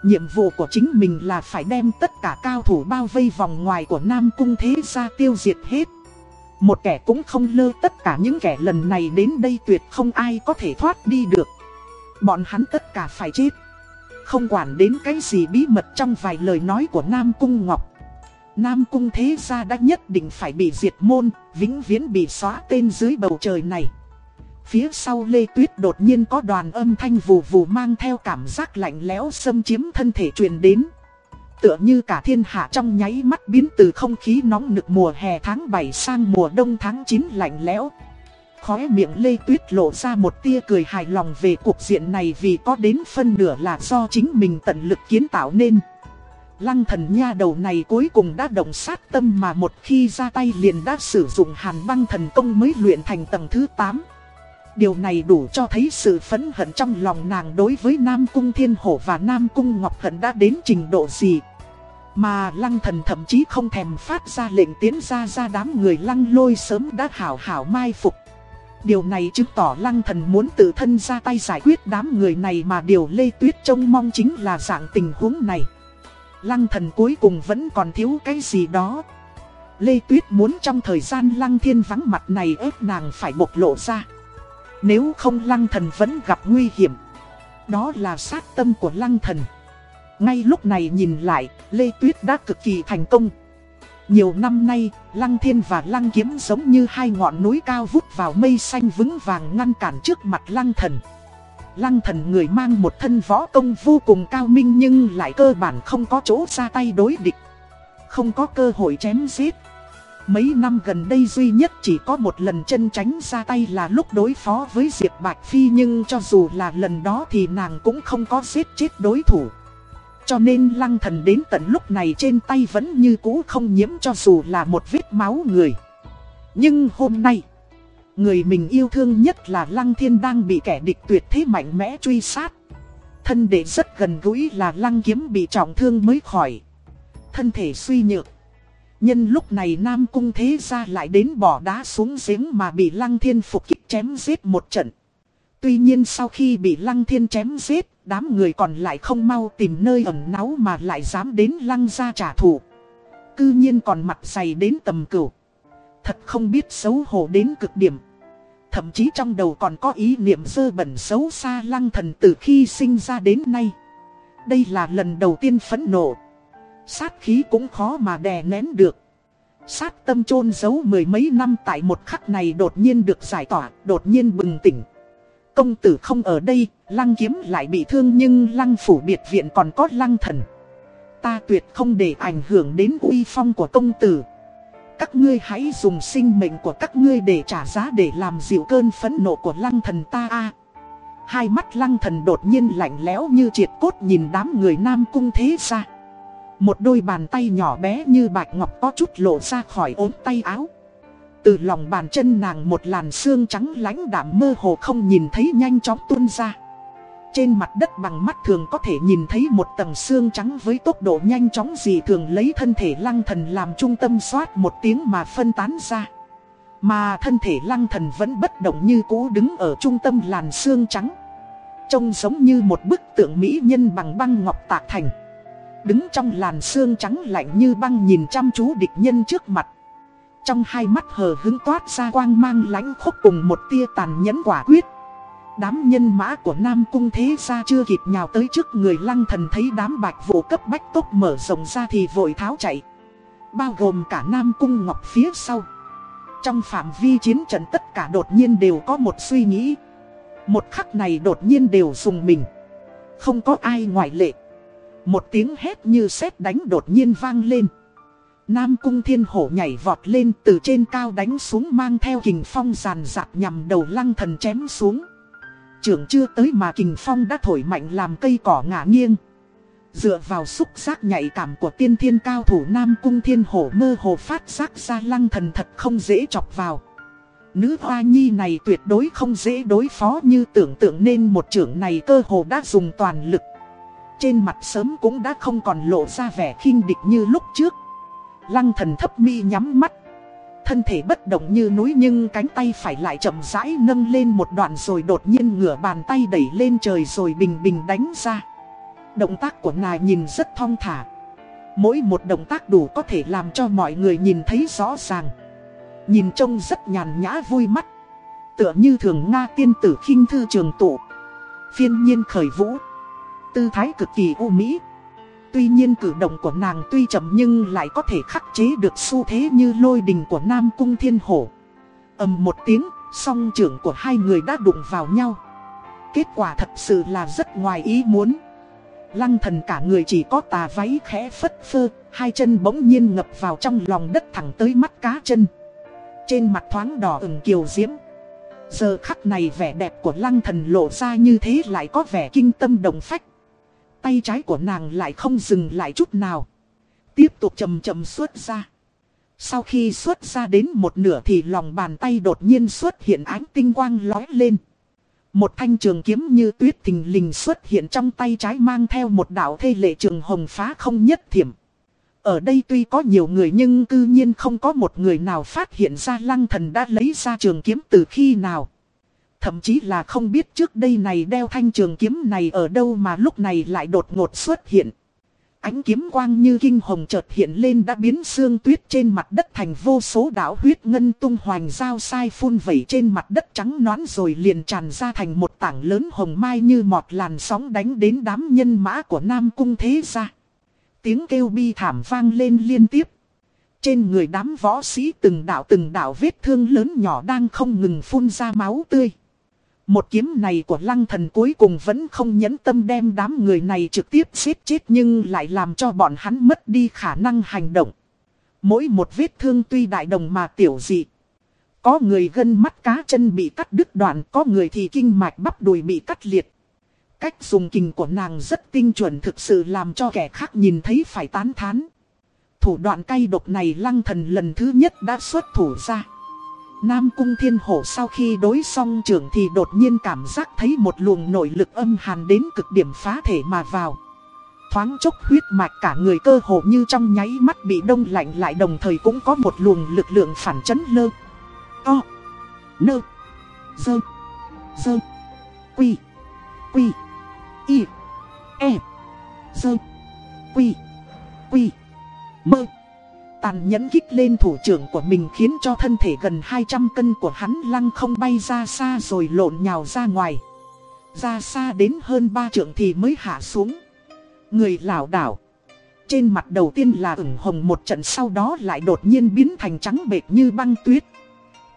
nhiệm vụ của chính mình là phải đem tất cả cao thủ bao vây vòng ngoài của Nam Cung Thế gia tiêu diệt hết. Một kẻ cũng không lơ tất cả những kẻ lần này đến đây tuyệt không ai có thể thoát đi được. Bọn hắn tất cả phải chết. Không quản đến cái gì bí mật trong vài lời nói của Nam Cung Ngọc. Nam Cung Thế Gia đã nhất định phải bị diệt môn, vĩnh viễn bị xóa tên dưới bầu trời này. Phía sau Lê Tuyết đột nhiên có đoàn âm thanh vù vù mang theo cảm giác lạnh lẽo xâm chiếm thân thể truyền đến. Tựa như cả thiên hạ trong nháy mắt biến từ không khí nóng nực mùa hè tháng 7 sang mùa đông tháng 9 lạnh lẽo. Khóe miệng Lê Tuyết lộ ra một tia cười hài lòng về cuộc diện này vì có đến phân nửa là do chính mình tận lực kiến tạo nên. Lăng thần nha đầu này cuối cùng đã động sát tâm mà một khi ra tay liền đã sử dụng hàn băng thần công mới luyện thành tầng thứ 8. Điều này đủ cho thấy sự phẫn hận trong lòng nàng đối với Nam Cung Thiên Hổ và Nam Cung Ngọc Hận đã đến trình độ gì. Mà lăng thần thậm chí không thèm phát ra lệnh tiến ra ra đám người lăng lôi sớm đã hảo hảo mai phục. Điều này chứng tỏ lăng thần muốn tự thân ra tay giải quyết đám người này mà điều Lê Tuyết trông mong chính là dạng tình huống này. Lăng thần cuối cùng vẫn còn thiếu cái gì đó. Lê Tuyết muốn trong thời gian lăng thiên vắng mặt này ép nàng phải bộc lộ ra. Nếu không lăng thần vẫn gặp nguy hiểm. Đó là sát tâm của lăng thần. Ngay lúc này nhìn lại, Lê Tuyết đã cực kỳ thành công. Nhiều năm nay, Lăng Thiên và Lăng Kiếm giống như hai ngọn núi cao vút vào mây xanh vững vàng ngăn cản trước mặt Lăng Thần. Lăng Thần người mang một thân võ công vô cùng cao minh nhưng lại cơ bản không có chỗ ra tay đối địch. Không có cơ hội chém giết. Mấy năm gần đây duy nhất chỉ có một lần chân tránh ra tay là lúc đối phó với Diệp Bạch Phi nhưng cho dù là lần đó thì nàng cũng không có giết chết đối thủ. Cho nên lăng thần đến tận lúc này trên tay vẫn như cũ không nhiễm cho dù là một vết máu người. Nhưng hôm nay, người mình yêu thương nhất là lăng thiên đang bị kẻ địch tuyệt thế mạnh mẽ truy sát. Thân đệ rất gần gũi là lăng kiếm bị trọng thương mới khỏi. Thân thể suy nhược. Nhân lúc này Nam Cung Thế Gia lại đến bỏ đá xuống giếng mà bị Lăng Thiên phục kích chém giết một trận. Tuy nhiên sau khi bị Lăng Thiên chém giết, đám người còn lại không mau tìm nơi ẩn náu mà lại dám đến Lăng gia trả thù. Cư nhiên còn mặt dày đến tầm cửu. Thật không biết xấu hổ đến cực điểm. Thậm chí trong đầu còn có ý niệm dơ bẩn xấu xa Lăng thần từ khi sinh ra đến nay. Đây là lần đầu tiên phẫn nộ. Sát khí cũng khó mà đè nén được. Sát tâm chôn giấu mười mấy năm tại một khắc này đột nhiên được giải tỏa, đột nhiên bừng tỉnh. Công tử không ở đây, lăng kiếm lại bị thương nhưng lăng phủ biệt viện còn có lăng thần. Ta tuyệt không để ảnh hưởng đến uy phong của công tử. Các ngươi hãy dùng sinh mệnh của các ngươi để trả giá để làm dịu cơn phẫn nộ của lăng thần ta a. Hai mắt lăng thần đột nhiên lạnh lẽo như triệt cốt nhìn đám người nam cung thế ra. Một đôi bàn tay nhỏ bé như bạch ngọc có chút lộ ra khỏi ốm tay áo. Từ lòng bàn chân nàng một làn xương trắng lánh đạm mơ hồ không nhìn thấy nhanh chóng tuôn ra. Trên mặt đất bằng mắt thường có thể nhìn thấy một tầng xương trắng với tốc độ nhanh chóng gì thường lấy thân thể lăng thần làm trung tâm xoát một tiếng mà phân tán ra. Mà thân thể lăng thần vẫn bất động như cũ đứng ở trung tâm làn xương trắng. Trông giống như một bức tượng mỹ nhân bằng băng ngọc tạc thành. Đứng trong làn xương trắng lạnh như băng nhìn chăm chú địch nhân trước mặt. Trong hai mắt hờ hứng toát ra quang mang lãnh khốc cùng một tia tàn nhẫn quả quyết. Đám nhân mã của Nam Cung thế ra chưa kịp nhào tới trước người lăng thần thấy đám bạch vụ cấp bách tốc mở rộng ra thì vội tháo chạy. Bao gồm cả Nam Cung Ngọc phía sau. Trong phạm vi chiến trận tất cả đột nhiên đều có một suy nghĩ. Một khắc này đột nhiên đều dùng mình. Không có ai ngoại lệ. Một tiếng hét như sét đánh đột nhiên vang lên. Nam cung thiên hổ nhảy vọt lên từ trên cao đánh xuống mang theo kình phong giàn dạp nhằm đầu lăng thần chém xuống. Trưởng chưa tới mà kình phong đã thổi mạnh làm cây cỏ ngả nghiêng. Dựa vào xúc giác nhạy cảm của tiên thiên cao thủ Nam cung thiên hổ mơ hồ phát giác ra lăng thần thật không dễ chọc vào. Nữ hoa nhi này tuyệt đối không dễ đối phó như tưởng tượng nên một trưởng này cơ hồ đã dùng toàn lực. Trên mặt sớm cũng đã không còn lộ ra vẻ khinh địch như lúc trước Lăng thần thấp mi nhắm mắt. Thân thể bất động như núi nhưng cánh tay phải lại chậm rãi nâng lên một đoạn rồi đột nhiên ngửa bàn tay đẩy lên trời rồi bình bình đánh ra. Động tác của nài nhìn rất thong thả. Mỗi một động tác đủ có thể làm cho mọi người nhìn thấy rõ ràng. Nhìn trông rất nhàn nhã vui mắt. Tựa như thường Nga tiên tử khinh thư trường tụ. Phiên nhiên khởi vũ. Tư thái cực kỳ u mỹ. Tuy nhiên cử động của nàng tuy chậm nhưng lại có thể khắc chế được xu thế như lôi đình của Nam Cung Thiên Hổ. ầm một tiếng, song trưởng của hai người đã đụng vào nhau. Kết quả thật sự là rất ngoài ý muốn. Lăng thần cả người chỉ có tà váy khẽ phất phơ, hai chân bỗng nhiên ngập vào trong lòng đất thẳng tới mắt cá chân. Trên mặt thoáng đỏ ửng kiều diễm. Giờ khắc này vẻ đẹp của lăng thần lộ ra như thế lại có vẻ kinh tâm động phách. Tay trái của nàng lại không dừng lại chút nào. Tiếp tục chầm chầm xuất ra. Sau khi xuất ra đến một nửa thì lòng bàn tay đột nhiên xuất hiện ánh tinh quang lói lên. Một thanh trường kiếm như tuyết thình lình xuất hiện trong tay trái mang theo một đạo thê lệ trường hồng phá không nhất thiểm. Ở đây tuy có nhiều người nhưng cư nhiên không có một người nào phát hiện ra lăng thần đã lấy ra trường kiếm từ khi nào. Thậm chí là không biết trước đây này đeo thanh trường kiếm này ở đâu mà lúc này lại đột ngột xuất hiện. Ánh kiếm quang như kinh hồng chợt hiện lên đã biến xương tuyết trên mặt đất thành vô số đảo huyết ngân tung hoành dao sai phun vẩy trên mặt đất trắng nõn rồi liền tràn ra thành một tảng lớn hồng mai như mọt làn sóng đánh đến đám nhân mã của Nam Cung Thế Gia. Tiếng kêu bi thảm vang lên liên tiếp. Trên người đám võ sĩ từng đảo từng đảo vết thương lớn nhỏ đang không ngừng phun ra máu tươi. Một kiếm này của lăng thần cuối cùng vẫn không nhẫn tâm đem đám người này trực tiếp giết chết nhưng lại làm cho bọn hắn mất đi khả năng hành động. Mỗi một vết thương tuy đại đồng mà tiểu dị. Có người gân mắt cá chân bị cắt đứt đoạn, có người thì kinh mạch bắp đùi bị cắt liệt. Cách dùng kình của nàng rất tinh chuẩn thực sự làm cho kẻ khác nhìn thấy phải tán thán. Thủ đoạn cay độc này lăng thần lần thứ nhất đã xuất thủ ra. Nam Cung Thiên Hổ sau khi đối xong trưởng thì đột nhiên cảm giác thấy một luồng nội lực âm hàn đến cực điểm phá thể mà vào. Thoáng chốc huyết mạch cả người cơ hồ như trong nháy mắt bị đông lạnh lại đồng thời cũng có một luồng lực lượng phản chấn lơ. To. Nơ. Dơ. Dơ. Quy. Quy. Y. E. Dơ. Quy. Quy. Mơ. Tàn nhẫn kích lên thủ trưởng của mình khiến cho thân thể gần 200 cân của hắn lăng không bay ra xa rồi lộn nhào ra ngoài. Ra xa đến hơn 3 trượng thì mới hạ xuống. Người lảo đảo. Trên mặt đầu tiên là ửng hồng một trận sau đó lại đột nhiên biến thành trắng bệt như băng tuyết.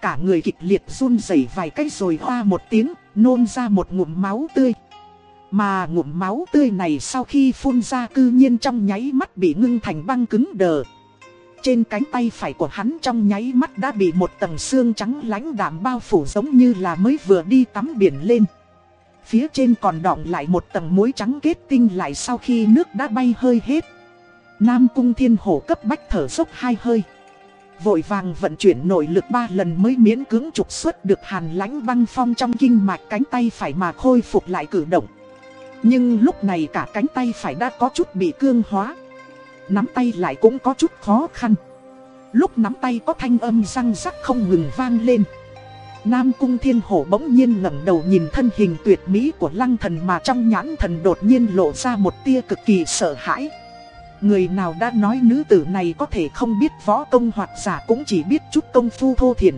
Cả người kịch liệt run rẩy vài cái rồi hoa một tiếng, nôn ra một ngụm máu tươi. Mà ngụm máu tươi này sau khi phun ra cư nhiên trong nháy mắt bị ngưng thành băng cứng đờ. Trên cánh tay phải của hắn trong nháy mắt đã bị một tầng xương trắng lánh đạm bao phủ giống như là mới vừa đi tắm biển lên. Phía trên còn đọng lại một tầng muối trắng kết tinh lại sau khi nước đã bay hơi hết. Nam cung thiên hổ cấp bách thở dốc hai hơi. Vội vàng vận chuyển nội lực ba lần mới miễn cưỡng trục xuất được hàn lãnh băng phong trong kinh mạch cánh tay phải mà khôi phục lại cử động. Nhưng lúc này cả cánh tay phải đã có chút bị cương hóa. Nắm tay lại cũng có chút khó khăn. Lúc nắm tay có thanh âm răng rắc không ngừng vang lên. Nam cung thiên hổ bỗng nhiên ngẩng đầu nhìn thân hình tuyệt mỹ của lăng thần mà trong nhãn thần đột nhiên lộ ra một tia cực kỳ sợ hãi. Người nào đã nói nữ tử này có thể không biết võ công hoặc giả cũng chỉ biết chút công phu thô thiển.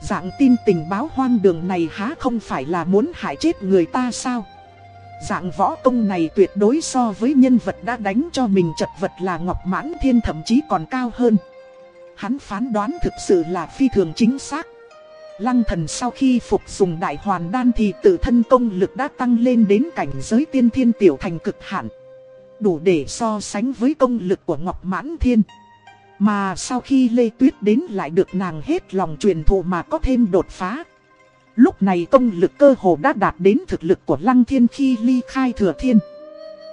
Dạng tin tình báo hoang đường này há không phải là muốn hại chết người ta sao? Dạng võ công này tuyệt đối so với nhân vật đã đánh cho mình chật vật là Ngọc Mãn Thiên thậm chí còn cao hơn. Hắn phán đoán thực sự là phi thường chính xác. Lăng thần sau khi phục dùng đại hoàn đan thì tự thân công lực đã tăng lên đến cảnh giới tiên thiên tiểu thành cực hạn. Đủ để so sánh với công lực của Ngọc Mãn Thiên. Mà sau khi Lê Tuyết đến lại được nàng hết lòng truyền thụ mà có thêm đột phá. Lúc này công lực cơ hồ đã đạt đến thực lực của Lăng Thiên khi ly khai thừa thiên.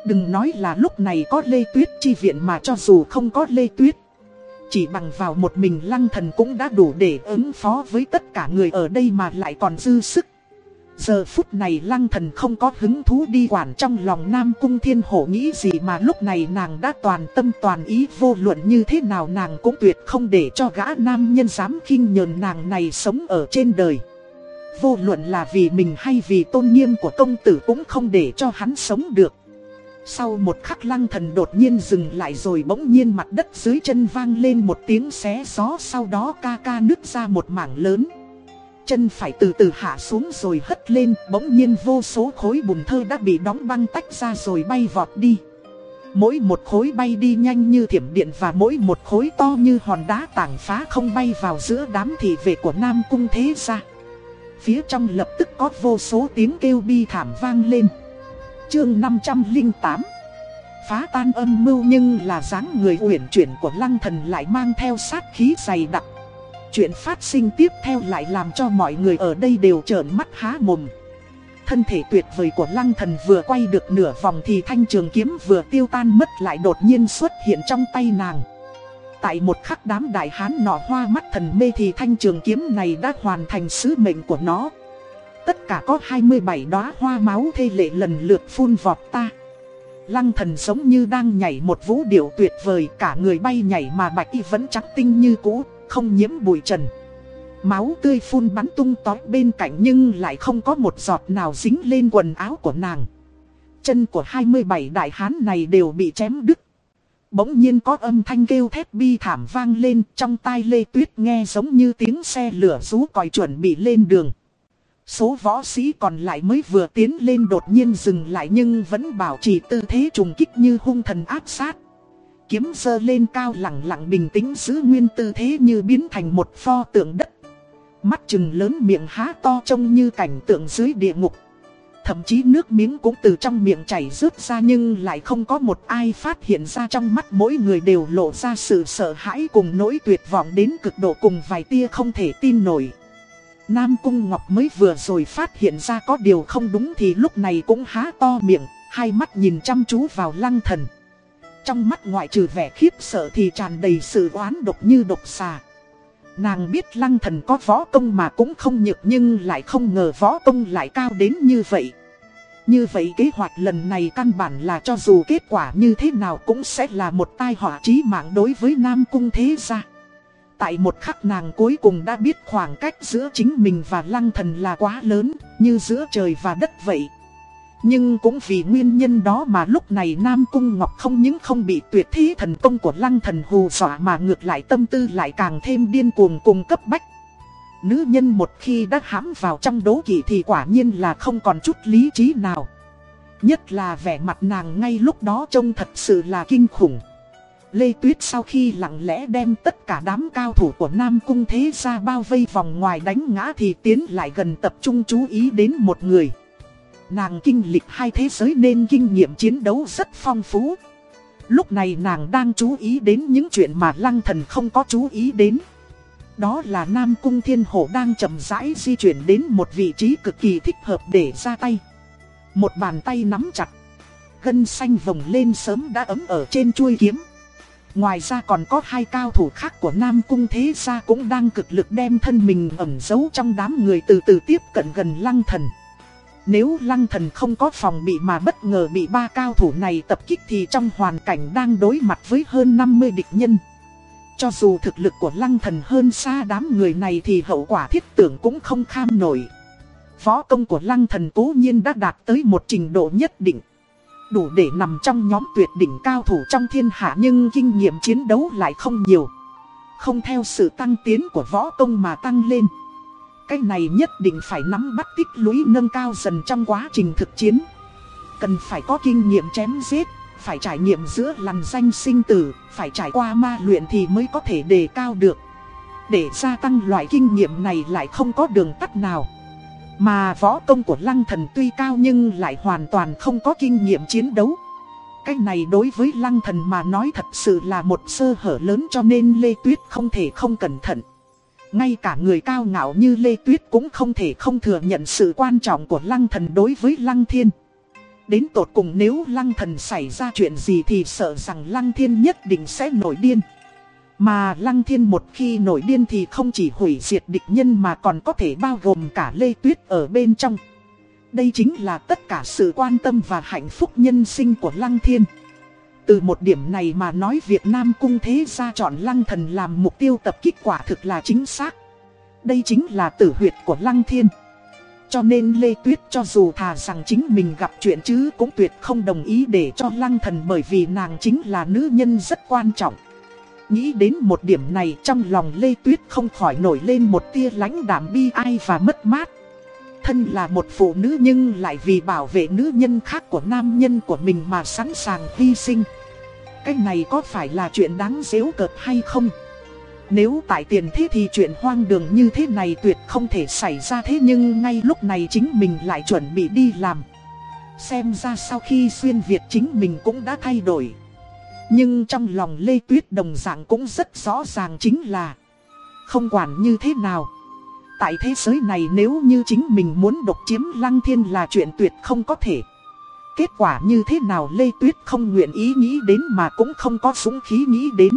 Đừng nói là lúc này có Lê Tuyết chi viện mà cho dù không có Lê Tuyết. Chỉ bằng vào một mình Lăng Thần cũng đã đủ để ứng phó với tất cả người ở đây mà lại còn dư sức. Giờ phút này Lăng Thần không có hứng thú đi quản trong lòng Nam Cung Thiên Hổ nghĩ gì mà lúc này nàng đã toàn tâm toàn ý vô luận như thế nào nàng cũng tuyệt không để cho gã nam nhân dám khinh nhờn nàng này sống ở trên đời. Vô luận là vì mình hay vì tôn nghiêm của công tử cũng không để cho hắn sống được. Sau một khắc lăng thần đột nhiên dừng lại rồi bỗng nhiên mặt đất dưới chân vang lên một tiếng xé gió, sau đó ca ca nứt ra một mảng lớn. Chân phải từ từ hạ xuống rồi hất lên, bỗng nhiên vô số khối bùn thơ đã bị đóng băng tách ra rồi bay vọt đi. Mỗi một khối bay đi nhanh như thiểm điện và mỗi một khối to như hòn đá tảng phá không bay vào giữa đám thị vệ của Nam Cung Thế Gia. Phía trong lập tức có vô số tiếng kêu bi thảm vang lên Chương 508 Phá tan âm mưu nhưng là dáng người uyển chuyển của lăng thần lại mang theo sát khí dày đặc Chuyện phát sinh tiếp theo lại làm cho mọi người ở đây đều trợn mắt há mồm. Thân thể tuyệt vời của lăng thần vừa quay được nửa vòng thì thanh trường kiếm vừa tiêu tan mất lại đột nhiên xuất hiện trong tay nàng. Tại một khắc đám đại hán nọ hoa mắt thần mê thì thanh trường kiếm này đã hoàn thành sứ mệnh của nó. Tất cả có 27 đóa hoa máu thê lệ lần lượt phun vọt ta. Lăng thần giống như đang nhảy một vũ điệu tuyệt vời, Cả người bay nhảy mà bạch y vẫn trắng tinh như cũ, Không nhiễm bụi trần Máu tươi phun bắn tung tói bên cạnh Nhưng lại không có một giọt nào dính lên quần áo của nàng Chân của 27 đại hán này đều bị chém đứt Bỗng nhiên có âm thanh kêu thét bi thảm vang lên, Trong tai Lê Tuyết nghe giống như tiếng xe lửa rú còi chuẩn bị lên đường Số võ sĩ còn lại mới vừa tiến lên đột nhiên dừng lại nhưng vẫn bảo trì tư thế trùng kích như hung thần áp sát. Kiếm sơ lên cao lặng lặng bình tĩnh giữ nguyên tư thế như biến thành một pho tượng đất. Mắt chừng lớn miệng há to trông như cảnh tượng dưới địa ngục. Thậm chí nước miếng cũng từ trong miệng chảy rớt ra nhưng lại không có một ai phát hiện ra trong mắt mỗi người đều lộ ra sự sợ hãi cùng nỗi tuyệt vọng đến cực độ cùng vài tia không thể tin nổi. Nam Cung Ngọc mới vừa rồi phát hiện ra có điều không đúng thì lúc này cũng há to miệng, hai mắt nhìn chăm chú vào lăng thần. Trong mắt ngoại trừ vẻ khiếp sợ thì tràn đầy sự oán độc như độc xà. Nàng biết lăng thần có võ công mà cũng không nhược nhưng lại không ngờ võ công lại cao đến như vậy. Như vậy kế hoạch lần này căn bản là cho dù kết quả như thế nào cũng sẽ là một tai họa chí mạng đối với Nam Cung thế gia. Tại một khắc nàng cuối cùng đã biết khoảng cách giữa chính mình và lăng thần là quá lớn, như giữa trời và đất vậy. Nhưng cũng vì nguyên nhân đó mà lúc này Nam Cung Ngọc không những không bị tuyệt thí thần công của lăng thần hù dọa mà ngược lại tâm tư lại càng thêm điên cuồng cùng cấp bách. Nữ nhân một khi đã hãm vào trong đố kỵ thì quả nhiên là không còn chút lý trí nào. Nhất là vẻ mặt nàng ngay lúc đó trông thật sự là kinh khủng. Lê Tuyết sau khi lặng lẽ đem tất cả đám cao thủ của Nam Cung Thế ra bao vây vòng ngoài đánh ngã thì tiến lại gần tập trung chú ý đến một người. Nàng kinh lịch hai thế giới nên kinh nghiệm chiến đấu rất phong phú. Lúc này nàng đang chú ý đến những chuyện mà Lăng Thần không có chú ý đến. Đó là Nam Cung Thiên Hổ đang chậm rãi di chuyển đến một vị trí cực kỳ thích hợp để ra tay. Một bàn tay nắm chặt. Gân xanh vồng lên sớm đã ấm ở trên chuôi kiếm. Ngoài ra còn có hai cao thủ khác của Nam Cung Thế Gia cũng đang cực lực đem thân mình ẩn giấu trong đám người từ từ tiếp cận gần Lăng Thần. Nếu Lăng Thần không có phòng bị mà bất ngờ bị ba cao thủ này tập kích thì trong hoàn cảnh đang đối mặt với hơn 50 địch nhân. Cho dù thực lực của Lăng Thần hơn xa đám người này thì hậu quả thiết tưởng cũng không kham nổi. Võ công của Lăng Thần cố nhiên đã đạt tới một trình độ nhất định đủ để nằm trong nhóm tuyệt đỉnh cao thủ trong thiên hạ nhưng kinh nghiệm chiến đấu lại không nhiều. Không theo sự tăng tiến của võ công mà tăng lên. Cái này nhất định phải nắm bắt tích lũy nâng cao dần trong quá trình thực chiến. Cần phải có kinh nghiệm chém giết, phải trải nghiệm giữa lằn danh sinh tử, phải trải qua ma luyện thì mới có thể đề cao được. Để gia tăng loại kinh nghiệm này lại không có đường tắt nào. Mà võ công của lăng thần tuy cao nhưng lại hoàn toàn không có kinh nghiệm chiến đấu. Cái này đối với lăng thần mà nói thật sự là một sơ hở lớn cho nên Lê Tuyết không thể không cẩn thận. Ngay cả người cao ngạo như Lê Tuyết cũng không thể không thừa nhận sự quan trọng của lăng thần đối với lăng thiên. Đến tột cùng nếu lăng thần xảy ra chuyện gì thì sợ rằng lăng thiên nhất định sẽ nổi điên. Mà Lăng Thiên một khi nổi điên thì không chỉ hủy diệt địch nhân mà còn có thể bao gồm cả Lê Tuyết ở bên trong. Đây chính là tất cả sự quan tâm và hạnh phúc nhân sinh của Lăng Thiên. Từ một điểm này mà nói Việt Nam cung thế gia chọn Lăng Thần làm mục tiêu tập kích quả thực là chính xác. Đây chính là tử huyệt của Lăng Thiên. Cho nên Lê Tuyết cho dù thà rằng chính mình gặp chuyện chứ cũng tuyệt không đồng ý để cho Lăng Thần bởi vì nàng chính là nữ nhân rất quan trọng. Nghĩ đến một điểm này trong lòng Lê Tuyết không khỏi nổi lên một tia lãnh đảm bi ai và mất mát. Thân là một phụ nữ nhưng lại vì bảo vệ nữ nhân khác của nam nhân của mình mà sẵn sàng hy sinh. Cái này có phải là chuyện đáng dễu cợt hay không? Nếu tại tiền thế thì chuyện hoang đường như thế này tuyệt không thể xảy ra thế nhưng ngay lúc này chính mình lại chuẩn bị đi làm. Xem ra sau khi xuyên Việt chính mình cũng đã thay đổi. Nhưng trong lòng Lê Tuyết đồng dạng cũng rất rõ ràng chính là không quản như thế nào. Tại thế giới này nếu như chính mình muốn độc chiếm Lăng Thiên là chuyện tuyệt không có thể. Kết quả như thế nào Lê Tuyết không nguyện ý nghĩ đến mà cũng không có súng khí nghĩ đến.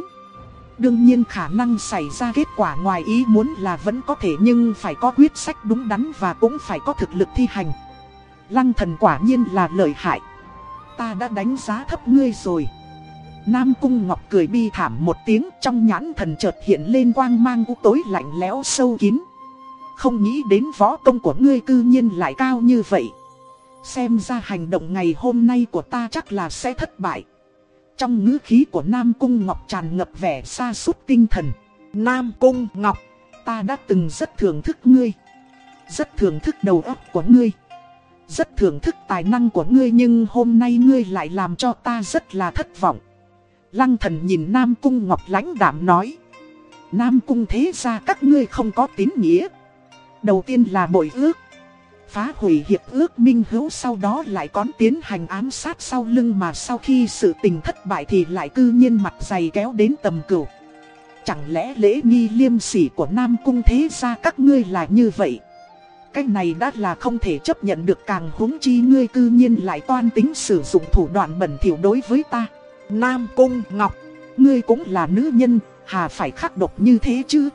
Đương nhiên khả năng xảy ra kết quả ngoài ý muốn là vẫn có thể nhưng phải có quyết sách đúng đắn và cũng phải có thực lực thi hành. Lăng thần quả nhiên là lợi hại. Ta đã đánh giá thấp ngươi rồi. Nam Cung Ngọc cười bi thảm một tiếng trong nhãn thần chợt hiện lên quang mang u tối lạnh lẽo sâu kín. Không nghĩ đến võ công của ngươi cư nhiên lại cao như vậy. Xem ra hành động ngày hôm nay của ta chắc là sẽ thất bại. Trong ngữ khí của Nam Cung Ngọc tràn ngập vẻ xa sút tinh thần. Nam Cung Ngọc, ta đã từng rất thưởng thức ngươi. Rất thưởng thức đầu óc của ngươi. Rất thưởng thức tài năng của ngươi nhưng hôm nay ngươi lại làm cho ta rất là thất vọng. Lăng thần nhìn Nam Cung Ngọc lãnh đạm nói. Nam Cung thế ra các ngươi không có tín nghĩa. Đầu tiên là bội ước. Phá hủy hiệp ước minh hữu sau đó lại còn tiến hành ám sát sau lưng mà sau khi sự tình thất bại thì lại cư nhiên mặt dày kéo đến tầm cửu. Chẳng lẽ lễ nghi liêm sỉ của Nam Cung thế ra các ngươi là như vậy? Cái này đã là không thể chấp nhận được càng huống chi ngươi cư nhiên lại toan tính sử dụng thủ đoạn bẩn thỉu đối với ta. Nam Cung Ngọc, ngươi cũng là nữ nhân, hà phải khắc độc như thế chứ?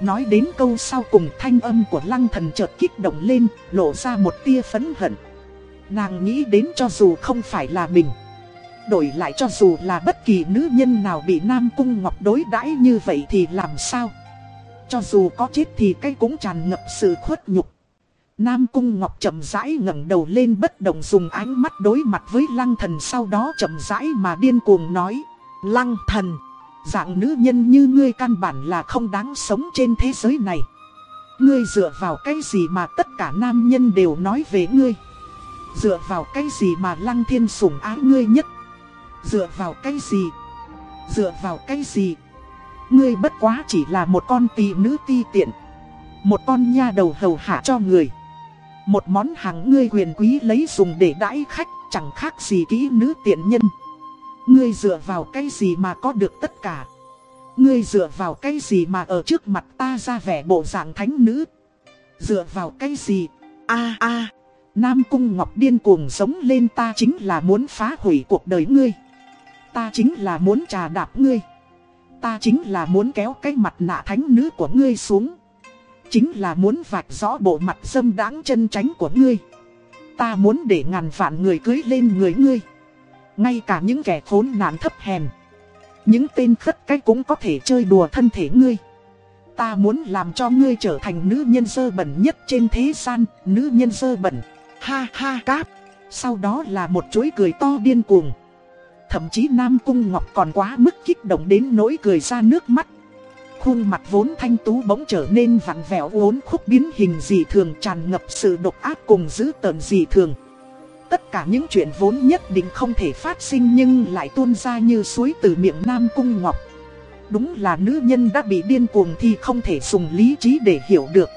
Nói đến câu sau cùng thanh âm của lăng thần chợt kích động lên, lộ ra một tia phấn hận. Nàng nghĩ đến cho dù không phải là mình. Đổi lại cho dù là bất kỳ nữ nhân nào bị Nam Cung Ngọc đối đãi như vậy thì làm sao? Cho dù có chết thì cái cũng tràn ngập sự khuất nhục. Nam Cung Ngọc chậm rãi ngẩng đầu lên bất động dùng ánh mắt đối mặt với lăng thần sau đó chậm rãi mà điên cuồng nói. Lăng thần, dạng nữ nhân như ngươi căn bản là không đáng sống trên thế giới này. Ngươi dựa vào cái gì mà tất cả nam nhân đều nói về ngươi? Dựa vào cái gì mà lăng thiên sủng ái ngươi nhất? Dựa vào cái gì? Dựa vào cái gì? Ngươi bất quá chỉ là một con tỳ nữ ti tiện. Một con nha đầu hầu hạ cho người. Một món hàng ngươi quyền quý lấy dùng để đãi khách, chẳng khác gì kỹ nữ tiện nhân. Ngươi dựa vào cái gì mà có được tất cả. Ngươi dựa vào cái gì mà ở trước mặt ta ra vẻ bộ dạng thánh nữ. Dựa vào cái gì? a a Nam Cung Ngọc điên cuồng sống lên ta chính là muốn phá hủy cuộc đời ngươi. Ta chính là muốn trà đạp ngươi. Ta chính là muốn kéo cái mặt nạ thánh nữ của ngươi xuống. Chính là muốn vạch rõ bộ mặt dâm đáng chân tránh của ngươi. Ta muốn để ngàn vạn người cưới lên người ngươi. Ngay cả những kẻ khốn nạn thấp hèn. Những tên khất cách cũng có thể chơi đùa thân thể ngươi. Ta muốn làm cho ngươi trở thành nữ nhân sơ bẩn nhất trên thế gian, nữ nhân sơ bẩn. Ha ha cáp. Sau đó là một chuỗi cười to điên cuồng. Thậm chí Nam Cung Ngọc còn quá mức kích động đến nỗi cười ra nước mắt. Khuôn mặt vốn thanh tú bỗng trở nên vặn vẹo uốn khúc biến hình dị thường tràn ngập sự độc ác cùng dữ tợn dị thường. Tất cả những chuyện vốn nhất định không thể phát sinh nhưng lại tuôn ra như suối từ miệng Nam Cung Ngọc. Đúng là nữ nhân đã bị điên cuồng thì không thể dùng lý trí để hiểu được.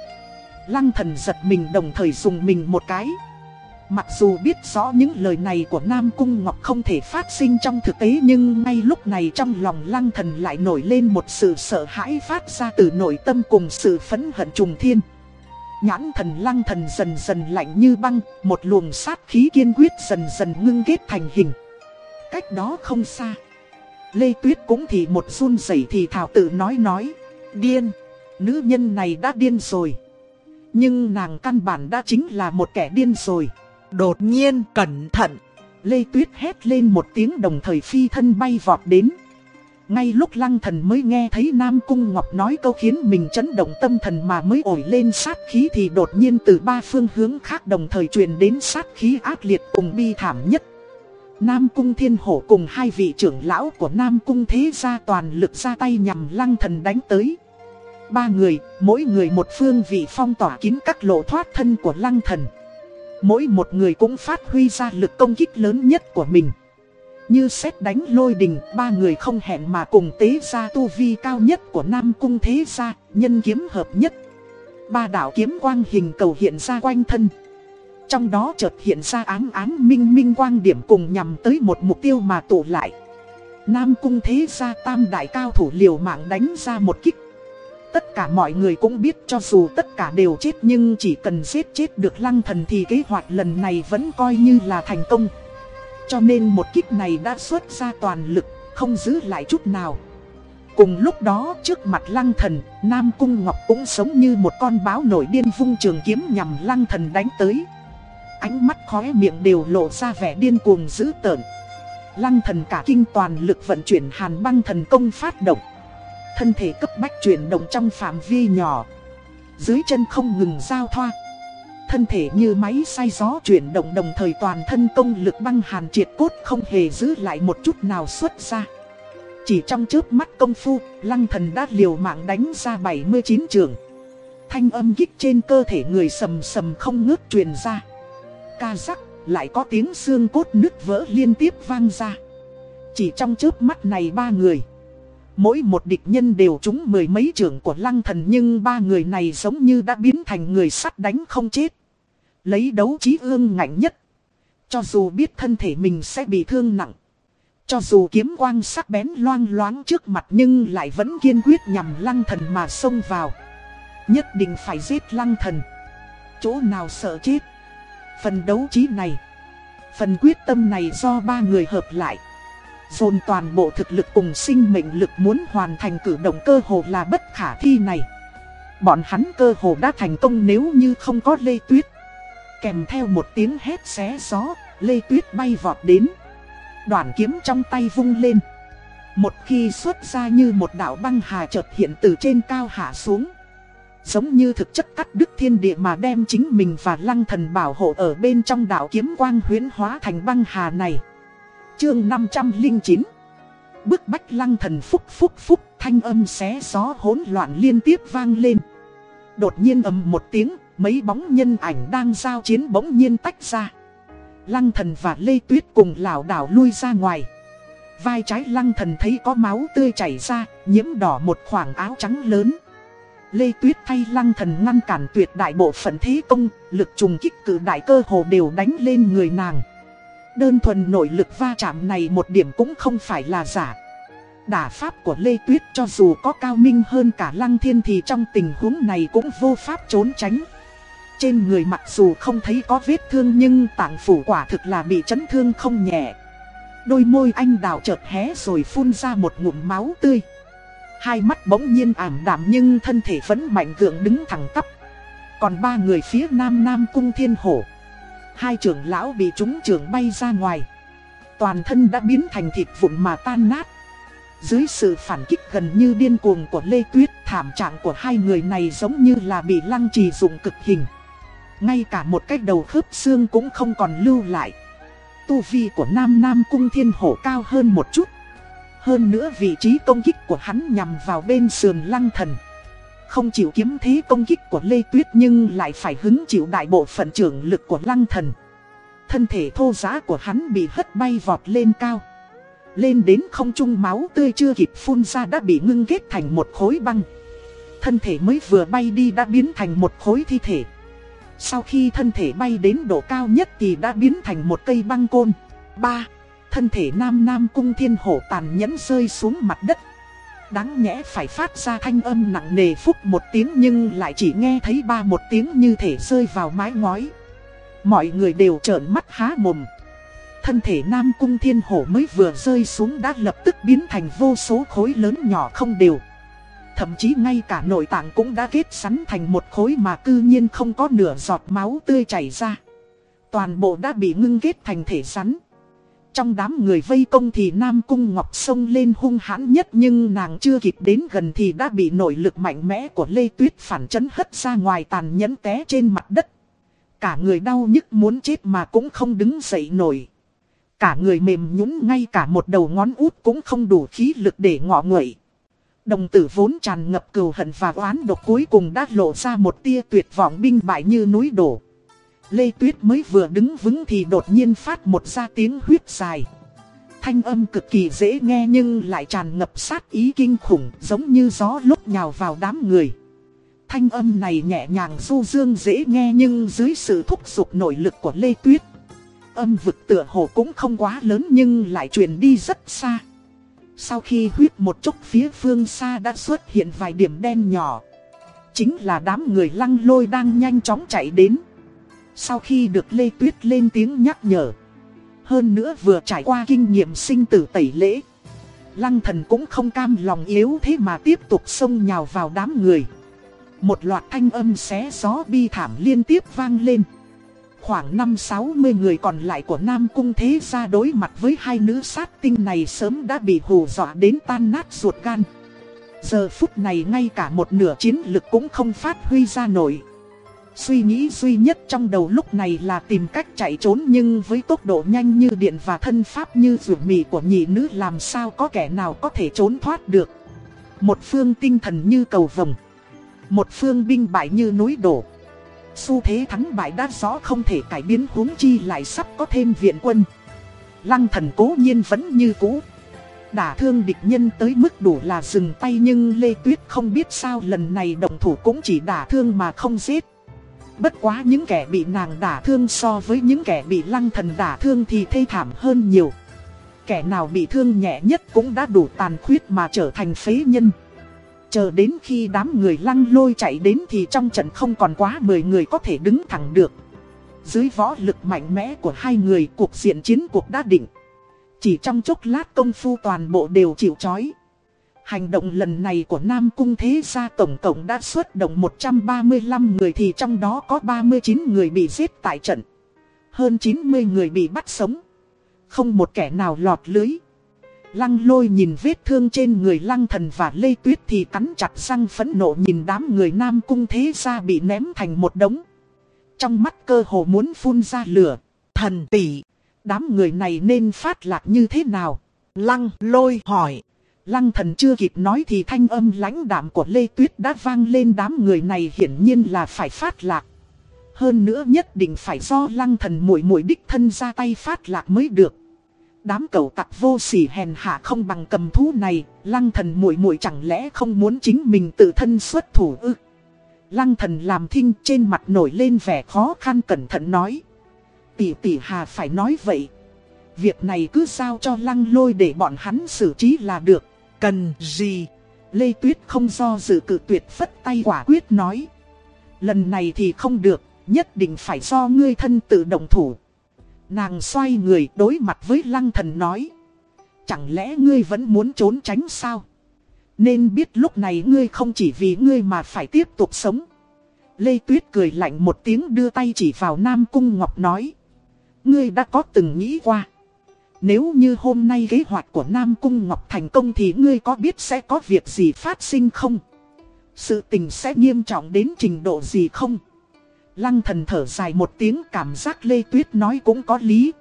Lăng thần giật mình đồng thời dùng mình một cái. Mặc dù biết rõ những lời này của Nam Cung Ngọc không thể phát sinh trong thực tế nhưng ngay lúc này trong lòng lăng thần lại nổi lên một sự sợ hãi phát ra từ nội tâm cùng sự phẫn hận trùng thiên. Nhãn thần lăng thần dần dần lạnh như băng, một luồng sát khí kiên quyết dần dần ngưng kết thành hình. Cách đó không xa. Lê Tuyết cũng thì một run rẩy thì thảo tự nói nói. Điên, nữ nhân này đã điên rồi. Nhưng nàng căn bản đã chính là một kẻ điên rồi. đột nhiên cẩn thận. Lê Tuyết hét lên một tiếng đồng thời phi thân bay vọt đến. Ngay lúc lăng thần mới nghe thấy Nam Cung Ngọc nói câu khiến mình chấn động tâm thần mà mới ổi lên sát khí thì đột nhiên từ ba phương hướng khác đồng thời truyền đến sát khí ác liệt cùng bi thảm nhất. Nam Cung Thiên Hổ cùng hai vị trưởng lão của Nam Cung Thế gia toàn lực ra tay nhằm lăng thần đánh tới. Ba người, mỗi người một phương vị phong tỏa kín các lộ thoát thân của lăng thần. Mỗi một người cũng phát huy ra lực công kích lớn nhất của mình. Như xét đánh lôi đình, ba người không hẹn mà cùng tế ra tu vi cao nhất của Nam Cung Thế Gia, nhân kiếm hợp nhất. Ba đạo kiếm quang hình cầu hiện ra quanh thân. Trong đó chợt hiện ra áng áng minh minh quang điểm cùng nhằm tới một mục tiêu mà tụ lại. Nam Cung Thế Gia tam đại cao thủ liều mạng đánh ra một kích. Tất cả mọi người cũng biết cho dù tất cả đều chết nhưng chỉ cần giết chết được lăng thần thì kế hoạch lần này vẫn coi như là thành công. Cho nên một kích này đã xuất ra toàn lực, không giữ lại chút nào. Cùng lúc đó trước mặt lăng thần, Nam Cung Ngọc cũng sống như một con báo nổi điên vung trường kiếm nhằm lăng thần đánh tới. Ánh mắt khóe miệng đều lộ ra vẻ điên cuồng dữ tợn. Lăng thần cả kinh toàn lực vận chuyển hàn băng thần công phát động. Thân thể cấp bách chuyển động trong phạm vi nhỏ. Dưới chân không ngừng giao thoa. Thân thể như máy xay gió chuyển động đồng thời toàn thân công lực băng hàn triệt cốt không hề giữ lại một chút nào xuất ra. Chỉ trong chớp mắt công phu, lăng thần đã liều mạng đánh ra 79 trường. Thanh âm kích trên cơ thể người sầm sầm không ngớt truyền ra. Ca rắc, lại có tiếng xương cốt nứt vỡ liên tiếp vang ra. Chỉ trong chớp mắt này ba người. Mỗi một địch nhân đều trúng mười mấy trường của lăng thần nhưng ba người này giống như đã biến thành người sắt đánh không chết. Lấy đấu trí ương ngạnh nhất. Cho dù biết thân thể mình sẽ bị thương nặng. Cho dù kiếm quang sắc bén loang loáng trước mặt nhưng lại vẫn kiên quyết nhằm lăng thần mà xông vào. Nhất định phải giết lăng thần. Chỗ nào sợ chết. Phần đấu trí này. Phần quyết tâm này do ba người hợp lại. Dồn toàn bộ thực lực cùng sinh mệnh lực muốn hoàn thành cử động cơ hồ là bất khả thi này. Bọn hắn cơ hồ đã thành công nếu như không có Lê Tuyết. Kèm theo một tiếng hét xé gió, Lê Tuyết bay vọt đến. Đoạn kiếm trong tay vung lên. Một khi xuất ra như một đạo băng hà chợt hiện từ trên cao hạ xuống. Giống như thực chất cắt đứt thiên địa mà đem chính mình và lăng thần bảo hộ ở bên trong đạo kiếm quang huyến hóa thành băng hà này. Chương 509 Bức bách lăng thần phúc phúc phúc thanh âm xé gió hỗn loạn liên tiếp vang lên. Đột nhiên ầm một tiếng, mấy bóng nhân ảnh đang giao chiến bỗng nhiên tách ra. Lăng thần và Lê Tuyết cùng lảo đảo lui ra ngoài. Vai trái lăng thần thấy có máu tươi chảy ra, nhiễm đỏ một khoảng áo trắng lớn. Lê Tuyết thay lăng thần ngăn cản tuyệt đại bộ phận thế công, lực trùng kích cử đại cơ hồ đều đánh lên người nàng. Đơn thuần nội lực va chạm này một điểm cũng không phải là giả. Đả pháp của Lê Tuyết cho dù có cao minh hơn cả lăng thiên thì trong tình huống này cũng vô pháp trốn tránh. Trên người mặc dù không thấy có vết thương nhưng tạng phủ quả thực là bị chấn thương không nhẹ. Đôi môi anh đào chợt hé rồi phun ra một ngụm máu tươi. Hai mắt bỗng nhiên ảm đạm nhưng thân thể vẫn mạnh gượng đứng thẳng tắp. Còn ba người phía nam nam cung thiên hổ. Hai trưởng lão bị trúng trưởng bay ra ngoài. Toàn thân đã biến thành thịt vụn mà tan nát. Dưới sự phản kích gần như điên cuồng của Lê Tuyết, thảm trạng của hai người này giống như là bị lăng trì dụng cực hình. Ngay cả một cái đầu khớp xương cũng không còn lưu lại. Tu vi của Nam Nam Cung Thiên Hổ cao hơn một chút. Hơn nữa vị trí công kích của hắn nhằm vào bên sườn lăng thần. Không chịu kiếm thế công kích của Lê Tuyết nhưng lại phải hứng chịu đại bộ phận trưởng lực của lăng thần. Thân thể thô giá của hắn bị hất bay vọt lên cao. Lên đến không trung máu tươi chưa kịp phun ra đã bị ngưng kết thành một khối băng. Thân thể mới vừa bay đi đã biến thành một khối thi thể. Sau khi thân thể bay đến độ cao nhất thì đã biến thành một cây băng côn. 3. Thân thể nam nam cung thiên hổ tàn nhẫn rơi xuống mặt đất. Đáng nhẽ phải phát ra thanh âm nặng nề phúc một tiếng nhưng lại chỉ nghe thấy ba một tiếng như thể rơi vào mái ngói. Mọi người đều trợn mắt há mồm. Thân thể nam cung thiên hổ mới vừa rơi xuống đã lập tức biến thành vô số khối lớn nhỏ không đều. Thậm chí ngay cả nội tạng cũng đã kết sắn thành một khối mà cư nhiên không có nửa giọt máu tươi chảy ra. Toàn bộ đã bị ngưng kết thành thể rắn. Trong đám người vây công thì Nam Cung Ngọc sông lên hung hãn nhất nhưng nàng chưa kịp đến gần thì đã bị nội lực mạnh mẽ của Lê Tuyết phản chấn hất ra ngoài tàn nhẫn té trên mặt đất. Cả người đau nhức muốn chết mà cũng không đứng dậy nổi. Cả người mềm nhũn ngay cả một đầu ngón út cũng không đủ khí lực để ngọ nguậy. Đồng tử vốn tràn ngập cừu hận và oán độc cuối cùng đã lộ ra một tia tuyệt vọng binh bại như núi đổ. Lê Tuyết mới vừa đứng vững thì đột nhiên phát một ra tiếng huyết dài. Thanh âm cực kỳ dễ nghe nhưng lại tràn ngập sát ý kinh khủng, giống như gió lúc nhào vào đám người. Thanh âm này nhẹ nhàng du dương dễ nghe nhưng dưới sự thúc giục nội lực của Lê Tuyết. Âm vực tựa hồ cũng không quá lớn nhưng lại truyền đi rất xa. Sau khi huyết một chút phía phương xa đã xuất hiện vài điểm đen nhỏ. Chính là đám người lăng lôi đang nhanh chóng chạy đến. Sau khi được Lê Tuyết lên tiếng nhắc nhở. Hơn nữa vừa trải qua kinh nghiệm sinh tử tẩy lễ. Lăng thần cũng không cam lòng yếu thế mà tiếp tục xông nhào vào đám người. Một loạt thanh âm xé gió bi thảm liên tiếp vang lên. Khoảng 5-60 người còn lại của Nam Cung Thế gia đối mặt với hai nữ sát tinh này sớm đã bị hù dọa đến tan nát ruột gan. Giờ phút này ngay cả một nửa chiến lực cũng không phát huy ra nổi. Suy nghĩ duy nhất trong đầu lúc này là tìm cách chạy trốn nhưng với tốc độ nhanh như điện và thân pháp như rượu mì của nhị nữ làm sao có kẻ nào có thể trốn thoát được. Một phương tinh thần như cầu vồng. Một phương binh bại như núi đổ. Xu thế thắng bại đã rõ không thể cải biến huống chi lại sắp có thêm viện quân. Lăng thần cố nhiên vẫn như cũ. Đả thương địch nhân tới mức đủ là dừng tay nhưng Lê Tuyết không biết sao lần này động thủ cũng chỉ đả thương mà không giết. Bất quá những kẻ bị nàng đả thương so với những kẻ bị lăng thần đả thương thì thê thảm hơn nhiều. Kẻ nào bị thương nhẹ nhất cũng đã đủ tàn khuyết mà trở thành phế nhân. Chờ đến khi đám người lăng lôi chạy đến thì trong trận không còn quá 10 người có thể đứng thẳng được. Dưới võ lực mạnh mẽ của hai người, cuộc diện chiến cuộc đã định. Chỉ trong chốc lát công phu toàn bộ đều chịu chói. Hành động lần này của Nam Cung Thế Gia tổng cộng đã xuất động 135 người thì trong đó có 39 người bị giết tại trận. Hơn 90 người bị bắt sống. Không một kẻ nào lọt lưới. Lăng lôi nhìn vết thương trên người lăng thần và lê tuyết thì cắn chặt răng phẫn nộ nhìn đám người Nam Cung Thế ra bị ném thành một đống. Trong mắt cơ hồ muốn phun ra lửa. Thần tỷ, đám người này nên phát lạc như thế nào? Lăng lôi hỏi. Lăng thần chưa kịp nói thì thanh âm lãnh đạm của Lê Tuyết đã vang lên đám người này hiển nhiên là phải phát lạc. Hơn nữa nhất định phải do lăng thần muội muội đích thân ra tay phát lạc mới được. Đám cầu tặc vô sỉ hèn hạ không bằng cầm thú này, lăng thần muội muội chẳng lẽ không muốn chính mình tự thân xuất thủ ư? Lăng thần làm thinh trên mặt nổi lên vẻ khó khăn cẩn thận nói. Tỷ tỷ hà phải nói vậy. Việc này cứ sao cho lăng lôi để bọn hắn xử trí là được. Cần gì? Lê Tuyết không do dự cự tuyệt phất tay quả quyết nói. Lần này thì không được, nhất định phải do ngươi thân tự động thủ. Nàng xoay người đối mặt với lăng thần nói. Chẳng lẽ ngươi vẫn muốn trốn tránh sao? Nên biết lúc này ngươi không chỉ vì ngươi mà phải tiếp tục sống. Lê Tuyết cười lạnh một tiếng đưa tay chỉ vào Nam Cung Ngọc nói. Ngươi đã có từng nghĩ qua. Nếu như hôm nay kế hoạch của Nam Cung Ngọc thành công thì ngươi có biết sẽ có việc gì phát sinh không? Sự tình sẽ nghiêm trọng đến trình độ gì không? Lăng thần thở dài một tiếng cảm giác Lê Tuyết nói cũng có lý.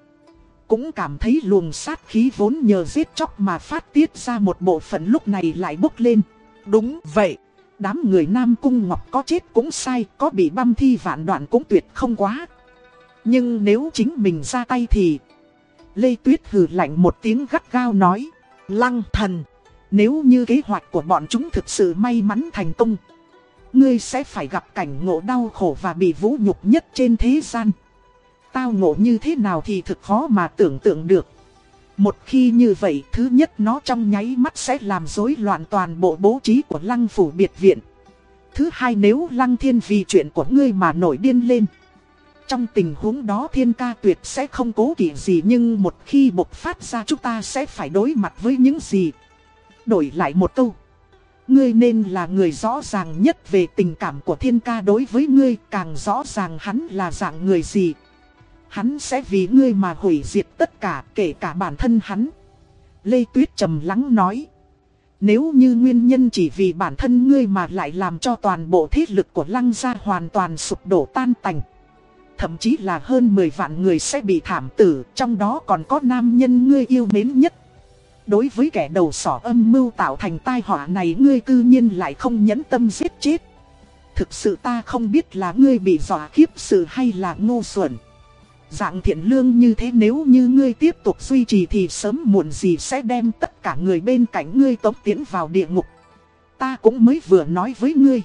Cũng cảm thấy luồng sát khí vốn nhờ giết chóc mà phát tiết ra một bộ phận lúc này lại bốc lên. Đúng vậy, đám người Nam Cung Ngọc có chết cũng sai, có bị băm thi vạn đoạn cũng tuyệt không quá. Nhưng nếu chính mình ra tay thì... Lê Tuyết hừ lạnh một tiếng gắt gao nói. Lăng thần, nếu như kế hoạch của bọn chúng thực sự may mắn thành công. Ngươi sẽ phải gặp cảnh ngộ đau khổ và bị vũ nhục nhất trên thế gian. Tao ngộ như thế nào thì thực khó mà tưởng tượng được. Một khi như vậy, thứ nhất nó trong nháy mắt sẽ làm rối loạn toàn bộ bố trí của lăng phủ biệt viện. Thứ hai nếu lăng thiên vì chuyện của ngươi mà nổi điên lên. Trong tình huống đó thiên ca tuyệt sẽ không cố kỵ gì nhưng một khi bộc phát ra chúng ta sẽ phải đối mặt với những gì. Đổi lại một câu. Ngươi nên là người rõ ràng nhất về tình cảm của thiên ca đối với ngươi càng rõ ràng hắn là dạng người gì. Hắn sẽ vì ngươi mà hủy diệt tất cả kể cả bản thân hắn. Lê Tuyết trầm lắng nói. Nếu như nguyên nhân chỉ vì bản thân ngươi mà lại làm cho toàn bộ thế lực của lăng gia hoàn toàn sụp đổ tan tành thậm chí là hơn 10 vạn người sẽ bị thảm tử, trong đó còn có nam nhân ngươi yêu mến nhất. Đối với kẻ đầu sỏ âm mưu tạo thành tai họa này ngươi cư nhiên lại không nhẫn tâm giết chết. Thực sự ta không biết là ngươi bị dọa khiếp sự hay là ngu xuẩn. Dạng thiện lương như thế nếu như ngươi tiếp tục duy trì thì sớm muộn gì sẽ đem tất cả người bên cạnh ngươi tống tiến vào địa ngục. Ta cũng mới vừa nói với ngươi.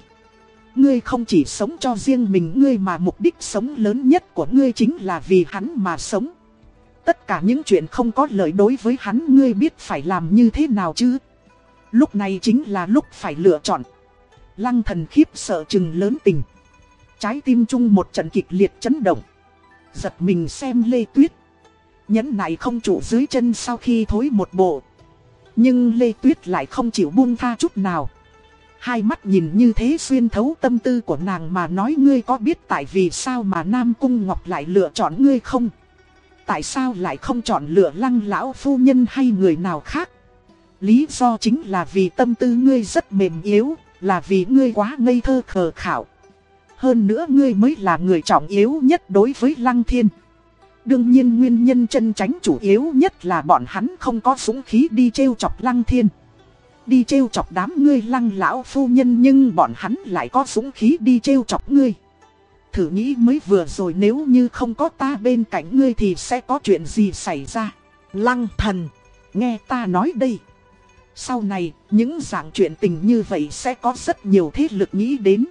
Ngươi không chỉ sống cho riêng mình, ngươi mà mục đích sống lớn nhất của ngươi chính là vì hắn mà sống. Tất cả những chuyện không có lợi đối với hắn, ngươi biết phải làm như thế nào chứ? Lúc này chính là lúc phải lựa chọn. Lăng thần khiếp sợ chừng lớn tình. Trái tim chung một trận kịch liệt chấn động. Giật mình xem Lê Tuyết. Nhẫn này không trụ dưới chân sau khi thối một bộ. Nhưng Lê Tuyết lại không chịu buông tha chút nào. Hai mắt nhìn như thế xuyên thấu tâm tư của nàng mà nói ngươi có biết tại vì sao mà Nam Cung Ngọc lại lựa chọn ngươi không? Tại sao lại không chọn lựa lăng lão phu nhân hay người nào khác? Lý do chính là vì tâm tư ngươi rất mềm yếu, là vì ngươi quá ngây thơ khờ khảo. Hơn nữa ngươi mới là người trọng yếu nhất đối với lăng thiên. Đương nhiên nguyên nhân chân tránh chủ yếu nhất là bọn hắn không có súng khí đi trêu chọc lăng thiên. Đi trêu chọc đám ngươi lăng lão phu nhân nhưng bọn hắn lại có súng khí đi trêu chọc ngươi. Thử nghĩ mới vừa rồi nếu như không có ta bên cạnh ngươi thì sẽ có chuyện gì xảy ra. Lăng thần, nghe ta nói đây. Sau này, những dạng chuyện tình như vậy sẽ có rất nhiều thế lực nghĩ đến.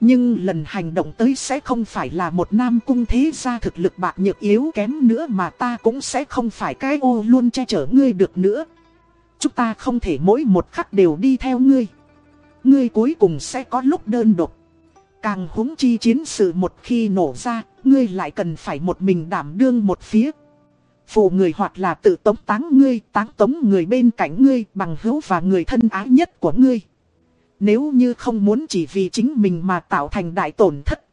Nhưng lần hành động tới sẽ không phải là một nam cung thế gia thực lực bạc nhược yếu kém nữa mà ta cũng sẽ không phải cái ô luôn che chở ngươi được nữa. Chúng ta không thể mỗi một khắc đều đi theo ngươi. Ngươi cuối cùng sẽ có lúc đơn độc. Càng húng chi chiến sự một khi nổ ra, ngươi lại cần phải một mình đảm đương một phía. Phụ người hoặc là tự tống táng ngươi, táng tống người bên cạnh ngươi bằng hữu và người thân ái nhất của ngươi. Nếu như không muốn chỉ vì chính mình mà tạo thành đại tổn thất.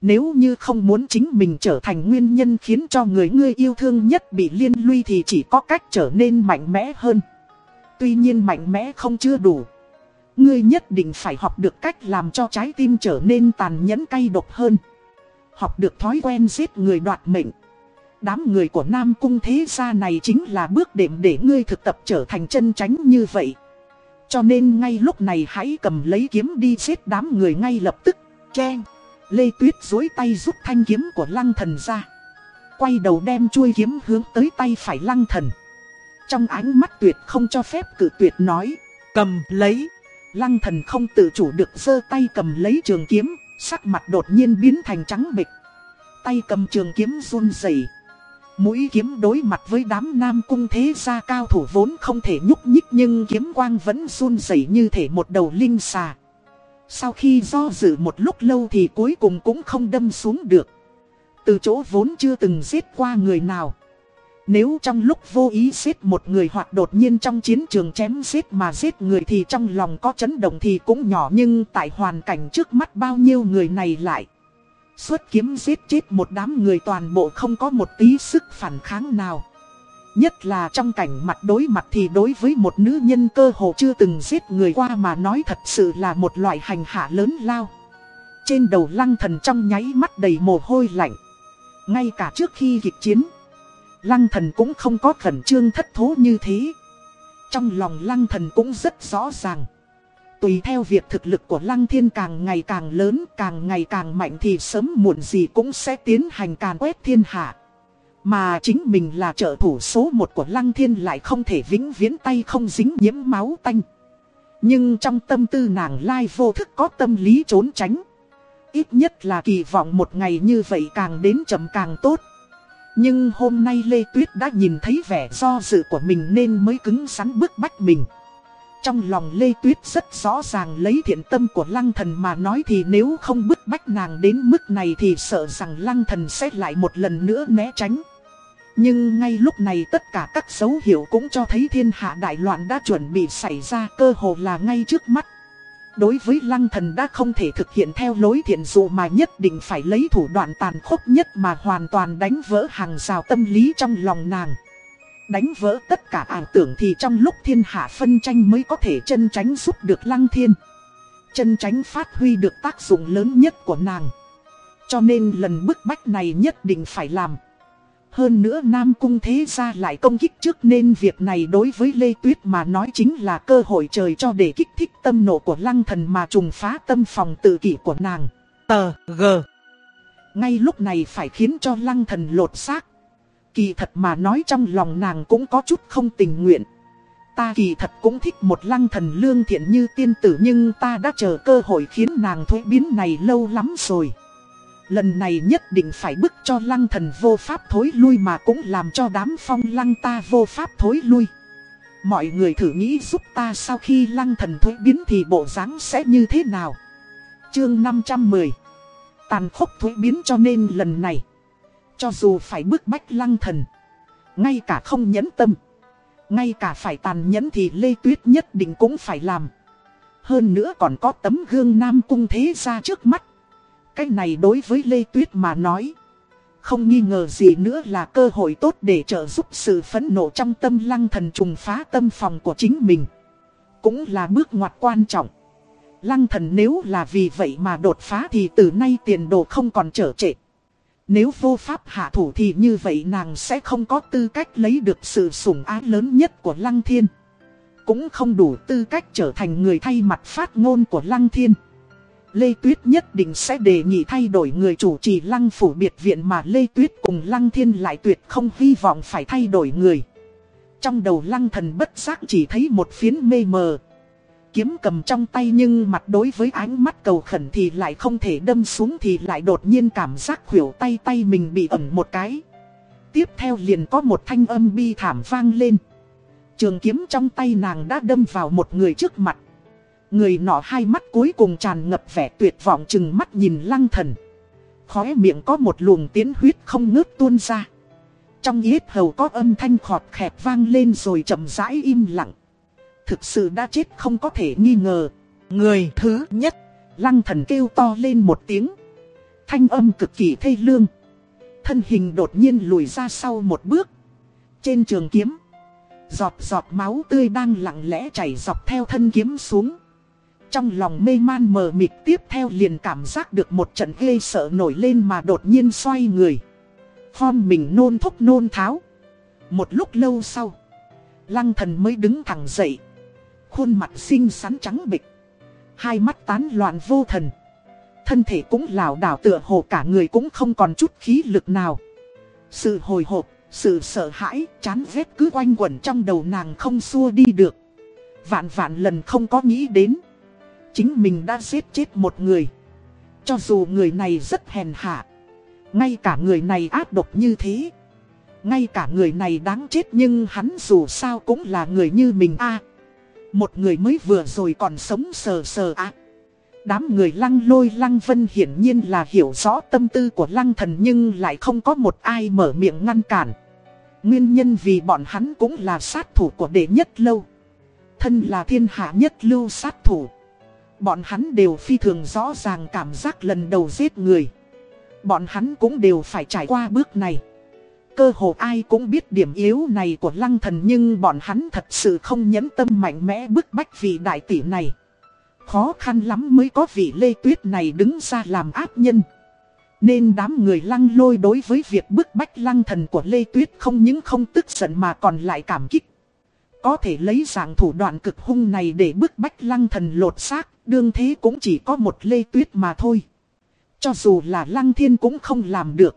Nếu như không muốn chính mình trở thành nguyên nhân khiến cho người ngươi yêu thương nhất bị liên lụy thì chỉ có cách trở nên mạnh mẽ hơn. Tuy nhiên mạnh mẽ không chưa đủ. Ngươi nhất định phải học được cách làm cho trái tim trở nên tàn nhẫn cay độc hơn. Học được thói quen giết người đoạt mệnh. Đám người của Nam Cung thế gia này chính là bước đệm để ngươi thực tập trở thành chân tránh như vậy. Cho nên ngay lúc này hãy cầm lấy kiếm đi giết đám người ngay lập tức. Chen. Lê Tuyết dối tay rút thanh kiếm của lăng thần ra. Quay đầu đem chuôi kiếm hướng tới tay phải lăng thần. Trong ánh mắt tuyệt không cho phép cử tuyệt nói. cầm lấy. Lăng thần không tự chủ được giơ tay cầm lấy trường kiếm, sắc mặt đột nhiên biến thành trắng bịch. Tay cầm trường kiếm run rẩy. Mũi kiếm đối mặt với đám nam cung thế gia cao thủ vốn không thể nhúc nhích nhưng kiếm quang vẫn run rẩy như thể một đầu linh xà. Sau khi do dự một lúc lâu thì cuối cùng cũng không đâm xuống được. Từ chỗ vốn chưa từng giết qua người nào. Nếu trong lúc vô ý giết một người hoặc đột nhiên trong chiến trường chém giết mà giết người thì trong lòng có chấn động thì cũng nhỏ nhưng tại hoàn cảnh trước mắt bao nhiêu người này lại. Xuất kiếm giết chết một đám người toàn bộ không có một tí sức phản kháng nào. Nhất là trong cảnh mặt đối mặt thì đối với một nữ nhân cơ hồ chưa từng giết người qua mà nói thật sự là một loại hành hạ lớn lao. Trên đầu lăng thần trong nháy mắt đầy mồ hôi lạnh. Ngay cả trước khi kịch chiến Lăng thần cũng không có khẩn trương thất thố như thế. Trong lòng lăng thần cũng rất rõ ràng. Tùy theo việc thực lực của lăng thiên càng ngày càng lớn, càng ngày càng mạnh thì sớm muộn gì cũng sẽ tiến hành càn quét thiên hạ. Mà chính mình là trợ thủ số một của lăng thiên lại không thể vĩnh viễn tay không dính nhiễm máu tanh. Nhưng trong tâm tư nàng lai vô thức có tâm lý trốn tránh. Ít nhất là kỳ vọng một ngày như vậy càng đến chậm càng tốt. Nhưng hôm nay Lê Tuyết đã nhìn thấy vẻ do dự của mình nên mới cứng rắn bức bách mình. Trong lòng Lê Tuyết rất rõ ràng lấy thiện tâm của lăng thần mà nói thì nếu không bức bách nàng đến mức này thì sợ rằng lăng thần sẽ lại một lần nữa né tránh. Nhưng ngay lúc này tất cả các dấu hiệu cũng cho thấy thiên hạ đại loạn đã chuẩn bị xảy ra, cơ hồ là ngay trước mắt. Đối với lăng thần đã không thể thực hiện theo lối thiện dụ mà nhất định phải lấy thủ đoạn tàn khốc nhất mà hoàn toàn đánh vỡ hàng rào tâm lý trong lòng nàng. Đánh vỡ tất cả ảo tưởng thì trong lúc thiên hạ phân tranh mới có thể chân tránh giúp được lăng thiên. Chân tránh phát huy được tác dụng lớn nhất của nàng. Cho nên lần bức bách này nhất định phải làm. Hơn nữa Nam Cung thế ra lại công kích trước nên việc này đối với Lê Tuyết mà nói chính là cơ hội trời cho để kích thích tâm nộ của lăng thần mà trùng phá tâm phòng tự kỷ của nàng. Tờ G Ngay lúc này phải khiến cho lăng thần lột xác. Kỳ thật mà nói trong lòng nàng cũng có chút không tình nguyện. Ta kỳ thật cũng thích một lăng thần lương thiện như tiên tử nhưng ta đã chờ cơ hội khiến nàng thuế biến này lâu lắm rồi. Lần này nhất định phải bức cho lăng thần vô pháp thối lui mà cũng làm cho đám phong lăng ta vô pháp thối lui. Mọi người thử nghĩ giúp ta sau khi lăng thần thối biến thì bộ dáng sẽ như thế nào. Chương 510 Tàn khốc thối biến cho nên lần này, Cho dù phải bức bách lăng thần, Ngay cả không nhẫn tâm, Ngay cả phải tàn nhẫn thì Lê Tuyết nhất định cũng phải làm Hơn nữa còn có tấm gương nam cung thế ra trước mắt cái này đối với Lê Tuyết mà nói, Không nghi ngờ gì nữa là cơ hội tốt để trợ giúp sự phẫn nộ trong tâm lăng thần trùng phá tâm phòng của chính mình Cũng là bước ngoặt quan trọng Lăng thần nếu là vì vậy mà đột phá thì từ nay tiền đồ không còn trở trệ. Nếu vô pháp hạ thủ thì như vậy nàng sẽ không có tư cách lấy được sự sủng ái lớn nhất của Lăng Thiên. Cũng không đủ tư cách trở thành người thay mặt phát ngôn của Lăng Thiên. Lê Tuyết nhất định sẽ đề nghị thay đổi người chủ trì Lăng Phủ Biệt Viện mà Lê Tuyết cùng Lăng Thiên lại tuyệt không hy vọng phải thay đổi người. Trong đầu Lăng Thần bất giác chỉ thấy một phiến mê mờ kiếm cầm trong tay nhưng mặt đối với ánh mắt cầu khẩn thì lại không thể đâm xuống thì lại đột nhiên cảm giác khuỷu tay tay mình bị ẩn một cái. Tiếp theo liền có một thanh âm bi thảm vang lên. Trường kiếm trong tay nàng đã đâm vào một người trước mặt. Người nọ hai mắt cuối cùng tràn ngập vẻ tuyệt vọng chừng mắt nhìn lăng thần. Khóe miệng có một luồng tiến huyết không ngớt tuôn ra. Trong yết hầu có âm thanh khọt khẹt vang lên rồi chậm rãi im lặng thực sự đã chết không có thể nghi ngờ. Người thứ nhất, lăng thần kêu to lên một tiếng. Thanh âm cực kỳ thê lương. Thân hình đột nhiên lùi ra sau một bước. Trên trường kiếm, giọt giọt máu tươi đang lặng lẽ chảy dọc theo thân kiếm xuống. Trong lòng mê man mờ mịt tiếp theo liền cảm giác được một trận ghê sợ nổi lên mà đột nhiên xoay người. Khom mình nôn thốc nôn tháo. Một lúc lâu sau, lăng thần mới đứng thẳng dậy. Khuôn mặt xinh xắn trắng bịch. Hai mắt tán loạn vô thần. Thân thể cũng lảo đảo tựa hồ cả người cũng không còn chút khí lực nào. Sự hồi hộp, sự sợ hãi, chán ghét cứ quanh quẩn trong đầu nàng không xua đi được. Vạn vạn lần không có nghĩ đến. Chính mình đã giết chết một người. Cho dù người này rất hèn hạ. Ngay cả người này ác độc như thế. Ngay cả người này đáng chết nhưng hắn dù sao cũng là người như mình a một người mới vừa rồi còn sống sờ sờ ạ. Đám người lăng lôi lăng vân hiển nhiên là hiểu rõ tâm tư của lăng thần nhưng lại không có một ai mở miệng ngăn cản. Nguyên nhân vì bọn hắn cũng là sát thủ của đệ nhất lâu. Thân là thiên hạ nhất lưu sát thủ. Bọn hắn đều phi thường rõ ràng cảm giác lần đầu giết người. Bọn hắn cũng đều phải trải qua bước này. Cơ hồ ai cũng biết điểm yếu này của lăng thần nhưng bọn hắn thật sự không nhẫn tâm mạnh mẽ bức bách vị đại tỷ này. Khó khăn lắm mới có vị lê tuyết này đứng ra làm áp nhân. Nên đám người lăng lôi đối với việc bức bách lăng thần của Lê Tuyết không những không tức giận mà còn lại cảm kích. Có thể lấy dạng thủ đoạn cực hung này để bức bách lăng thần lột xác, đương thế cũng chỉ có một Lê Tuyết mà thôi. Cho dù là lăng thiên cũng không làm được.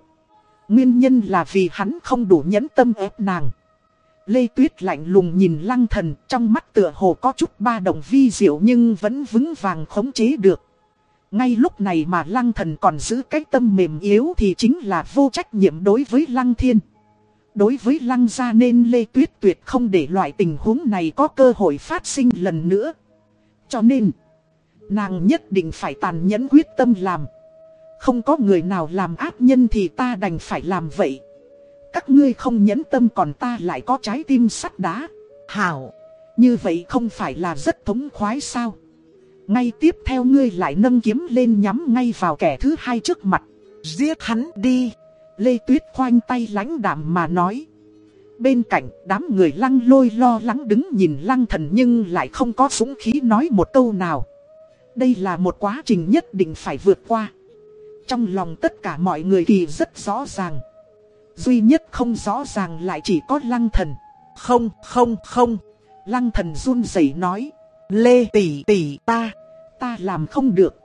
Nguyên nhân là vì hắn không đủ nhẫn tâm ép nàng. Lê Tuyết lạnh lùng nhìn lăng thần trong mắt tựa hồ có chút ba động vi diệu nhưng vẫn vững vàng khống chế được. Ngay lúc này mà lăng thần còn giữ cái tâm mềm yếu thì chính là vô trách nhiệm đối với lăng thiên. Đối với lăng gia nên Lê Tuyết tuyệt không để loại tình huống này có cơ hội phát sinh lần nữa. Cho nên, nàng nhất định phải tàn nhẫn quyết tâm làm. Không có người nào làm ác nhân thì ta đành phải làm vậy. Các ngươi không nhẫn tâm còn ta lại có trái tim sắt đá. Hảo, như vậy không phải là rất thống khoái sao? Ngay tiếp theo ngươi lại nâng kiếm lên nhắm ngay vào kẻ thứ hai trước mặt. Giết hắn đi. Lê Tuyết khoanh tay lãnh đạm mà nói. Bên cạnh đám người lăng lôi lo lắng đứng nhìn lăng thần nhưng lại không có súng khí nói một câu nào. Đây là một quá trình nhất định phải vượt qua. Trong lòng tất cả mọi người kỳ rất rõ ràng. Duy nhất không rõ ràng lại chỉ có lăng thần. Không, không, không. Lăng thần run rẩy nói. Lê tỷ tỷ ta, ta làm không được.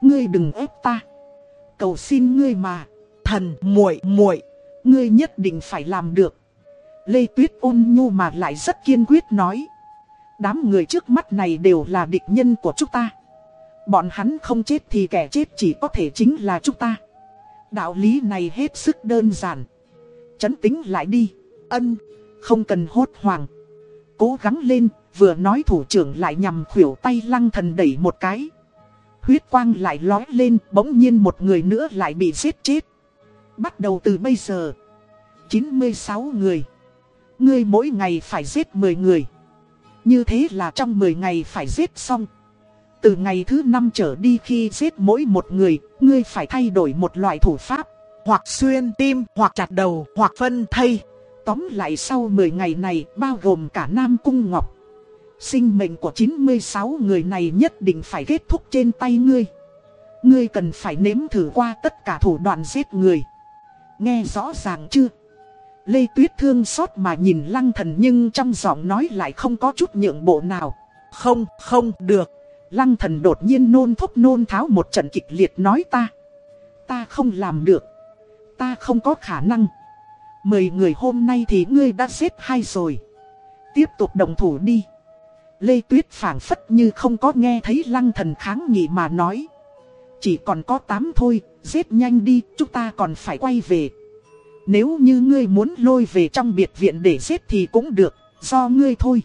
Ngươi đừng ép ta. Cầu xin ngươi mà. Thần muội muội, ngươi nhất định phải làm được. Lê Tuyết ôn nhu mà lại rất kiên quyết nói. Đám người trước mắt này đều là địch nhân của chúng ta. Bọn hắn không chết thì kẻ chết chỉ có thể chính là chúng ta. Đạo lý này hết sức đơn giản. Chấn tính lại đi. Ân, không cần hốt hoảng. Cố gắng lên, vừa nói thủ trưởng lại nhằm khuỷu tay lăng thần đẩy một cái. Huyết quang lại lói lên, bỗng nhiên một người nữa lại bị giết chết. Bắt đầu từ bây giờ. 96 người. Ngươi mỗi ngày phải giết 10 người. Như thế là trong 10 ngày phải giết xong. Từ ngày thứ 5 trở đi khi giết mỗi một người, ngươi phải thay đổi một loại thủ pháp. Hoặc xuyên tim, hoặc chặt đầu, hoặc phân thây. Tóm lại sau 10 ngày này, bao gồm cả Nam Cung Ngọc. Sinh mệnh của 96 người này nhất định phải kết thúc trên tay ngươi. Ngươi cần phải nếm thử qua tất cả thủ đoạn giết người. Nghe rõ ràng chưa? Lê Tuyết thương xót mà nhìn lăng thần nhưng trong giọng nói lại không có chút nhượng bộ nào. Không, không được. Lăng thần đột nhiên nôn thúc nôn tháo một trận kịch liệt nói ta. Ta không làm được. Ta không có khả năng. Mười người hôm nay thì ngươi đã giết hai rồi. Tiếp tục đồng thủ đi. Lê Tuyết phảng phất như không có nghe thấy lăng thần kháng nghị mà nói. Chỉ còn có tám thôi, giết nhanh đi, chúng ta còn phải quay về. Nếu như ngươi muốn lôi về trong biệt viện để giết thì cũng được, do ngươi thôi.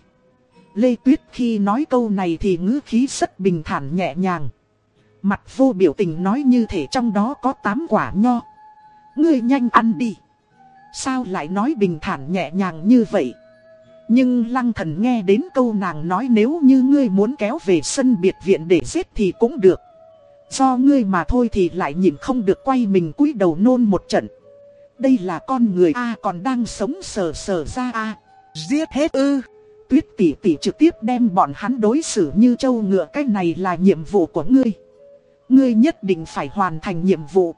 Lê Tuyết khi nói câu này thì ngữ khí rất bình thản nhẹ nhàng. Mặt vô biểu tình nói như thể trong đó có tám quả nho. Ngươi nhanh ăn đi. Sao lại nói bình thản nhẹ nhàng như vậy? Nhưng lăng thần nghe đến câu nàng nói nếu như ngươi muốn kéo về sân biệt viện để giết thì cũng được. Do ngươi mà thôi thì lại nhìn không được quay mình cúi đầu nôn một trận. Đây là con người A còn đang sống sờ sờ ra A. Giết hết ư. Tuyết tỷ tỷ trực tiếp đem bọn hắn đối xử như châu ngựa, cái này là nhiệm vụ của ngươi. Ngươi nhất định phải hoàn thành nhiệm vụ.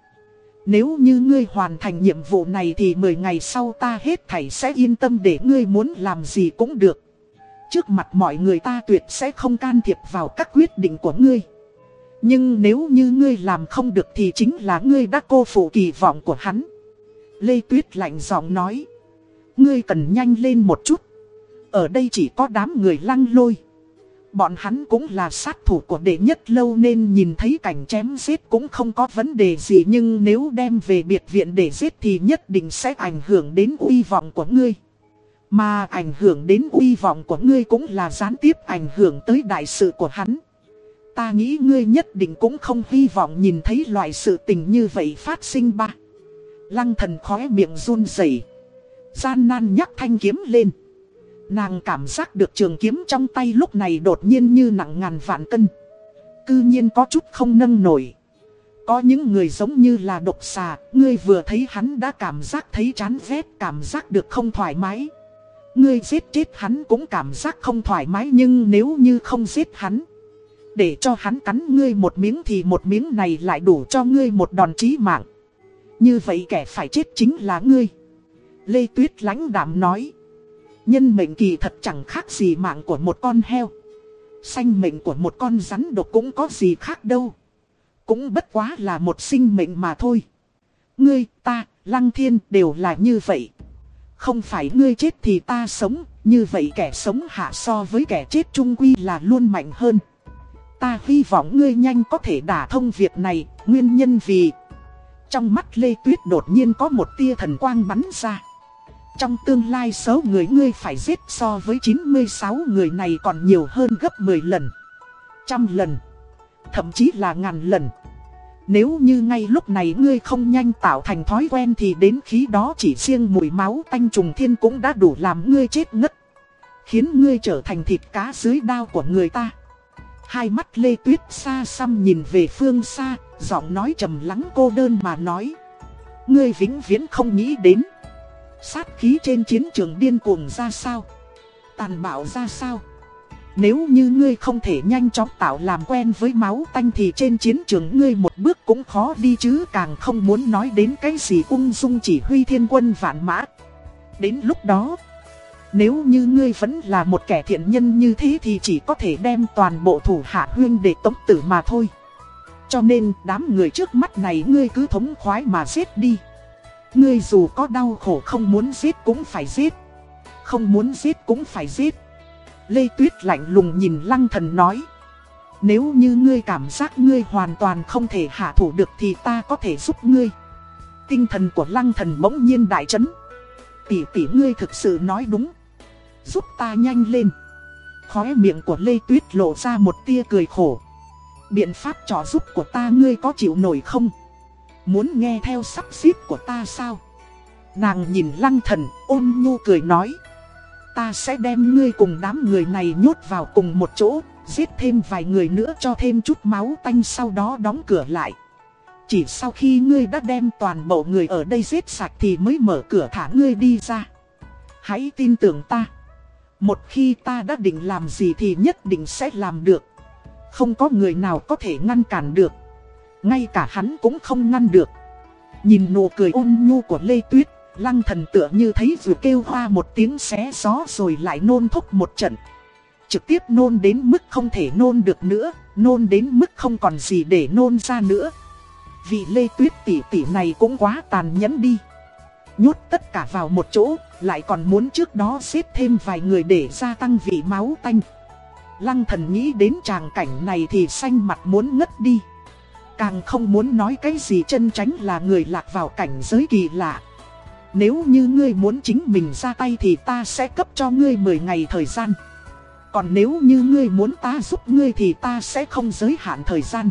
Nếu như ngươi hoàn thành nhiệm vụ này thì 10 ngày sau ta hết thảy sẽ yên tâm để ngươi muốn làm gì cũng được. Trước mặt mọi người ta tuyệt sẽ không can thiệp vào các quyết định của ngươi. Nhưng nếu như ngươi làm không được thì chính là ngươi đã cô phụ kỳ vọng của hắn. Lê Tuyết lạnh giọng nói. Ngươi cần nhanh lên một chút. Ở đây chỉ có đám người lăng lôi. Bọn hắn cũng là sát thủ của đệ nhất lâu nên nhìn thấy cảnh chém giết cũng không có vấn đề gì nhưng nếu đem về biệt viện để giết thì nhất định sẽ ảnh hưởng đến uy vọng của ngươi. Mà ảnh hưởng đến uy vọng của ngươi cũng là gián tiếp ảnh hưởng tới đại sự của hắn. Ta nghĩ ngươi nhất định cũng không hy vọng nhìn thấy loại sự tình như vậy phát sinh ba. Lăng thần khóe miệng run rẩy, Gian nan nhắc thanh kiếm lên. Nàng cảm giác được trường kiếm trong tay lúc này đột nhiên như nặng ngàn vạn cân. Cư nhiên có chút không nâng nổi. Có những người giống như là độc xà, ngươi vừa thấy hắn đã cảm giác thấy chán ghét, cảm giác được không thoải mái. Ngươi giết chết hắn cũng cảm giác không thoải mái nhưng nếu như không giết hắn, để cho hắn cắn ngươi một miếng thì một miếng này lại đủ cho ngươi một đòn chí mạng. Như vậy kẻ phải chết chính là ngươi. Lê Tuyết lãnh đạm nói. Nhân mệnh kỳ thật chẳng khác gì mạng của một con heo. Sanh mệnh của một con rắn độc cũng có gì khác đâu. Cũng bất quá là một sinh mệnh mà thôi. Ngươi, ta, Lăng Thiên đều là như vậy. Không phải ngươi chết thì ta sống, như vậy kẻ sống hạ so với kẻ chết trung quy là luôn mạnh hơn. Ta hy vọng ngươi nhanh có thể đả thông việc này, nguyên nhân vì... Trong mắt Lê Tuyết đột nhiên có một tia thần quang bắn ra. Trong tương lai số người ngươi phải giết so với 96 người này còn nhiều hơn gấp 10 lần. Trăm lần. Thậm chí là ngàn lần. Nếu như ngay lúc này ngươi không nhanh tạo thành thói quen thì đến khi đó chỉ riêng mùi máu tanh trùng thiên cũng đã đủ làm ngươi chết ngất. Khiến ngươi trở thành thịt cá dưới đao của người ta. Hai mắt Lê Tuyết xa xăm nhìn về phương xa, giọng nói trầm lắng cô đơn mà nói. Ngươi vĩnh viễn không nghĩ đến. Sát khí trên chiến trường điên cuồng ra sao? Tàn bạo ra sao? Nếu như ngươi không thể nhanh chóng tạo làm quen với máu tanh thì trên chiến trường ngươi một bước cũng khó đi chứ càng không muốn nói đến cái gì ung dung chỉ huy thiên quân vạn mã. Đến lúc đó, nếu như ngươi vẫn là một kẻ thiện nhân như thế thì chỉ có thể đem toàn bộ thủ hạ huyên để tống tử mà thôi. Cho nên, đám người trước mắt này ngươi cứ thống khoái mà giết đi. Ngươi dù có đau khổ không muốn giết cũng phải giết. Không muốn giết cũng phải giết. Lê Tuyết lạnh lùng nhìn lăng thần nói. Nếu như ngươi cảm giác ngươi hoàn toàn không thể hạ thủ được thì ta có thể giúp ngươi. Tinh thần của lăng thần bỗng nhiên đại chấn. Tỷ tỷ ngươi thực sự nói đúng. Giúp ta nhanh lên. Khóe miệng của Lê Tuyết lộ ra một tia cười khổ. Biện pháp trò giúp của ta ngươi có chịu nổi không? Muốn nghe theo sắp xếp của ta sao? Nàng nhìn lăng thần ôn nhu cười nói. Ta sẽ đem ngươi cùng đám người này nhốt vào cùng một chỗ, giết thêm vài người nữa cho thêm chút máu tanh sau đó đóng cửa lại. Chỉ sau khi ngươi đã đem toàn bộ người ở đây giết sạch thì mới mở cửa thả ngươi đi ra. Hãy tin tưởng ta. Một khi ta đã định làm gì thì nhất định sẽ làm được. Không có người nào có thể ngăn cản được. Ngay cả hắn cũng không ngăn được. Nhìn nụ cười ôn nhu của Lê Tuyết, lăng thần tựa như thấy vừa kêu hoa một tiếng xé gió rồi lại nôn thúc một trận. Trực tiếp nôn đến mức không thể nôn được nữa, nôn đến mức không còn gì để nôn ra nữa. Vị Lê Tuyết tỷ tỷ này cũng quá tàn nhẫn đi. Nhốt tất cả vào một chỗ, lại còn muốn trước đó xếp thêm vài người để gia tăng vị máu tanh. Lăng thần nghĩ đến tràng cảnh này thì xanh mặt muốn ngất đi. Càng không muốn nói cái gì chân tránh là người lạc vào cảnh giới kỳ lạ. Nếu như ngươi muốn chính mình ra tay thì ta sẽ cấp cho ngươi 10 ngày thời gian. Còn nếu như ngươi muốn ta giúp ngươi thì ta sẽ không giới hạn thời gian.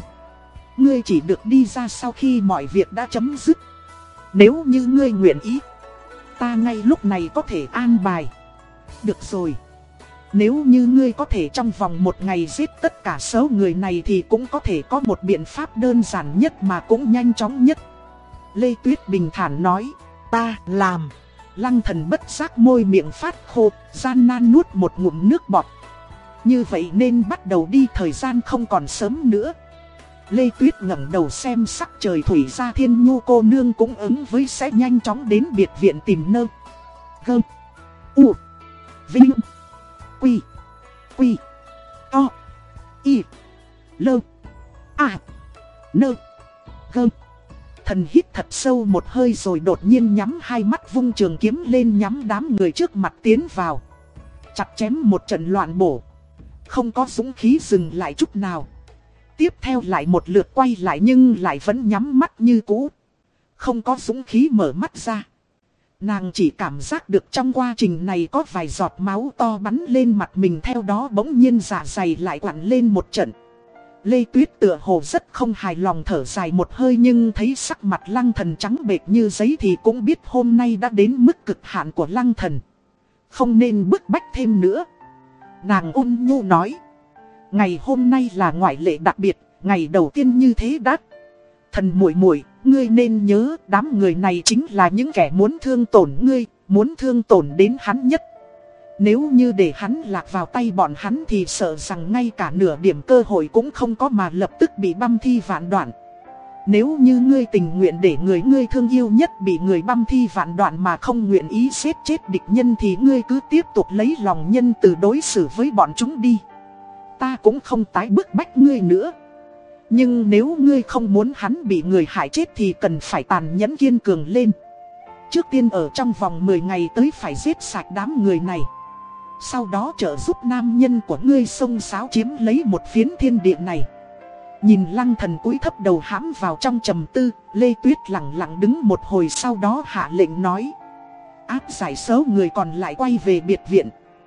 Ngươi chỉ được đi ra sau khi mọi việc đã chấm dứt. Nếu như ngươi nguyện ý, ta ngay lúc này có thể an bài. Được rồi. Nếu như ngươi có thể trong vòng một ngày giết tất cả số người này thì cũng có thể có một biện pháp đơn giản nhất mà cũng nhanh chóng nhất. Lê Tuyết bình thản nói, ta làm. Lăng thần bất giác môi miệng phát khô, gian nan nuốt một ngụm nước bọt. Như vậy nên bắt đầu đi thời gian không còn sớm nữa. Lê Tuyết ngẩng đầu xem sắc trời thủy ra thiên nhu cô nương cũng ứng với sẽ nhanh chóng đến biệt viện tìm nơ. Gơ. U. Vinh. Quy. Quy. To. Y. Lơ. À. Nơ. Gơ. Thần hít thật sâu một hơi rồi đột nhiên nhắm hai mắt vung trường kiếm lên nhắm đám người trước mặt tiến vào. Chặt chém một trận loạn bổ. Không có dũng khí dừng lại chút nào. Tiếp theo lại một lượt quay lại nhưng lại vẫn nhắm mắt như cũ. Không có dũng khí mở mắt ra. Nàng chỉ cảm giác được trong quá trình này có vài giọt máu to bắn lên mặt mình theo đó bỗng nhiên dạ dày lại quặn lên một trận. Lê Tuyết tựa hồ rất không hài lòng thở dài một hơi nhưng thấy sắc mặt lăng thần trắng bệch như giấy thì cũng biết hôm nay đã đến mức cực hạn của lăng thần. Không nên bức bách thêm nữa. Nàng ôn nhu nói. Ngày hôm nay là ngoại lệ đặc biệt, ngày đầu tiên như thế đắt. Thần muội muội, ngươi nên nhớ đám người này chính là những kẻ muốn thương tổn ngươi, muốn thương tổn đến hắn nhất. Nếu như để hắn lạc vào tay bọn hắn thì sợ rằng ngay cả nửa điểm cơ hội cũng không có mà lập tức bị băm thi vạn đoạn. Nếu như ngươi tình nguyện để người ngươi thương yêu nhất bị người băm thi vạn đoạn mà không nguyện ý xếp chết địch nhân thì ngươi cứ tiếp tục lấy lòng nhân từ đối xử với bọn chúng đi ta cũng không tái bức bách ngươi nữa. Nhưng nếu ngươi không muốn hắn bị người hại chết thì cần phải tàn nhẫn kiên cường lên. Trước tiên ở trong vòng 10 ngày tới phải giết sạch đám người này. Sau đó trợ giúp nam nhân của ngươi sông sáo chiếm lấy một phiến thiên địa này. Nhìn lăng thần cúi thấp đầu hãm vào trong trầm tư, Lê Tuyết lặng lặng đứng một hồi sau đó hạ lệnh nói. Áp giải số người còn lại quay về biệt viện.